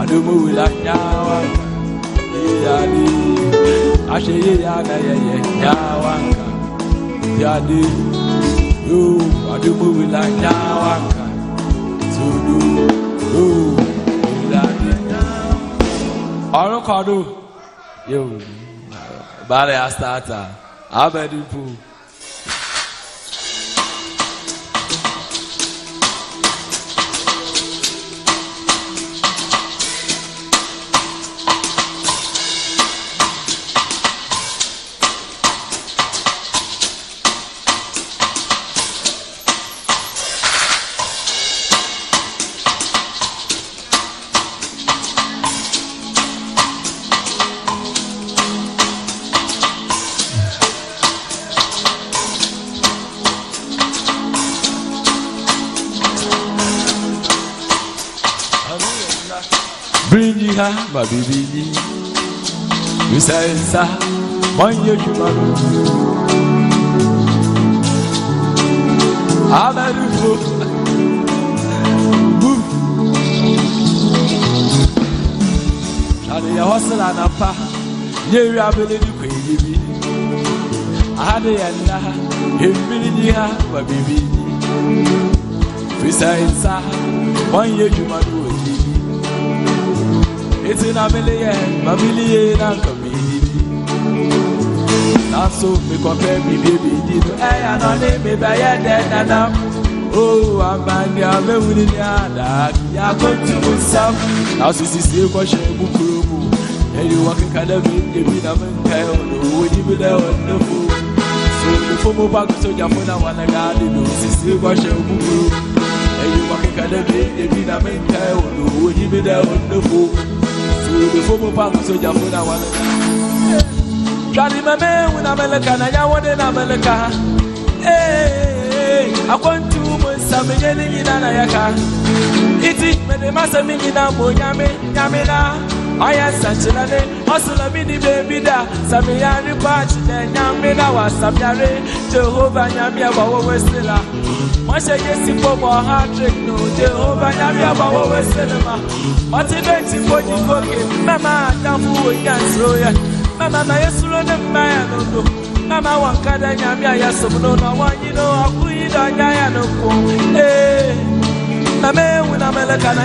adomo no, I do moving like now. I can't so do no, moving Yo, body I start. I'm ready. Yusa yusa Manye shumaru Amarufo Bu Shani ya hosela na pa. Ye wi abele ni kwe yibi Ahade ya na Hembili ni ha ma bibi yi Yusa yusa Manye shumaru ojibi eti na mele yɛ mamili ye na nka mi didi nanso mi kɔpɛ mi bie bi di no ɛya na ɔne mi bɛ yɛ dɛ nana o amani amewuni ni ada yakotu mu nsam nanso sisi kɔhyɛ mu kuro mu ɛyi wɔ keka dɛ mi ebi na mi nka yɛ ɔno wonyi bi dɛ ɔno fo so nifo mu ba sogya fo na wɔn aga de no sisi kɔhyɛ mu kuro ɛyi wɔ keka dɛ mi ebi na mi nka yɛ ɔno wonyi bi dɛ ɔno fo before mo pa so ja fo na wale Shadi me me wina meleka na ya wode na meleka Eh akwantu mo same ye ni nyina na yaka Iti me de masa mi nyina mo nyame nyame na ɔyɛ nsɛnkyerɛnne ɔsoro mi ni beebi da. Samiyare paati dɛ nyame na wasabiare jehova nyame ɛbɔ wɔwɔ sila wɔhyɛ yesi pɔmɔ hatrik no. Jehova nyame ɛbɔ wɔwɔ silima ɔte bɛnti kɔnyi koke mɛma adamfo wɔ nyansoro yɛ mɛma ma yɛsoro ne mma yɛ no do. Mɛma wɔn kada nyame a yɛsom no. Na wɔnyi no akoyi da nya yɛ no ko ee mɛma ewu na mɛlɛka na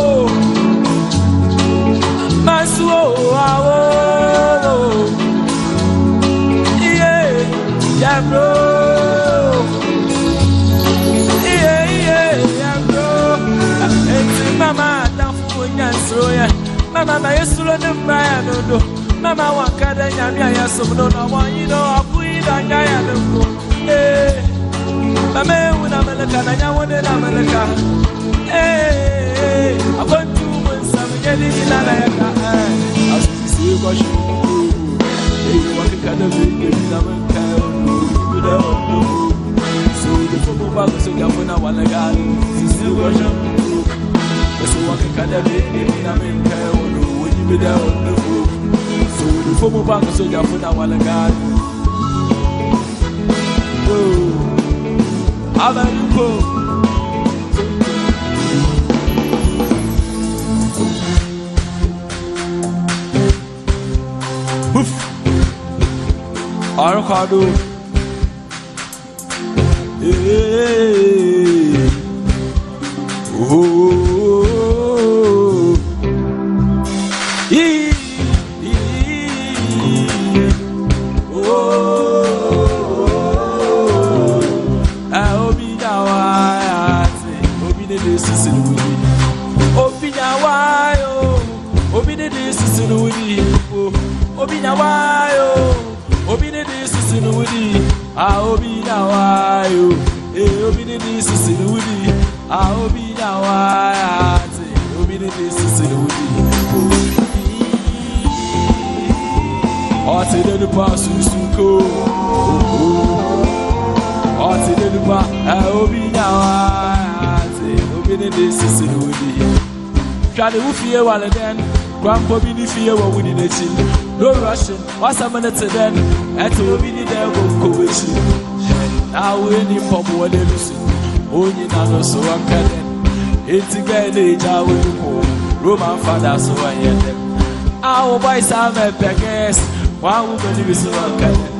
masuo awo iye yabro iye iye yabro eti mama adanfo nyansoro yɛ mama ma yesuro ne mma yɛ dodo mama wankada nyame a yɛsom no na wɔnyi no akoyi da nya yɛ no ko ee mama ewu na meleka na nyawo ne na meleka ee akɔntu mu nsɛm nyɛ ne nyina na yɛka ɛɛ asisi kɔhyɛ mu eyi wakeka na bi nye bi na menka ɛwɔ bi dɛ ɔno so de fo mo ba so gyafo na walega no sisi kɔhyɛ mu ɛso wakeka na bi nye bi na menka ɛwɔ no wɔnyi bi dɛ ɔno so de fo mo ba so gyafo na walega no oh abaluko. Arcado. Hey. Wasɛm ne te den. Ɛte obi ni dɛ wɔ nkɔ w'akyi. Na wo ni pɔm wɔ n'elu so. Onyina no so ɔnkɛ den. Eti gɛɛ na egya wo ni ko. Roman fada so ɔnyɛ den. Awo boys a mɛpɛ gɛs. Wɔn awo bɛni bi so ɔnkɛ den.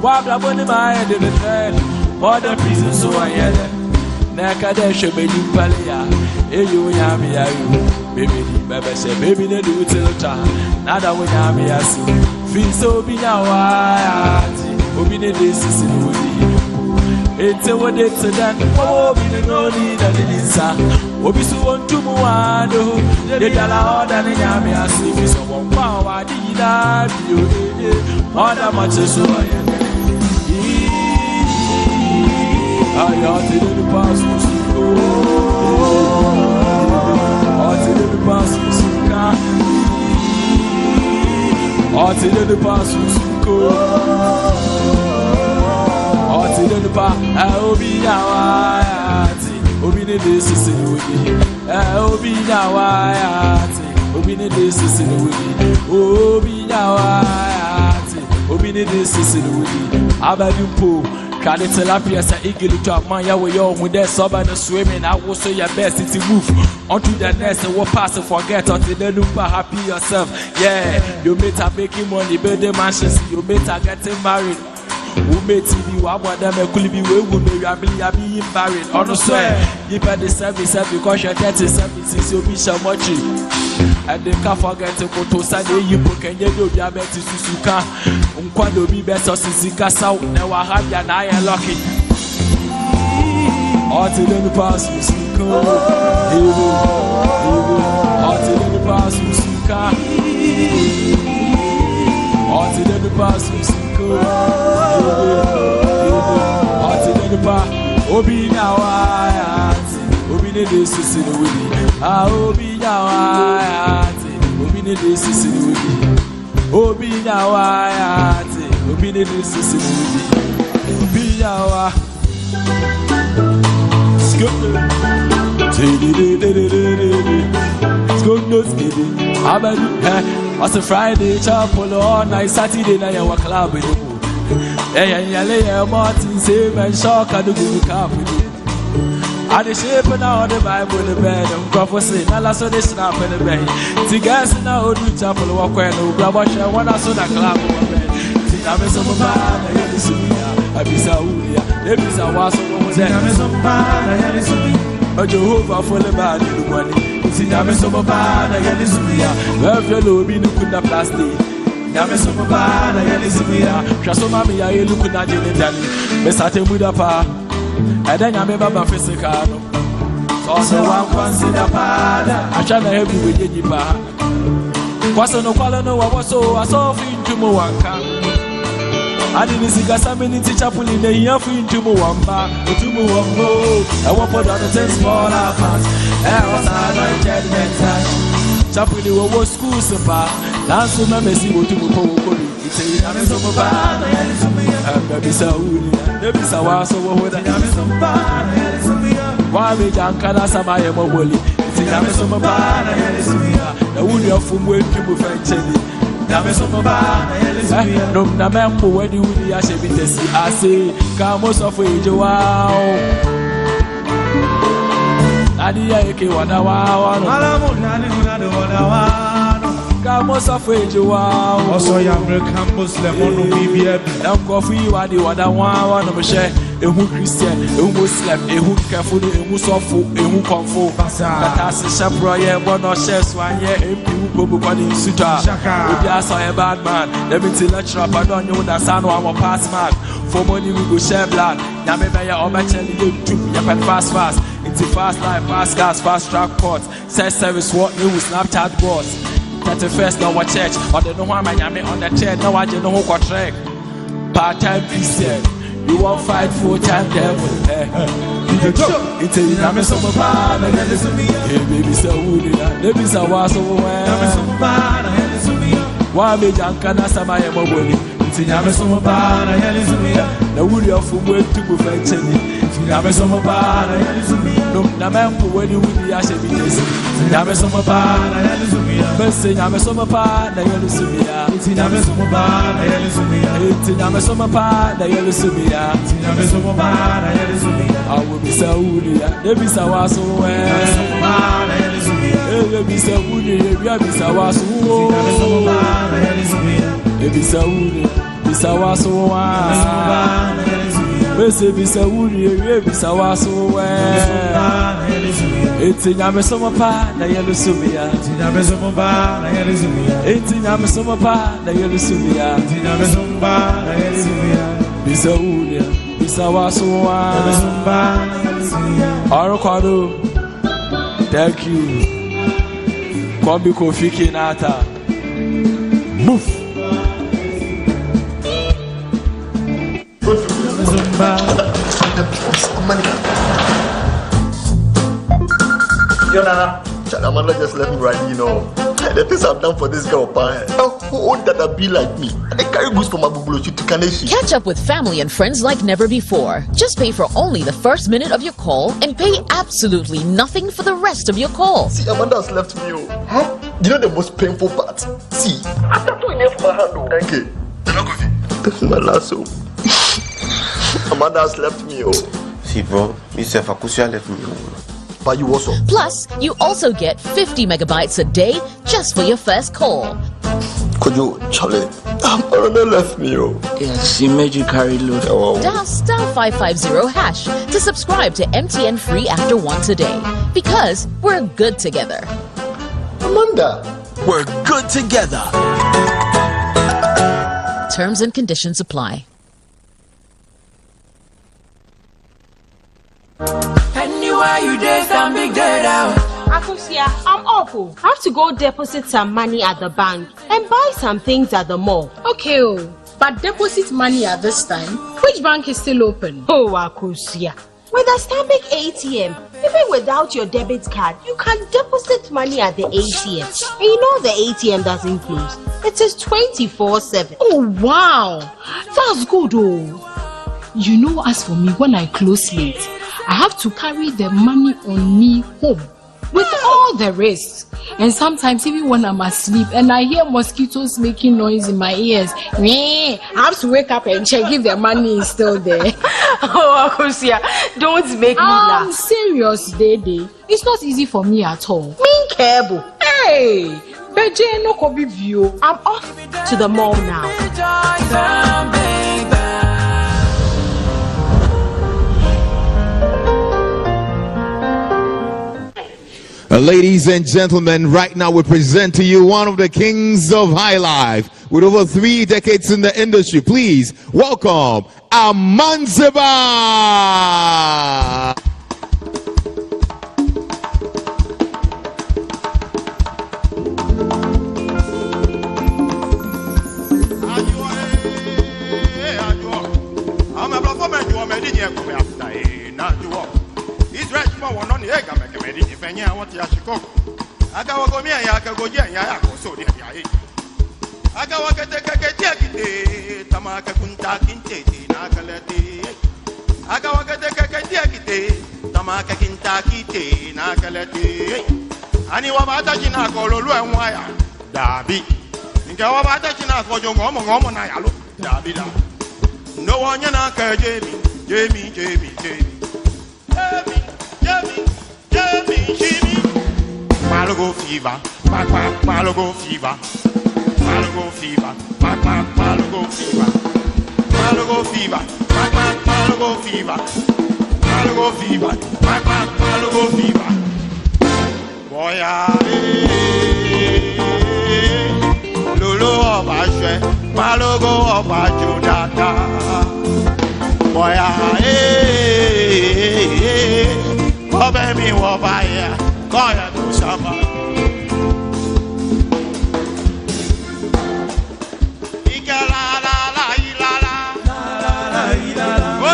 Wɔn abrabɔ ni maa yɛ de ne den. Modern prison so ɔnyɛ den. Na ɛka dɛ hwɛ m'ani mpale ya. Eyi wo nyame ya yo. Baby di bɛbɛ hyɛ baby ne de wo tilta. Nada wo nyame ya so. Fi sɛ obi nya wa ati. Obi ne de sisi ne wo di. Ete wo de te dan. Wɔwɔ obi ne no ni na ne ni nsa. Obi so wɔn tum wa do. De dala ɔda ne nyame ase. Fi wɔn kɔ a wɔade yi daa bi o. Ɔda ma kye so ɔyɛ dɛ. Ayọ̀ ti de ni paasi si ko. Ọtí de ni paasi si ka. Ọtí de ni paasi si ko. Ọtí de ni pa ẹ obi yà wá àti obi ní de sisi ni wò di. Ẹ obi yà wá àti obi ní de sisi ni wò di. Obi yà wá àti obi ní de sisi ni wò di. Abẹ́ni po. Kade tilapia sa eagle to man ya we yo when there's someone swimming I will show your best to move on to the next and what pass and forget until the loop happy yourself. Yeah you mate are making money building mansions you mate are getting married. Wo mate bi wa bɔ dɛm ekuli bi wo ewu meri abili abi yi married ɔno so ɛ nipa de seven seven kɔhwɛ thirty seven sisi obi hyɛ mɔkyi ɛde nka forget koto sani eyi po kɛnyɛ de obi abɛ ti susu ka nkwa de obi bɛ sɔ sisi kasaw na ɛwɔ ha bia na ayɛ lɔki ɔte de nipa susu ka ewu ewu ɔte de nipa susu ka the nipa susuko. Ati the nipa obi nyawa ati obi ne de sisi ne wudi. Ah obi nyawa ati obi ne de sisi ne wudi. Obi nyawa ati obi ne de sisi ne wudi. Obi nyawa. It's a Friday, chapel all night, Saturday night, our club with you. Hey, yeah, yeah, Martin, same and shock, I do good cup Bible in the bed, and prophecy, and I saw the snap in the bed. See, guys, now do chapel walk when no grab a one I saw the club over bed. See, I'm a summer man, I hear the Sumia, I be Saudia, there is a was over there. I'm a summer man, I hear the Sumia. A Jehovah for the bad in the money. See, I'm a summer man, I hear the Sumia. Well, fellow, be no good plastic. nyame so mobaa na yɛne simi a hwɛ so ma me yɛayɛ luku na gye ne dane mesate mu da paa ɛdɛ nyame bɛba fisika no sɛ ɔsɛ wankwanse da paa da ahwɛ na ɛbi wɛgye nyipa kwase no kwale no wɔwɔ so asɔfo ntum wanka ade ne sikasame ne ti chapuli na hiafo ntum wɔmba ɛtum wɔmbo ɛwɔ pɔdɔ no ten small apas ɛwɔ saa no nkyɛd mɛnta chapuli wɔwɔ schools pa nanso na mɛsi wɔtum kɔ wɔ kɔbi nti nyame so mo paa na yɛne so ɛbɛbisa wuni ɛbisa waso wɔ hɔ da wamegya nka na asɛm ayɛ mɔbɔli nti nyame so mo paa na yɛne so na wuni afumu atwi mu fa nkyɛni nyame so mo paa na yɛne so nom na mɛmpo wadi wuni ahyɛ bi tasi ase ka mo sɔfo egye waawo ade yɛ eke wɔda waawa no Malamu nani hunade wadawano. Ka mo sɔfo egye waawo Also ya American Muslim ono BBM. na nkɔfo yi wade wɔda waawa no mehyɛ ehu christian ehu muslim ehu nkɛfo no ehu sɔfo ehu kɔnfo kata ase hyɛ porɔ yɛ bɔ na ɔhyɛ so anyɛ mp wu bobu kɔ ne nsutɔ a obi asa ɔyɛ bad man dɛbi nti lecturer pa dɛ ɔnye wo da saa no amɔ pass mark fɔmɔ ni we go share blood nyame bɛyɛ ɔbɛkyɛ ne yɛ ntum yɛpɛn fast fast. Nti fast life fast gas fast track port sex service wɔ ne wu snapchat bot 31st na wɔ church. Ɔde ne ho ama nyame on the chair na wagye ne ho kɔ trek part time christian you wan fight full time devil. Eh nti nyame so mo paa na yɛne so ebebi sɛ wuni na ebi sɛ waaso wo wɛ waamegya nka na asɛm ayɛ mɔbɔni nti nyame so mo paa na yɛne so na wuri ɔfo mu etu mu fɛ nkyɛni nti nyame so mo paa na yɛne so nom na mɛmpo wani wuni ahyɛ bi nyesi nyame so mo paa na yɛne so bɛsɛ nyame so mo paa na yɛne so bia nti nyame so mo paa na yɛne so nti nyame so mo paa na yɛne so bia nti nyame so mo paa na yɛne so awo bisa wuni ya ebisa waso wɛ ebisa wuni ewia bisa waso wo ebisa wuni bisa waso wa bese bisa wuni ewia bisa waso wɛ eti nyame so mo paa na yɛne so bia eti nyame so mo paa na yɛne so bia eti nyame so mo paa na yɛne so bia eti nyame so mo paa na yɛne so bia bisa wuni bisa waso wa ọrụkọdụ thank you. Kwambi kofi kinata move Yo, Nana. Amanda just left me right, you know. The things I've done for this girl, pa. Eh. A whole that be like me. I carry goods from Agbogbloshie to Kaneshie. Catch up with family and friends like never before. Just pay for only the first minute of your call and pay absolutely nothing for the rest of your call. See, Amanda has left me. Oh. Huh? You know the most painful part? See, after two enough for my hand. Oh. Thank you. This is my last hope. Amanda has left me. Oh. See, bro, myself, Akosua left me. Oh. But you also. Plus, you also get 50 megabytes a day just for your first call. Could you, Charlie? Ah, Amanda left me. Oh. Yes, she made you carry load. Oh. Dial star 550 hash to subscribe to MTN free after once a day. Because we're good together. Amanda. We're good together. Terms and conditions apply. Anywhere you did, I'm big dead out. Akosua, I'm awful. I have to go deposit some money at the bank and buy some things at the mall. Okay, oh, but deposit money at this time. Which bank is still open? Oh, Akosua. With a Stanbic ATM, even without your debit card, you can deposit money at the ATM. And you know the ATM doesn't close. It is 24 7. Oh, wow. That's good, oh. You know, as for me, when I close late, I have to carry the money on me home with all the risks. And sometimes, even when I'm asleep and I hear mosquitoes making noise in my ears, meh, I have to wake up and check if the money is still there. oh, Akosia, don't make me I'm laugh. serious, Dede. It's not easy for me at all. Mean cable. Hey, Beje no kobi view. I'm off to the mall now. Uh, ladies and gentlemen, right now we present to you one of the kings of high life with over three decades in the industry. Please welcome Amandzeba panyin a wɔte ahyekɔ aga wɔ gomia yɛ akagogyia yɛ ayɛ akɔsɔ deɛ deɛ ayɛ aga wɔ ketekekete akite tama kakunta kintete n'akalɛte aga wɔ ketekekete akite tama kakunta kite n'akalɛte ani wabata b'a ta jina kɔlɔlu ɛŋu Dabi. daabi nke wɔ b'a ta jina kɔjɔ ŋɔmɔ ŋɔmɔ na yalo daabi da ndowɔ nyɛ na kaje mi, jemi jemi jemi jemi malago fever back back malago fever malago fever back back malago fever malago fever back back malago fever malago fever back back malago fever bọ́yá lolo ọba ṣẹ balógo ọba jò dáadáa ọbẹ̀ ìwọ báyẹ going tó sọmọ. ìkẹlẹ alala ìlala. la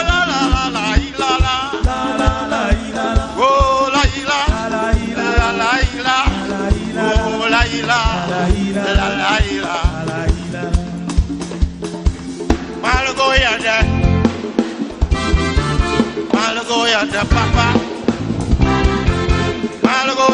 la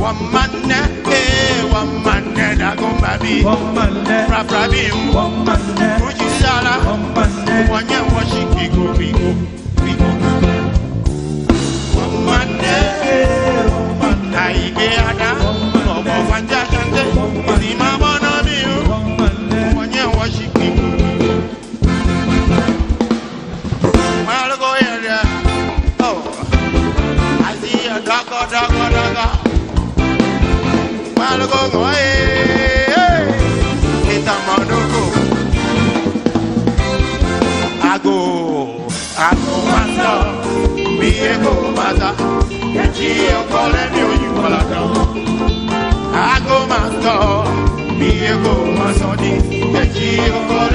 Wamane, eh, wamane, dagombabi. Wamane, fraprabi, wamane, ujisala, wamane, wanye washi bigo bigo bigo. Wamane, wamane, aibe ada, obo wanja kante, zima bono gongo aye ita monoko ago ago mata mi ego mata eti okole mi oyinkola kan ago mata mi ego mata di eti okole.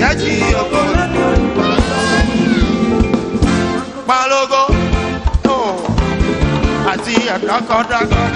Kẹ́jì ògo. Balógo oh. àti ẹ̀dọ́kọ̀dọ́kọ̀.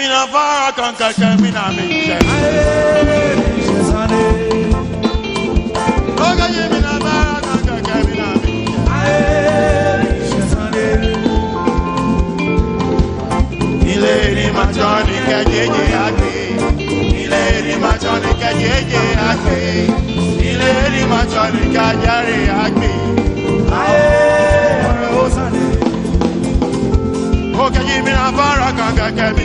Kaji mi na fara kan kẹ̀kẹ́ mi na mi jẹ. Ó kaji mi na fara kan kẹ̀kẹ́ mi na mi jẹ. Ilé ni màjọ ni kẹ́jẹ́jẹ́ àgbè. Ilé ni màjọ ni kẹ́jẹ́jẹ́ àgbè. Ilé ni màjọ ni kájàre àgbè. Ó kaji mi na fara kan kẹ̀kẹ́ mi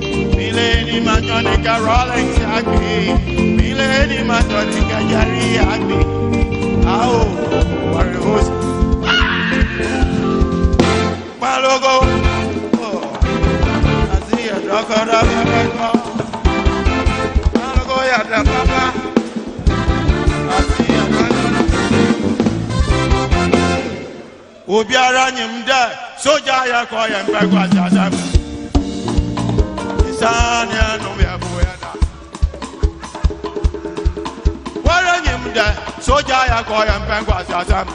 Matonica Rollins Agbe, Milady Matonica Yari Agbe, Ao Warriors. Palogo, Azia Drokora Papa, Palogo Yada Papa, Azia Drokora Obiara nyim dɛ sogya yɛ kɔ yɛ mpɛ kɔ asase. Mu. Isani anum yɛ bu yɛ da. Wara nyim dɛ, soja yɛ kɔ yɛ mpɛ kɔ asase mu.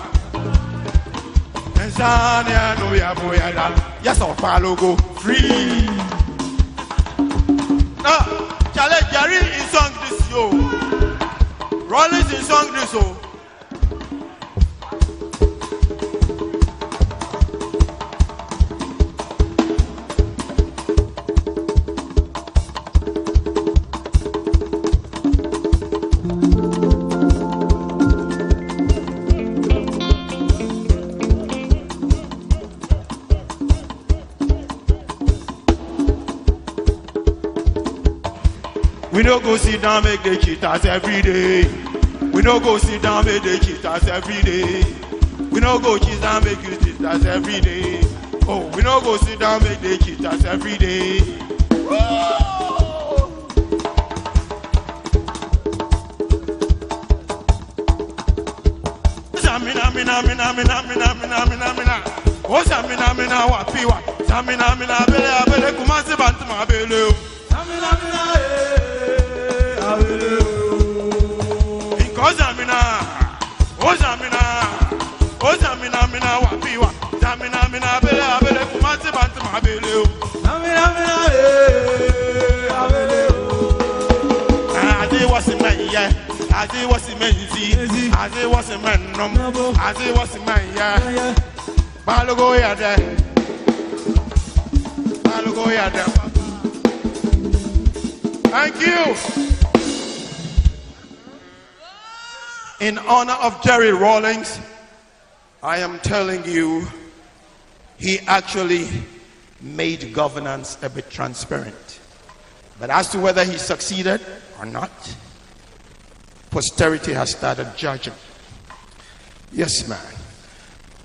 Isani anum yɛ bu yɛ da. Yes, ɔkpa logo free. Na, Chale Jerry in song this yo. Rawlings in song this o. sit down make the cheaters every day. We no go sit down make the cheaters every day. We no go sit down make you cheaters every day. Oh, we no go sit down make the cheaters every day. Samina, mina, mina, mina, mina, mina, mina, mina. Oh, samina, mina, wa piwa. Samina, mina, bele, zi, ade wasi men nom, ade wasi men ye. Balogo ya de, balogo ya de. Thank you. In honor of Jerry Rawlings, I am telling you, he actually made governance a bit transparent. But as to whether he succeeded or not, posterity has started judging. Yes, man.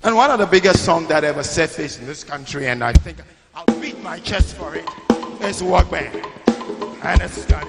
And one of the biggest songs that ever surfaced in this country, and I think I'll beat my chest for it, is Walk Band. And it's done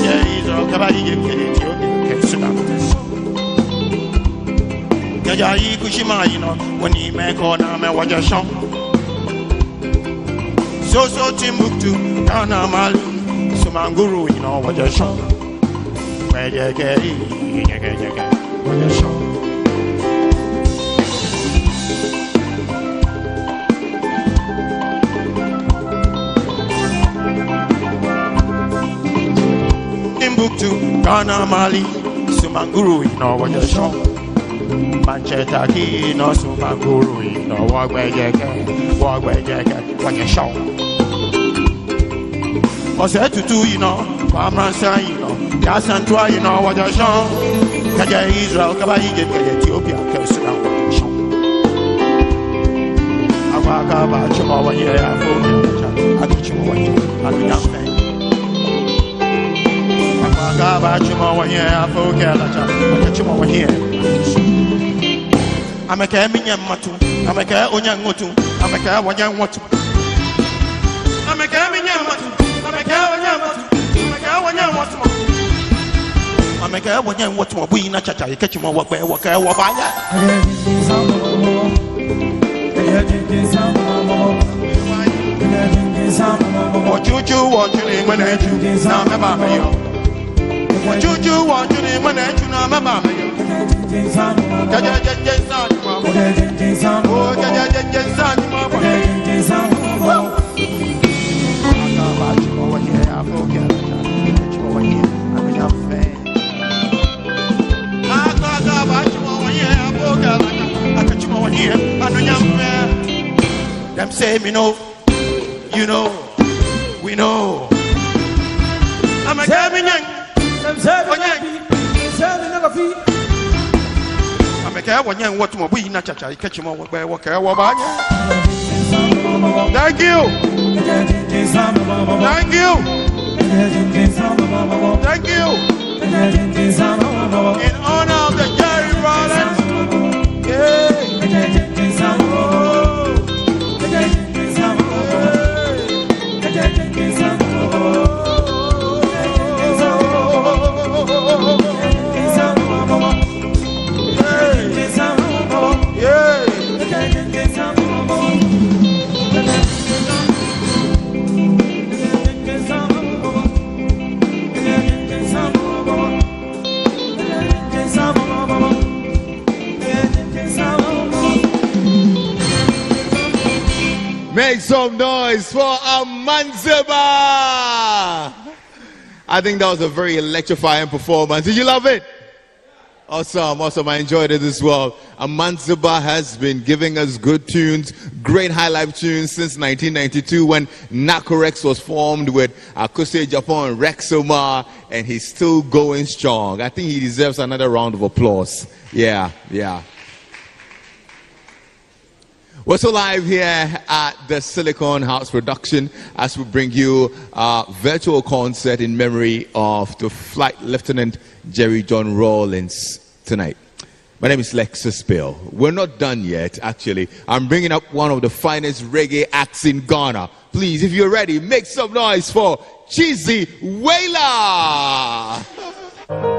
Yeah, he's all about you get you get sit down. Jaja yi kushima you know when he make on me what you shout. So so Timbuktu, Ghana Mali, Sumanguru, you know what you're show. Timbuktu, Ghana Mali, Sumanguru, show. Manchester key, no Sumanguru, what you show. ọ̀sẹ̀ tutù pàmò sàn yìí nọ yàtọ̀ yìí nọ wọ́jọ́ sàn kɛjɛ israel kaba egypt kɛjɛ ethiopia kɛ sudan kɔ nation akɔ aka ba akyemɔ wɔ yɛ afɔ kɛlɛkya akyekyeɛ wɔ yɛ anunya fɛ akɔ aka ba akyemɔ wɔ yɛ afɔ kɛlɛkya akyekyeɛ wɔ yɛ amɛkɛ minyɛ mmatu amɛkɛ onye ngotu. Amɛkɛ wɔnyɛ ngotu. Amɛkɛ minyɛ mmatu amɛkɛ onye ngotu amɛkɛ wɔnyɛ ngotu amɛkɛ wɔnyɛ ngotu ɔbuyi na kyakya yɛkɛkyi mɔ wɔkpɛ wɔkɛ wɔbanyɛ wɔkyukyu wɔtwene ŋmɛnɛ ekyu na mɛba mɛyɔ wɔkyukyu wɔtwene ŋmɛnɛ ekyu na mɛba mɛyɔ kɛjɛjɛjɛ nsaanyuma bɔ o kɛjɛjɛjɛ nsaanyuma bɔ akaba fɛ say me know you know we know. Amɛkɛ mi nyɛ ɔnyɛ amɛkɛ wɔnyɛ wɔtuma buyi na kyakya yɛkɛkyi mɔ wɔkpɛ wɔkɛ wɔbanyɛ thank you. Thank you. Thank you. In honor Make some noise for Amandzeba! I think that was a very electrifying performance. Did you love it? Awesome, awesome. I enjoyed it as well. Amandzeba has been giving us good tunes, great high life tunes since 1992 when Nakorex was formed with Akuse Japan Rex Omar, and he's still going strong. I think he deserves another round of applause. Yeah, yeah. We're so live here at the Silicon House production as we bring you a virtual concert in memory of the Flight Lieutenant Jerry John Rawlings tonight. My name is Lexus Bill. We're not done yet, actually. I'm bringing up one of the finest reggae acts in Ghana. Please, if you're ready, make some noise for Cheesy Wailer.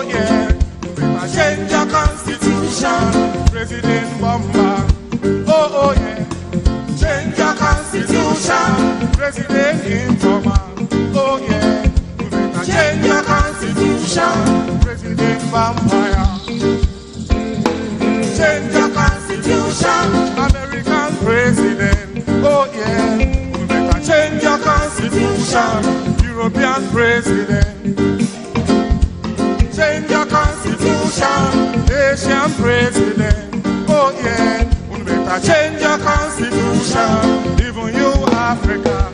Oh yeah. Paper change your constitution, President Bomba. Oh oh yeah. Change your constitution, President Informer. Oh yeah. Paper change your constitution, President Vampire. Change your constitution, American president. Oh yeah. We better change your constitution, European president. Constitution, Asian president. Oh yeah. We better change your constitution, even you Africa.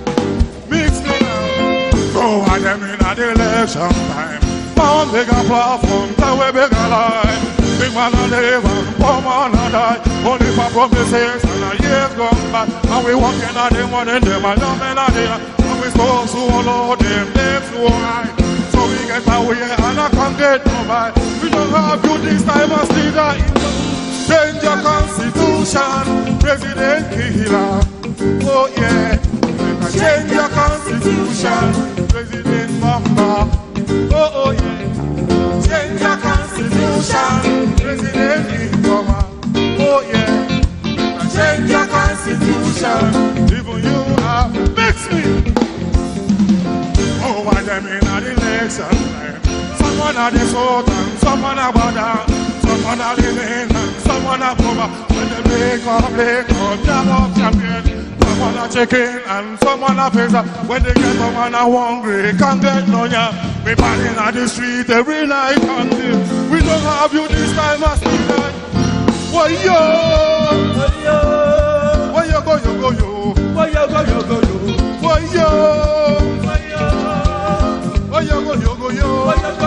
Mix me now. Go at them in at election time. Pound bigger platform, that way bigger line. Big man a live and poor man a die. Only for promises and a years gone by. And we walking at them one in them and loving at them. And we so so low them, them so high. We get away and I can't get nobody. We don't have you this time as leader in the Change your constitution, President Killer. Oh yeah. Change your constitution, President Bamba. Oh oh yeah. Change your constitution, President Ikoma. Oh yeah. Change your constitution, even you why them in the election time. Someone are the Sultan, someone are Bada, someone are living, and someone are Boba. When they make up, make up, they're all champions. Someone are chicken and someone are pizza. When they get someone are hungry, can't get no ya. We partying on the street every night and we don't have you this time as tonight. Why yo? Why yo? Why yo go yo go yo? Why yo go yo go yo? Why yo? buenas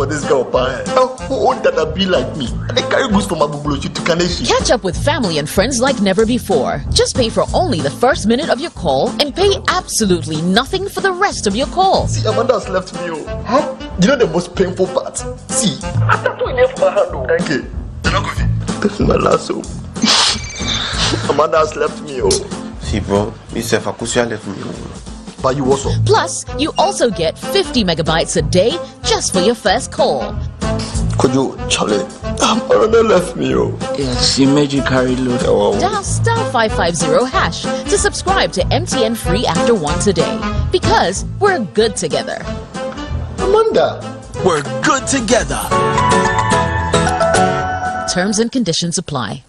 for this girl, pa. Eh? How that I be like me? And I carry goods from Agbogbloshie to Kaneshie. Catch up with family and friends like never before. Just pay for only the first minute of your call and pay absolutely nothing for the rest of your call. See, Amanda has left me. Oh. Huh? You know the most painful part? See, I'm not doing my hand. Thank you. That's my last hope. Amanda has left me. Oh. See, bro, Mr. Fakusia left me. Oh. But you also. Plus, you also get 50 megabytes a day just for your first call. Could you, Charlie? Marana left me, oh. Yes, she made you carry load. Oh. Dial star 550 hash to subscribe to MTN Free After One today. Because we're good together. Amanda, we're good together. Terms and conditions apply.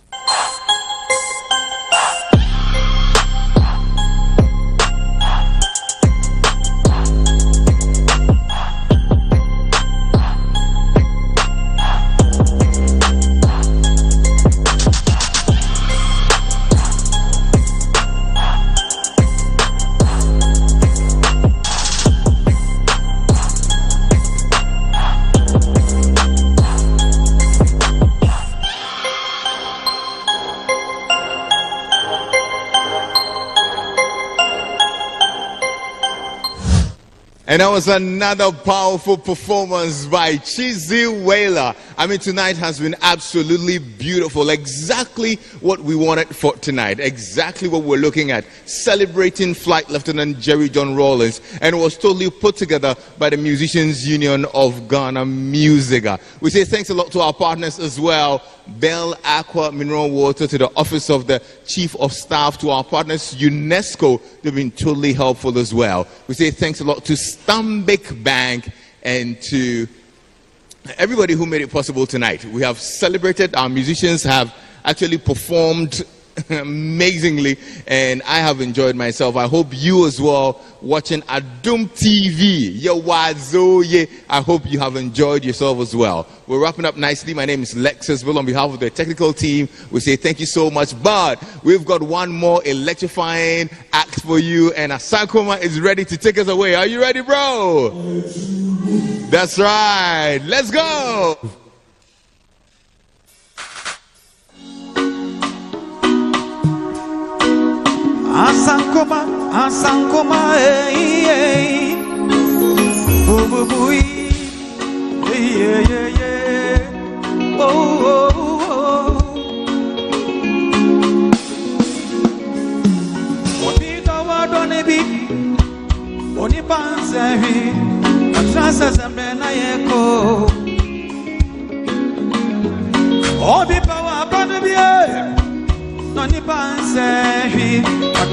And that was another powerful performance by Chizzy Whaler. I mean, tonight has been absolutely beautiful. Exactly what we wanted for tonight. Exactly what we're looking at. Celebrating Flight Lieutenant Jerry John Rawlings. And it was totally put together by the Musicians Union of Ghana, MUSIGA. We say thanks a lot to our partners as well. Bell Aqua Mineral Water, to the Office of the Chief of Staff, to our partners UNESCO. They've been totally helpful as well. We say thanks a lot to Stanbic Bank and to everybody who made it possible tonight. We have celebrated, our musicians have actually performed amazingly, and I have enjoyed myself. I hope you as well watching Adom TV. Yawazoye. I hope you have enjoyed yourself as well. We're wrapping up nicely. My name is Lexus Bill. On behalf of the technical team, we say thank you so much. But we've got one more electrifying act for you, and Asankoma is ready to take us away. Are you ready, bro? That's right. Let's go. Asankoma, Asankoma, hey, hey. Boo, boo, boo, yeah, yeah, yeah. Oh, oh, oh. Eh, eh, eh, oh, oh.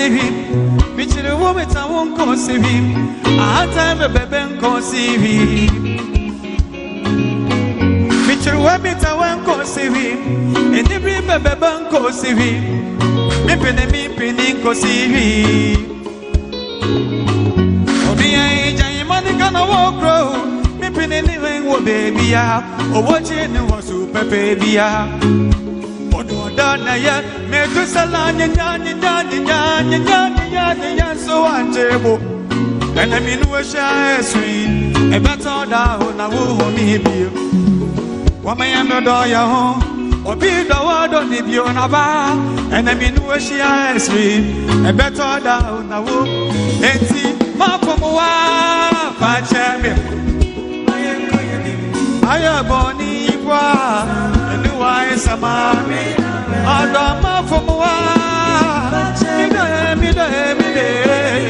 come in, conceive Michiri wo mi ta wo nkan si wi ahata mi bẹbẹ nkan si wi michiri wo mi ta wo nkan si wi enibiri bẹbẹ bẹ nkan si wi mi pini mi pini nkan si wi obi yẹn ìjà yìí mọ ní kánà wọ kúrò mi pini níwèé wo bèbí ya. Owó tí ni wọ́n sùn pẹ́pẹ́ bí ya danaya metusala nyanya nyanya nyanya nyanya nyanya nyanya so antebo ena minu esha esri ebeta da ho na wo ho mi bi wa me yam do ya ho obi do wa do ni bi na ba ena minu esha esri ebeta da ho na wo enti ma ko mo wa fa che me ayo boni kwa enu wa esama ọ̀dọ̀ má fún wa mídọ̀ ẹ̀ mídọ̀ ẹ̀ mídọ̀ ẹ̀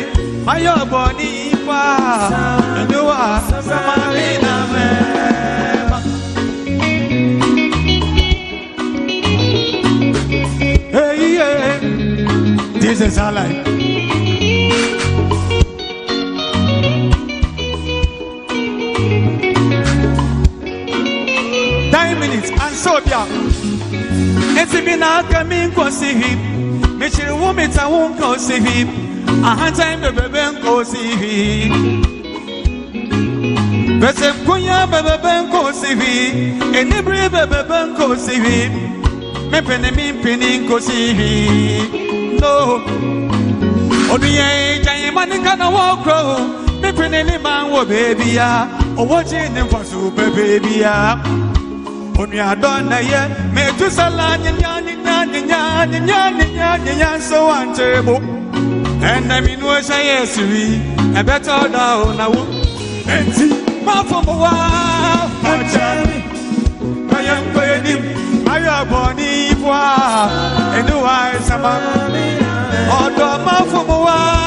ayọ̀ bọ̀ ní ipa ẹ̀dùwà sẹ́màlì nà mẹ́ẹ̀mà. Hey, yeah. This is our life. Nine minutes and so yeah. Esi bi na aka mi nkosi hi mekyere wo meta wo nka osi hwi ahantan bɛbɛbɛ nka osi hwi bɛsɛ nkonya bɛbɛbɛ nka osi hwi enibiri bɛbɛbɛ nka osi hwi mepene mimpini nka osi hwi no oduyɛ gyanyi ma ne nka na wɔ kuro mepene ne ma wɔ beebi ya ɔwɔ gye ne mfa so pɛ beebi ya onuadɔ na yɛ sala nyanya nyanya nyanya nyanya nyanya nyanya nso wa nkyɛn bo. Ɛnna mi nu ɛhyɛ yɛ siri ɛbɛtɔ da o na wo eti ma fɔ mo wa ɔkyɛ mi ɔyɛ nkɔ anim ayɔ abɔni ifo a ɛnu wa. Ɛsama ɔdɔ ma fɔ mo wa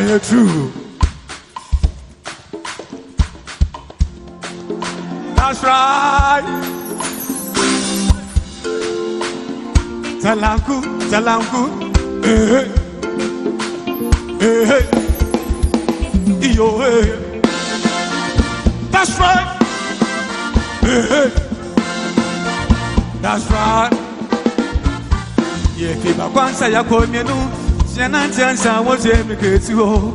You true? That's right. Talanku, eh, eh, eh, yo, eh. That's right. Eh, eh. That's right. Yeah, kiba kwanza ya komienu, siana ntiansa wote miketi ho.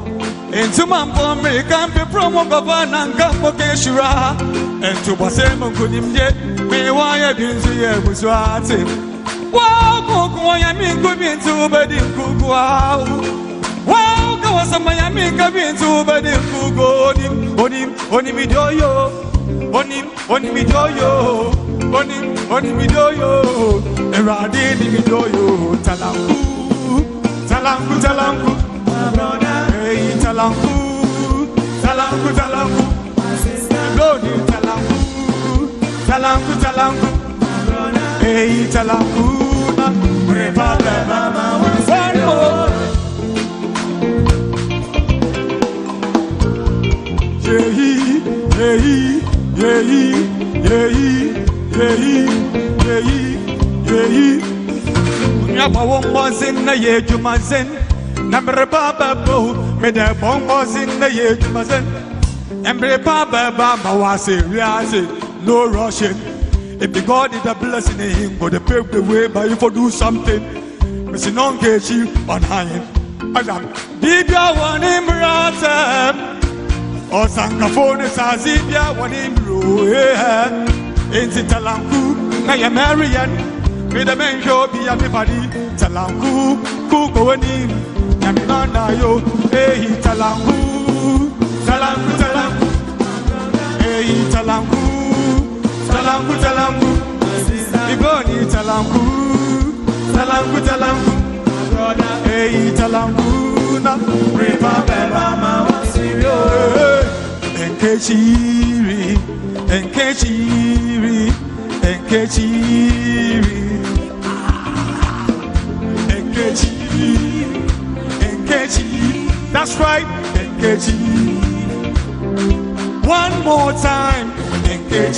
Entuma mpo Amerika mpe promo baba na nka mpoke shura. Entuba sema nkunimye, me waya binzu ye buswate. Wow, kuku wanya mingu bintu bedi kuku wow. Wow, kawasama ya minga bintu bedi kuku onim, onim, onim idoyo. Onim, onim idoyo. Onim, onim idoyo. Eradi ni idoyo. Talanku, talanku, talanku. Hey, talanku, talanku, talanku. Lodi talanku, talanku, talanku. Hey, talanku, na repa beba. One more. Yehi, yehi, yehi, yehi, yehi, yehi, yehi. Nyaba wongo na ye juma zin. Namre baba bo, me de bongo zin na ye juma zin. Embre baba ba ma wase riase, no rushing. If the God is a blessing in him, go to pave the way, if you do something, Missy non get you on high. Adam, Bibia one in Brata, or Sankafone Sazibia one in Bru, ain't it Talanku, now you're Marian, with a man show be everybody, Talanku, Kuko and him, Yaminana yo, hey, Talanku, Talanku, Talanku, hey, Talanku. Talangu talangu Iboni talangu Talangu talangu Hey talangu na Ripa beba ma wasirio Enkechiri Enkechiri Enkechiri Enkechiri That's right Enkechiri One more time Enkechiri